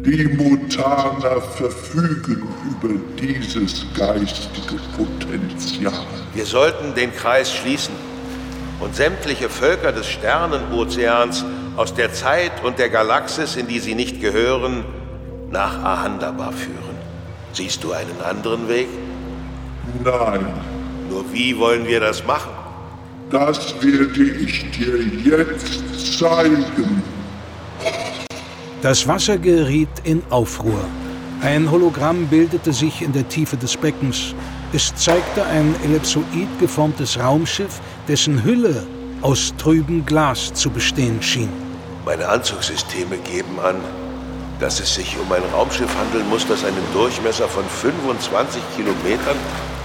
Die Mutaner verfügen über dieses geistige Potenzial. Wir sollten den Kreis schließen und sämtliche Völker des Sternenozeans aus der Zeit und der Galaxis, in die sie nicht gehören, nach Ahandaba führen. Siehst du einen anderen Weg? Nein. Nur wie wollen wir das machen? Das werde ich dir jetzt zeigen. Das Wasser geriet in Aufruhr. Ein Hologramm bildete sich in der Tiefe des Beckens. Es zeigte ein ellipsoid geformtes Raumschiff, dessen Hülle aus trübem Glas zu bestehen schien. Meine Anzugssysteme geben an, dass es sich um ein Raumschiff handeln muss, das einen Durchmesser von 25 Kilometern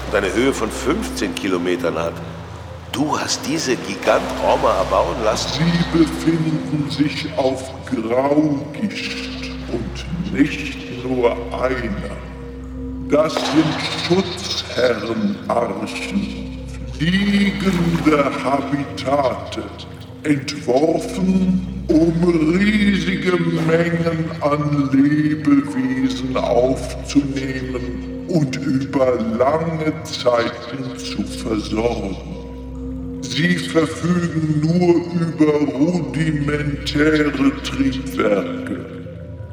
und eine Höhe von 15 Kilometern hat. Du hast diese Gigantrauma erbauen lassen? Sie befinden sich auf Graugischt und nicht nur einer. Das sind Schutzherrenarchen, fliegende Habitate, entworfen, um riesige Mengen an Lebewesen aufzunehmen und über lange Zeiten zu versorgen. Sie verfügen nur über rudimentäre Triebwerke.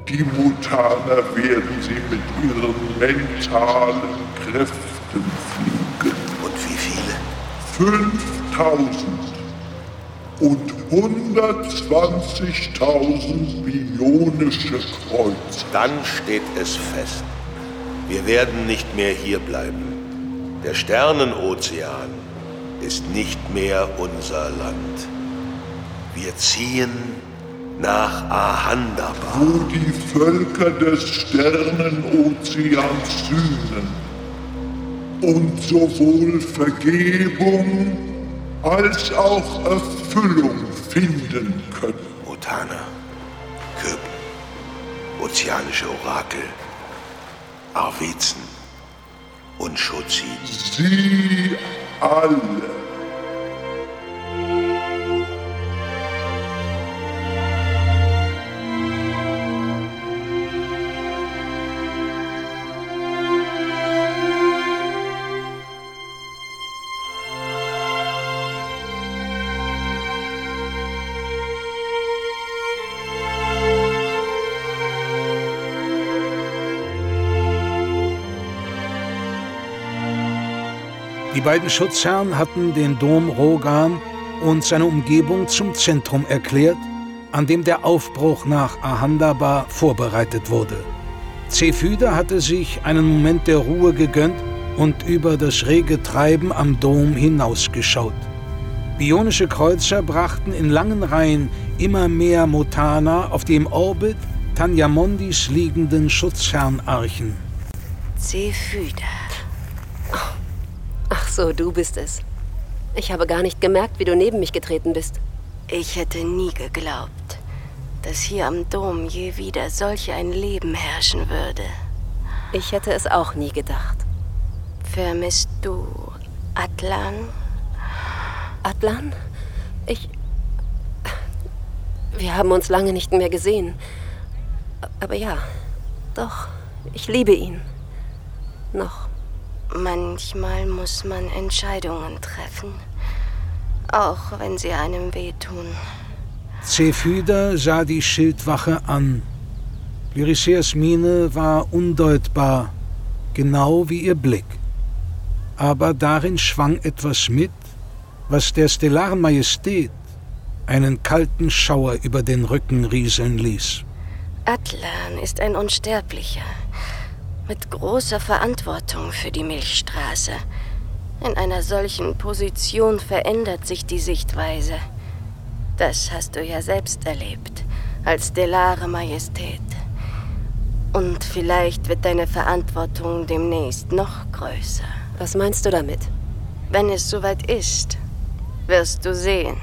Die Mutaner werden sie mit ihren mentalen Kräften fliegen. Und wie viele? 5000 und 120.000 bionische Kreuze. Dann steht es fest. Wir werden nicht mehr hier bleiben. Der Sternenozean ist nicht mehr unser Land. Wir ziehen nach Ahandaba. Wo die Völker des Sternenozeans sühnen und sowohl Vergebung als auch Erfüllung finden können. Mutana, Köp, ozeanische Orakel, Arwezen und Schutzin. Sie alle. Beiden Schutzherren hatten den Dom Rogan und seine Umgebung zum Zentrum erklärt, an dem der Aufbruch nach Ahandaba vorbereitet wurde. Zephyda hatte sich einen Moment der Ruhe gegönnt und über das rege Treiben am Dom hinausgeschaut. Bionische Kreuzer brachten in langen Reihen immer mehr Motana auf dem Orbit Tanyamondis liegenden Schutzherrnarchen. Zephyda. So, du bist es. Ich habe gar nicht gemerkt, wie du neben mich getreten bist. Ich hätte nie geglaubt, dass hier am Dom je wieder solch ein Leben herrschen würde. Ich hätte es auch nie gedacht. Vermisst du Atlan? Atlan? Ich. Wir haben uns lange nicht mehr gesehen. Aber ja, doch, ich liebe ihn. Noch. Manchmal muss man Entscheidungen treffen, auch wenn sie einem wehtun. Zephyda sah die Schildwache an. Lyriseas Miene war undeutbar, genau wie ihr Blick. Aber darin schwang etwas mit, was der stellaren Majestät einen kalten Schauer über den Rücken rieseln ließ. Atlan ist ein Unsterblicher mit großer Verantwortung für die Milchstraße. In einer solchen Position verändert sich die Sichtweise. Das hast du ja selbst erlebt, als Stellare Majestät. Und vielleicht wird deine Verantwortung demnächst noch größer. Was meinst du damit? Wenn es soweit ist, wirst du sehen.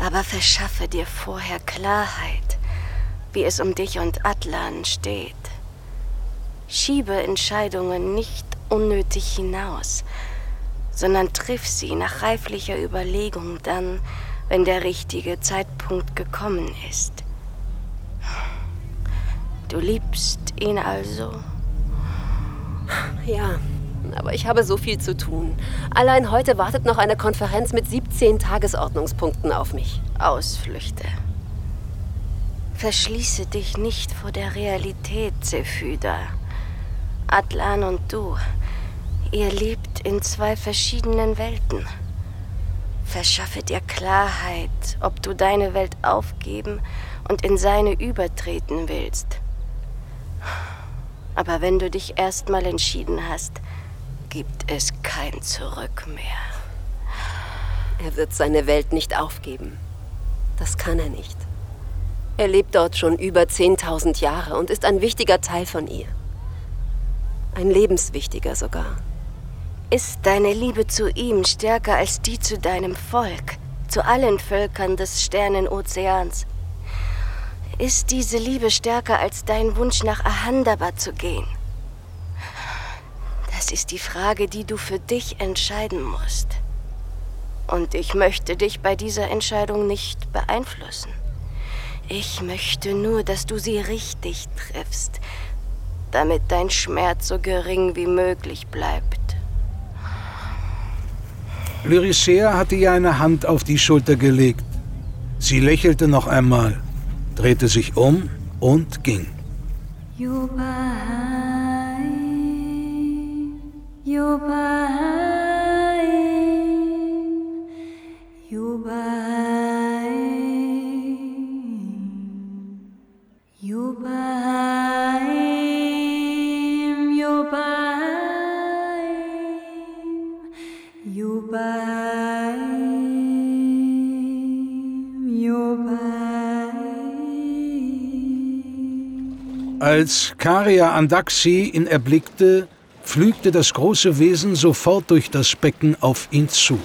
Aber verschaffe dir vorher Klarheit, wie es um dich und Atlan steht. Schiebe Entscheidungen nicht unnötig hinaus, sondern triff sie nach reiflicher Überlegung dann, wenn der richtige Zeitpunkt gekommen ist. Du liebst ihn also? Ja, aber ich habe so viel zu tun. Allein heute wartet noch eine Konferenz mit 17 Tagesordnungspunkten auf mich. Ausflüchte. Verschließe dich nicht vor der Realität, Zephyda. Atlan und du, ihr lebt in zwei verschiedenen Welten. Verschaffe dir Klarheit, ob du deine Welt aufgeben und in seine übertreten willst. Aber wenn du dich erstmal entschieden hast, gibt es kein Zurück mehr. Er wird seine Welt nicht aufgeben. Das kann er nicht. Er lebt dort schon über 10.000 Jahre und ist ein wichtiger Teil von ihr. Ein lebenswichtiger sogar. Ist deine Liebe zu ihm stärker als die zu deinem Volk, zu allen Völkern des Sternenozeans? Ist diese Liebe stärker als dein Wunsch nach Ahandaba zu gehen? Das ist die Frage, die du für dich entscheiden musst. Und ich möchte dich bei dieser Entscheidung nicht beeinflussen. Ich möchte nur, dass du sie richtig triffst, damit dein Schmerz so gering wie möglich bleibt. Lyricea hatte ihr eine Hand auf die Schulter gelegt. Sie lächelte noch einmal, drehte sich um und ging. Yubai, Yubai, Yubai, Als Karia Andaxi ihn erblickte, pflügte das große Wesen sofort durch das Becken auf ihn zu.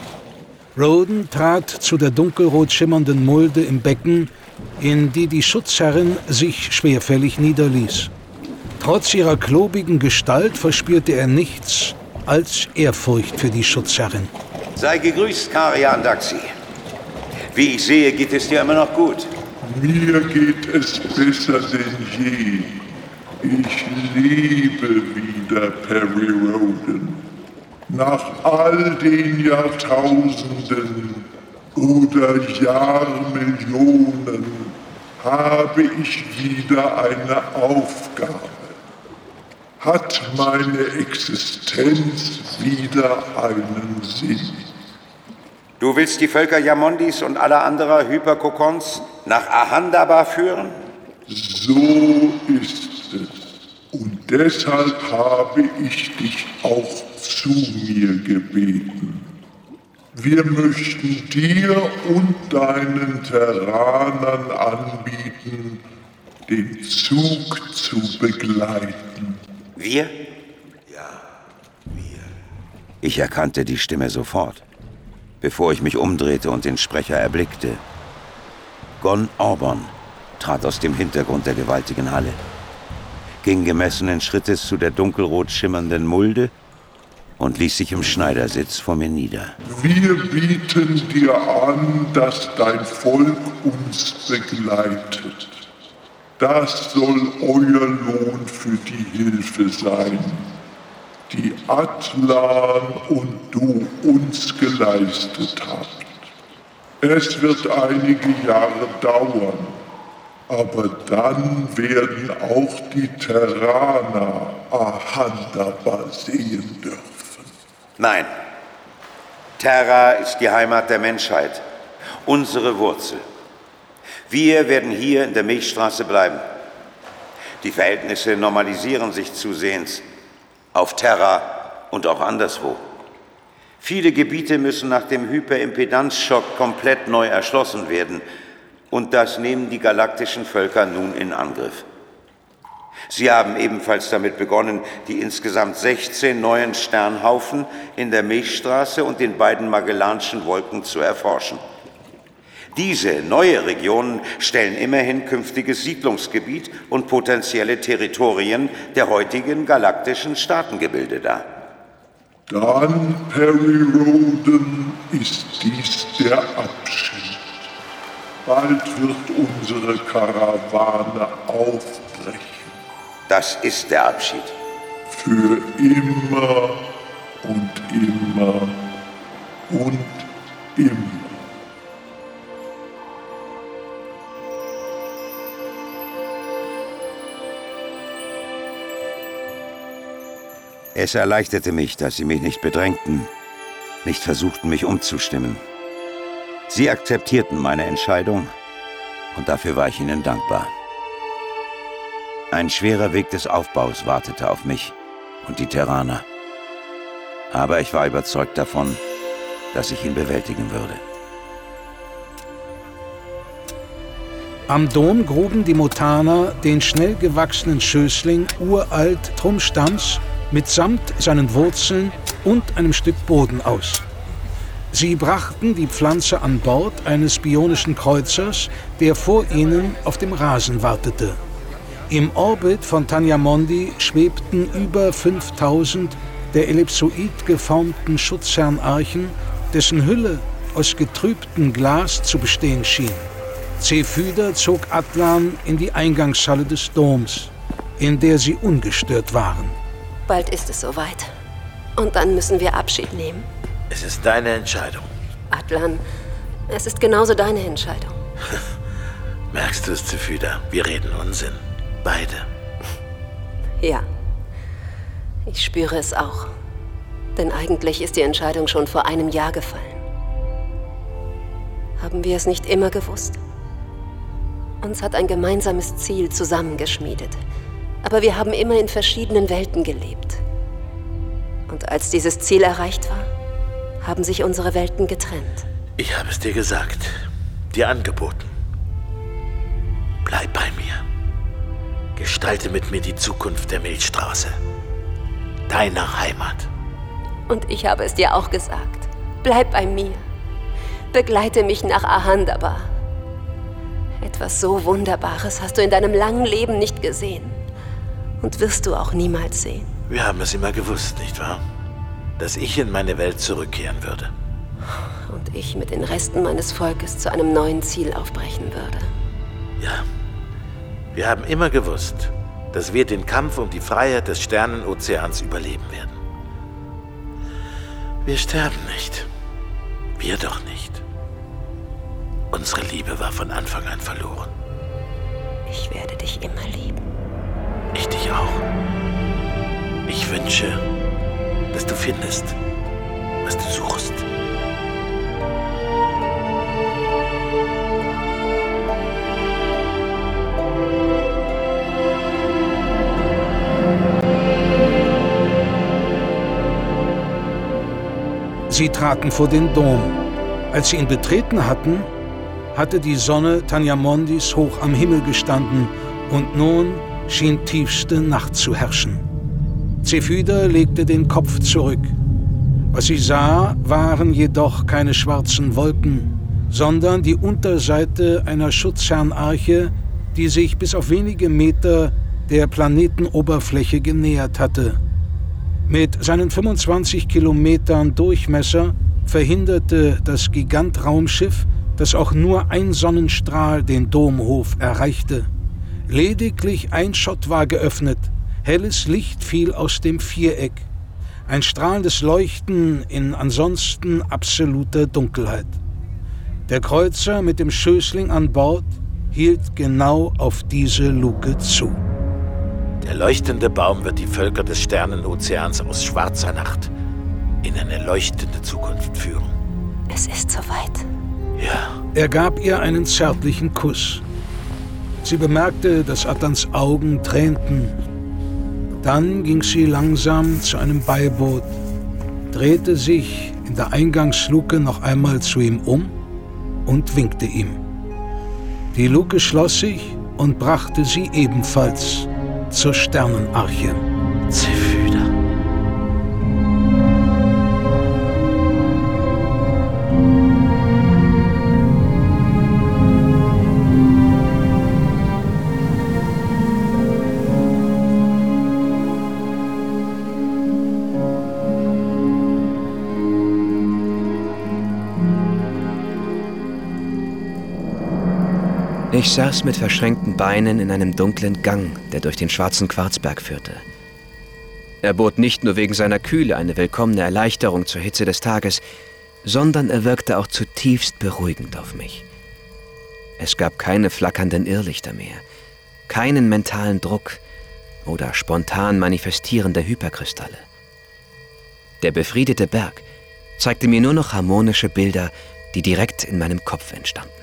Roden trat zu der dunkelrot schimmernden Mulde im Becken, in die die Schutzherrin sich schwerfällig niederließ. Trotz ihrer klobigen Gestalt verspürte er nichts als Ehrfurcht für die Schutzherrin. Sei gegrüßt, Karian Daxi. Wie ich sehe, geht es dir immer noch gut. Mir geht es besser denn je. Ich lebe wieder, Perry Roden. Nach all den Jahrtausenden oder Jahrmillionen habe ich wieder eine Aufgabe. Hat meine Existenz wieder einen Sinn. Du willst die Völker Yamondis und aller anderer Hyperkokons nach Ahandaba führen? So ist es. Und deshalb habe ich dich auch zu mir gebeten. Wir möchten dir und deinen Terranern anbieten, den Zug zu begleiten. Wir? Ja, wir. Ich erkannte die Stimme sofort bevor ich mich umdrehte und den Sprecher erblickte. Gon Orban trat aus dem Hintergrund der gewaltigen Halle, ging gemessenen Schrittes zu der dunkelrot schimmernden Mulde und ließ sich im Schneidersitz vor mir nieder. Wir bieten dir an, dass dein Volk uns begleitet. Das soll euer Lohn für die Hilfe sein die Atlan und du uns geleistet habt. Es wird einige Jahre dauern, aber dann werden auch die Terraner Ahandaba sehen dürfen. Nein, Terra ist die Heimat der Menschheit, unsere Wurzel. Wir werden hier in der Milchstraße bleiben. Die Verhältnisse normalisieren sich zusehends auf Terra und auch anderswo. Viele Gebiete müssen nach dem Hyperimpedanzschock komplett neu erschlossen werden und das nehmen die galaktischen Völker nun in Angriff. Sie haben ebenfalls damit begonnen, die insgesamt 16 neuen Sternhaufen in der Milchstraße und den beiden Magellanschen Wolken zu erforschen. Diese neue Regionen stellen immerhin künftiges Siedlungsgebiet und potenzielle Territorien der heutigen galaktischen Staatengebilde dar. Dann, Perry Roden, ist dies der Abschied. Bald wird unsere Karawane aufbrechen. Das ist der Abschied. Für immer und immer und immer. Es erleichterte mich, dass sie mich nicht bedrängten, nicht versuchten, mich umzustimmen. Sie akzeptierten meine Entscheidung und dafür war ich ihnen dankbar. Ein schwerer Weg des Aufbaus wartete auf mich und die Terraner. Aber ich war überzeugt davon, dass ich ihn bewältigen würde. Am Dom gruben die Motaner den schnell gewachsenen Schößling uralt Trumstamms mitsamt seinen Wurzeln und einem Stück Boden aus. Sie brachten die Pflanze an Bord eines bionischen Kreuzers, der vor ihnen auf dem Rasen wartete. Im Orbit von Tanyamondi schwebten über 5000 der ellipsoid geformten Schutzherrnarchen, dessen Hülle aus getrübtem Glas zu bestehen schien. Zephyder zog Atlan in die Eingangshalle des Doms, in der sie ungestört waren. Bald ist es soweit. Und dann müssen wir Abschied nehmen. Es ist deine Entscheidung. Atlan, es ist genauso deine Entscheidung. Merkst du es, Zephyda? Wir reden Unsinn. Beide. Ja. Ich spüre es auch. Denn eigentlich ist die Entscheidung schon vor einem Jahr gefallen. Haben wir es nicht immer gewusst? Uns hat ein gemeinsames Ziel zusammengeschmiedet. Aber wir haben immer in verschiedenen Welten gelebt. Und als dieses Ziel erreicht war, haben sich unsere Welten getrennt. Ich habe es dir gesagt, dir angeboten. Bleib bei mir. Gestalte mit mir die Zukunft der Milchstraße. Deiner Heimat. Und ich habe es dir auch gesagt. Bleib bei mir. Begleite mich nach Ahandaba. Etwas so Wunderbares hast du in deinem langen Leben nicht gesehen. Und wirst du auch niemals sehen. Wir haben es immer gewusst, nicht wahr? Dass ich in meine Welt zurückkehren würde. Und ich mit den Resten meines Volkes zu einem neuen Ziel aufbrechen würde. Ja. Wir haben immer gewusst, dass wir den Kampf um die Freiheit des Sternenozeans überleben werden. Wir sterben nicht. Wir doch nicht. Unsere Liebe war von Anfang an verloren. Ich werde dich immer lieben. Ich dich auch. Ich wünsche, dass du findest, was du suchst. Sie traten vor den Dom. Als sie ihn betreten hatten, hatte die Sonne Tanjamondis hoch am Himmel gestanden und nun schien tiefste Nacht zu herrschen. Zephyda legte den Kopf zurück. Was sie sah, waren jedoch keine schwarzen Wolken, sondern die Unterseite einer Schutzherrnarche, die sich bis auf wenige Meter der Planetenoberfläche genähert hatte. Mit seinen 25 Kilometern Durchmesser verhinderte das Gigantraumschiff, dass auch nur ein Sonnenstrahl den Domhof erreichte. Lediglich ein Schott war geöffnet, helles Licht fiel aus dem Viereck, ein strahlendes Leuchten in ansonsten absoluter Dunkelheit. Der Kreuzer mit dem Schößling an Bord hielt genau auf diese Luke zu. Der leuchtende Baum wird die Völker des Sternenozeans aus schwarzer Nacht in eine leuchtende Zukunft führen. Es ist soweit. Ja. Er gab ihr einen zärtlichen Kuss. Sie bemerkte, dass Attans Augen tränten. Dann ging sie langsam zu einem Beiboot, drehte sich in der Eingangsluke noch einmal zu ihm um und winkte ihm. Die Luke schloss sich und brachte sie ebenfalls zur Sternenarche. Zephyda. Ich saß mit verschränkten Beinen in einem dunklen Gang, der durch den schwarzen Quarzberg führte. Er bot nicht nur wegen seiner Kühle eine willkommene Erleichterung zur Hitze des Tages, sondern er wirkte auch zutiefst beruhigend auf mich. Es gab keine flackernden Irrlichter mehr, keinen mentalen Druck oder spontan manifestierende Hyperkristalle. Der befriedete Berg zeigte mir nur noch harmonische Bilder, die direkt in meinem Kopf entstanden.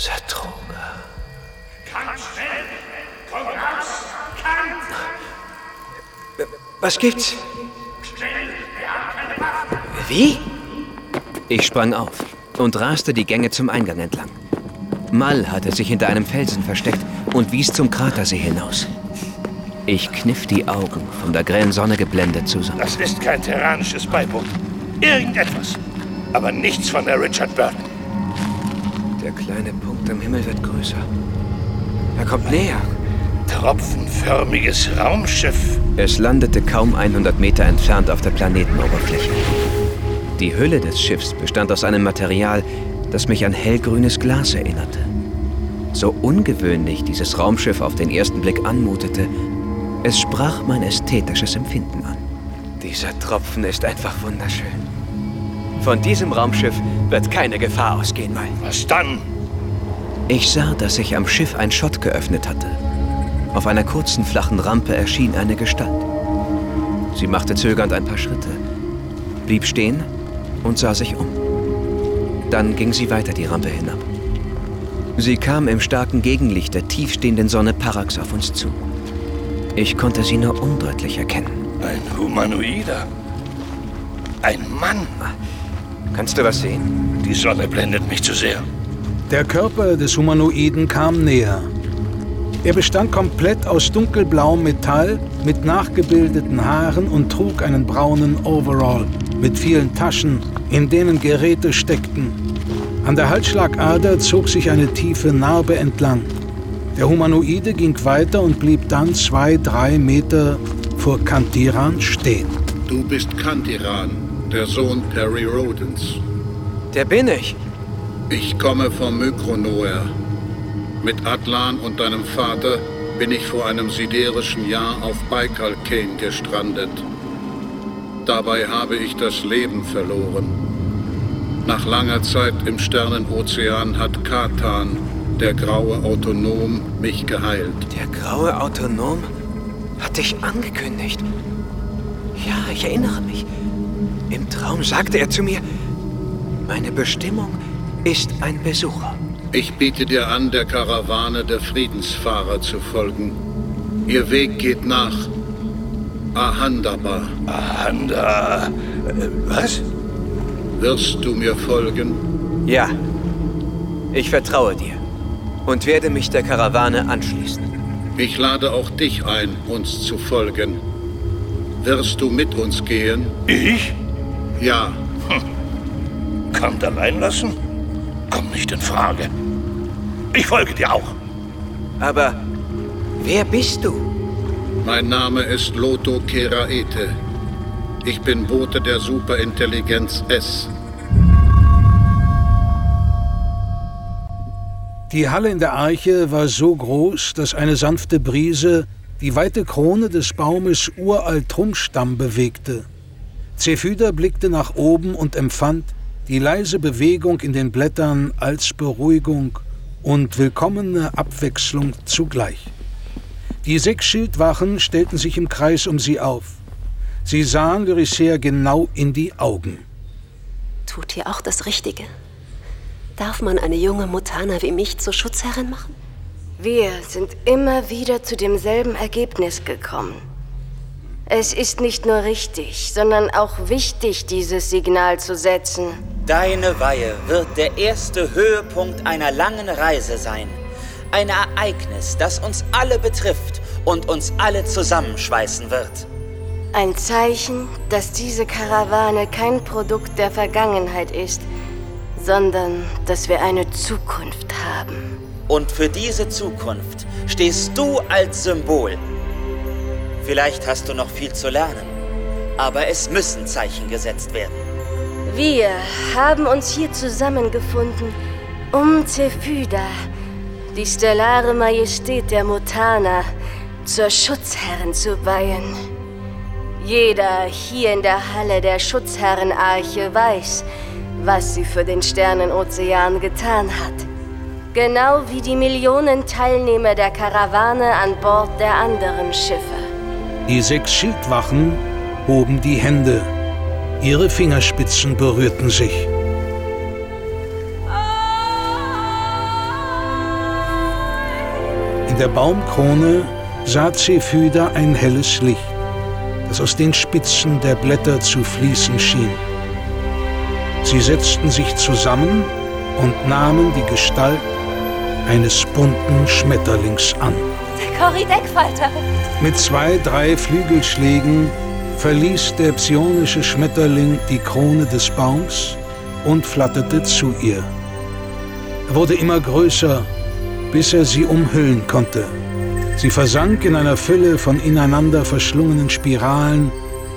Satruga. Kant, schnell! Komm raus! Kant! Was gibt's? Schnell! Wie? Ich sprang auf und raste die Gänge zum Eingang entlang. Mal hatte sich hinter einem Felsen versteckt und wies zum Kratersee hinaus. Ich kniff die Augen, von der grellen Sonne geblendet zusammen. Das ist kein terranisches Beiboot. Irgendetwas. Aber nichts von der Richard Burton. Der kleine Punkt am Himmel wird größer. Er kommt näher. Tropfenförmiges Raumschiff. Es landete kaum 100 Meter entfernt auf der Planetenoberfläche. Die Hülle des Schiffs bestand aus einem Material, das mich an hellgrünes Glas erinnerte. So ungewöhnlich dieses Raumschiff auf den ersten Blick anmutete, es sprach mein ästhetisches Empfinden an. Dieser Tropfen ist einfach wunderschön. Von diesem Raumschiff wird keine Gefahr ausgehen, Mal. Was dann? Ich sah, dass sich am Schiff ein Schott geöffnet hatte. Auf einer kurzen, flachen Rampe erschien eine Gestalt. Sie machte zögernd ein paar Schritte, blieb stehen und sah sich um. Dann ging sie weiter die Rampe hinab. Sie kam im starken Gegenlicht der tiefstehenden Sonne Parax auf uns zu. Ich konnte sie nur undeutlich erkennen. Ein Humanoider. Ein Mann. Kannst du was sehen? Die Sonne blendet mich zu sehr. Der Körper des Humanoiden kam näher. Er bestand komplett aus dunkelblauem Metall mit nachgebildeten Haaren und trug einen braunen Overall. mit vielen Taschen, in denen Geräte steckten. An der Halsschlagader zog sich eine tiefe Narbe entlang. Der Humanoide ging weiter und blieb dann zwei, drei Meter vor Kantiran stehen. Du bist Kantiran, der Sohn Perry Rodens. Der bin ich. Ich komme vom Mykronoer. Mit Atlan und deinem Vater bin ich vor einem siderischen Jahr auf Baikal Kane gestrandet. Dabei habe ich das Leben verloren. Nach langer Zeit im Sternenozean hat Katan, der graue Autonom, mich geheilt. Der graue Autonom hat dich angekündigt. Ja, ich erinnere mich. Im Traum sagte er zu mir, meine Bestimmung ist ein Besucher. Ich biete dir an, der Karawane der Friedensfahrer zu folgen. Ihr Weg geht nach Ahandaba. Ahanda. Äh, was? Wirst du mir folgen? Ja. Ich vertraue dir und werde mich der Karawane anschließen. Ich lade auch dich ein, uns zu folgen. Wirst du mit uns gehen? Ich? Ja. Hm. Kant allein lassen? Kommt nicht in Frage. Ich folge dir auch. Aber wer bist du? Mein Name ist Loto Keraete. Ich bin Bote der Superintelligenz S. Die Halle in der Arche war so groß, dass eine sanfte Brise die weite Krone des Baumes uralt Trummstamm bewegte. Zephyda blickte nach oben und empfand die leise Bewegung in den Blättern als Beruhigung und willkommene Abwechslung zugleich. Die sechs Schildwachen stellten sich im Kreis um sie auf. Sie sahen Lyricea genau in die Augen. Tut ihr auch das Richtige? Darf man eine junge Mutana wie mich zur Schutzherrin machen? Wir sind immer wieder zu demselben Ergebnis gekommen. Es ist nicht nur richtig, sondern auch wichtig, dieses Signal zu setzen. Deine Weihe wird der erste Höhepunkt einer langen Reise sein. Ein Ereignis, das uns alle betrifft und uns alle zusammenschweißen wird. Ein Zeichen, dass diese Karawane kein Produkt der Vergangenheit ist, sondern dass wir eine Zukunft haben. Und für diese Zukunft stehst du als Symbol. Vielleicht hast du noch viel zu lernen, aber es müssen Zeichen gesetzt werden. Wir haben uns hier zusammengefunden, um Zephyda, die stellare Majestät der Mutana, zur Schutzherrin zu weihen. Jeder hier in der Halle der Schutzherrenarche weiß, was sie für den Sternenozean getan hat. Genau wie die Millionen Teilnehmer der Karawane an Bord der anderen Schiffe. Die sechs Schildwachen hoben die Hände. Ihre Fingerspitzen berührten sich. In der Baumkrone sah Zephyda ein helles Licht, das aus den Spitzen der Blätter zu fließen schien. Sie setzten sich zusammen und nahmen die Gestalt eines bunten Schmetterlings an. Der Korridekfalter! Mit zwei, drei Flügelschlägen verließ der psionische Schmetterling die Krone des Baums und flatterte zu ihr. Er wurde immer größer, bis er sie umhüllen konnte. Sie versank in einer Fülle von ineinander verschlungenen Spiralen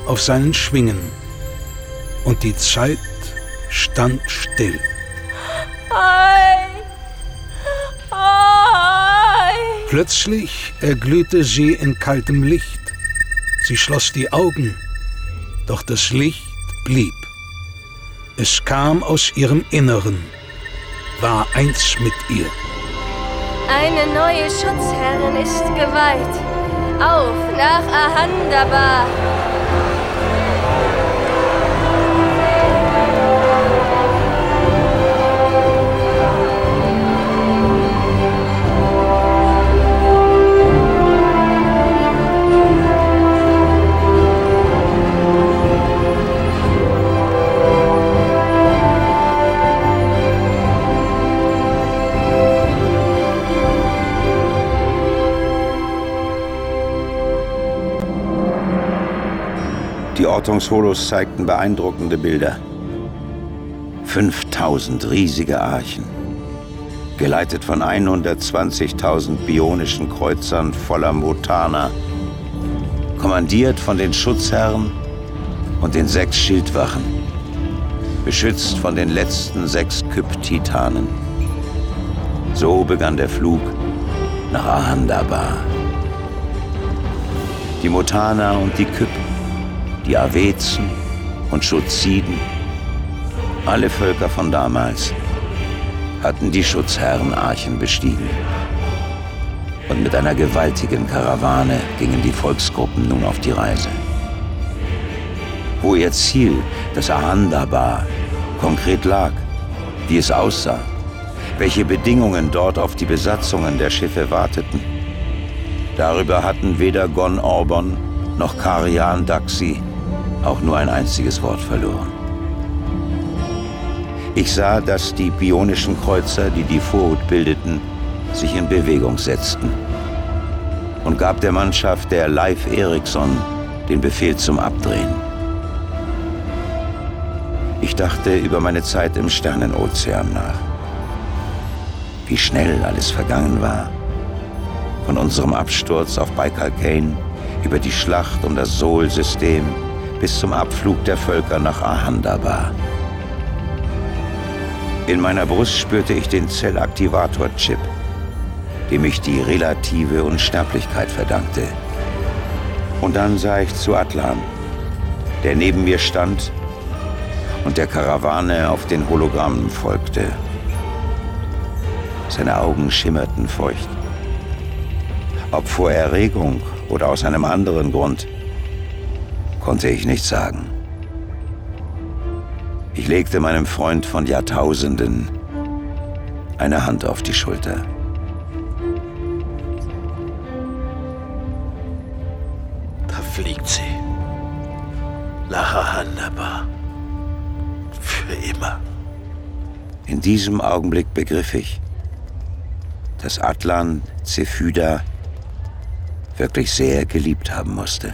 auf seinen Schwingen. Und die Zeit stand still. Ei. Plötzlich erglühte sie in kaltem Licht. Sie schloss die Augen, doch das Licht blieb. Es kam aus ihrem Inneren, war eins mit ihr. Eine neue Schutzherrin ist geweiht. Auf nach Ahandaba! Die Ortungsholos zeigten beeindruckende Bilder. 5000 riesige Archen, geleitet von 120.000 bionischen Kreuzern voller Motaner, kommandiert von den Schutzherren und den sechs Schildwachen, beschützt von den letzten sechs Kyp-Titanen. So begann der Flug nach Ahandabar. Die Motaner und die Kyp, die Awezen und Schutziden, alle Völker von damals hatten die Schutzherrenarchen bestiegen. Und mit einer gewaltigen Karawane gingen die Volksgruppen nun auf die Reise. Wo ihr Ziel, das Ahandabar, konkret lag, wie es aussah, welche Bedingungen dort auf die Besatzungen der Schiffe warteten. Darüber hatten weder Gon Orbon noch Karian Daxi auch nur ein einziges Wort verloren. Ich sah, dass die bionischen Kreuzer, die die Vorhut bildeten, sich in Bewegung setzten und gab der Mannschaft der Leif Eriksson den Befehl zum Abdrehen. Ich dachte über meine Zeit im Sternenozean nach. Wie schnell alles vergangen war. Von unserem Absturz auf Baikal Kane über die Schlacht um das Sol-System bis zum Abflug der Völker nach Ahandabar. In meiner Brust spürte ich den Zellaktivator-Chip, dem ich die relative Unsterblichkeit verdankte. Und dann sah ich zu Atlan, der neben mir stand und der Karawane auf den Hologrammen folgte. Seine Augen schimmerten feucht. Ob vor Erregung oder aus einem anderen Grund, konnte ich nicht sagen. Ich legte meinem Freund von Jahrtausenden eine Hand auf die Schulter. Da fliegt sie. Nach Ahandaba. Für immer. In diesem Augenblick begriff ich, dass Atlan Zephyda wirklich sehr geliebt haben musste.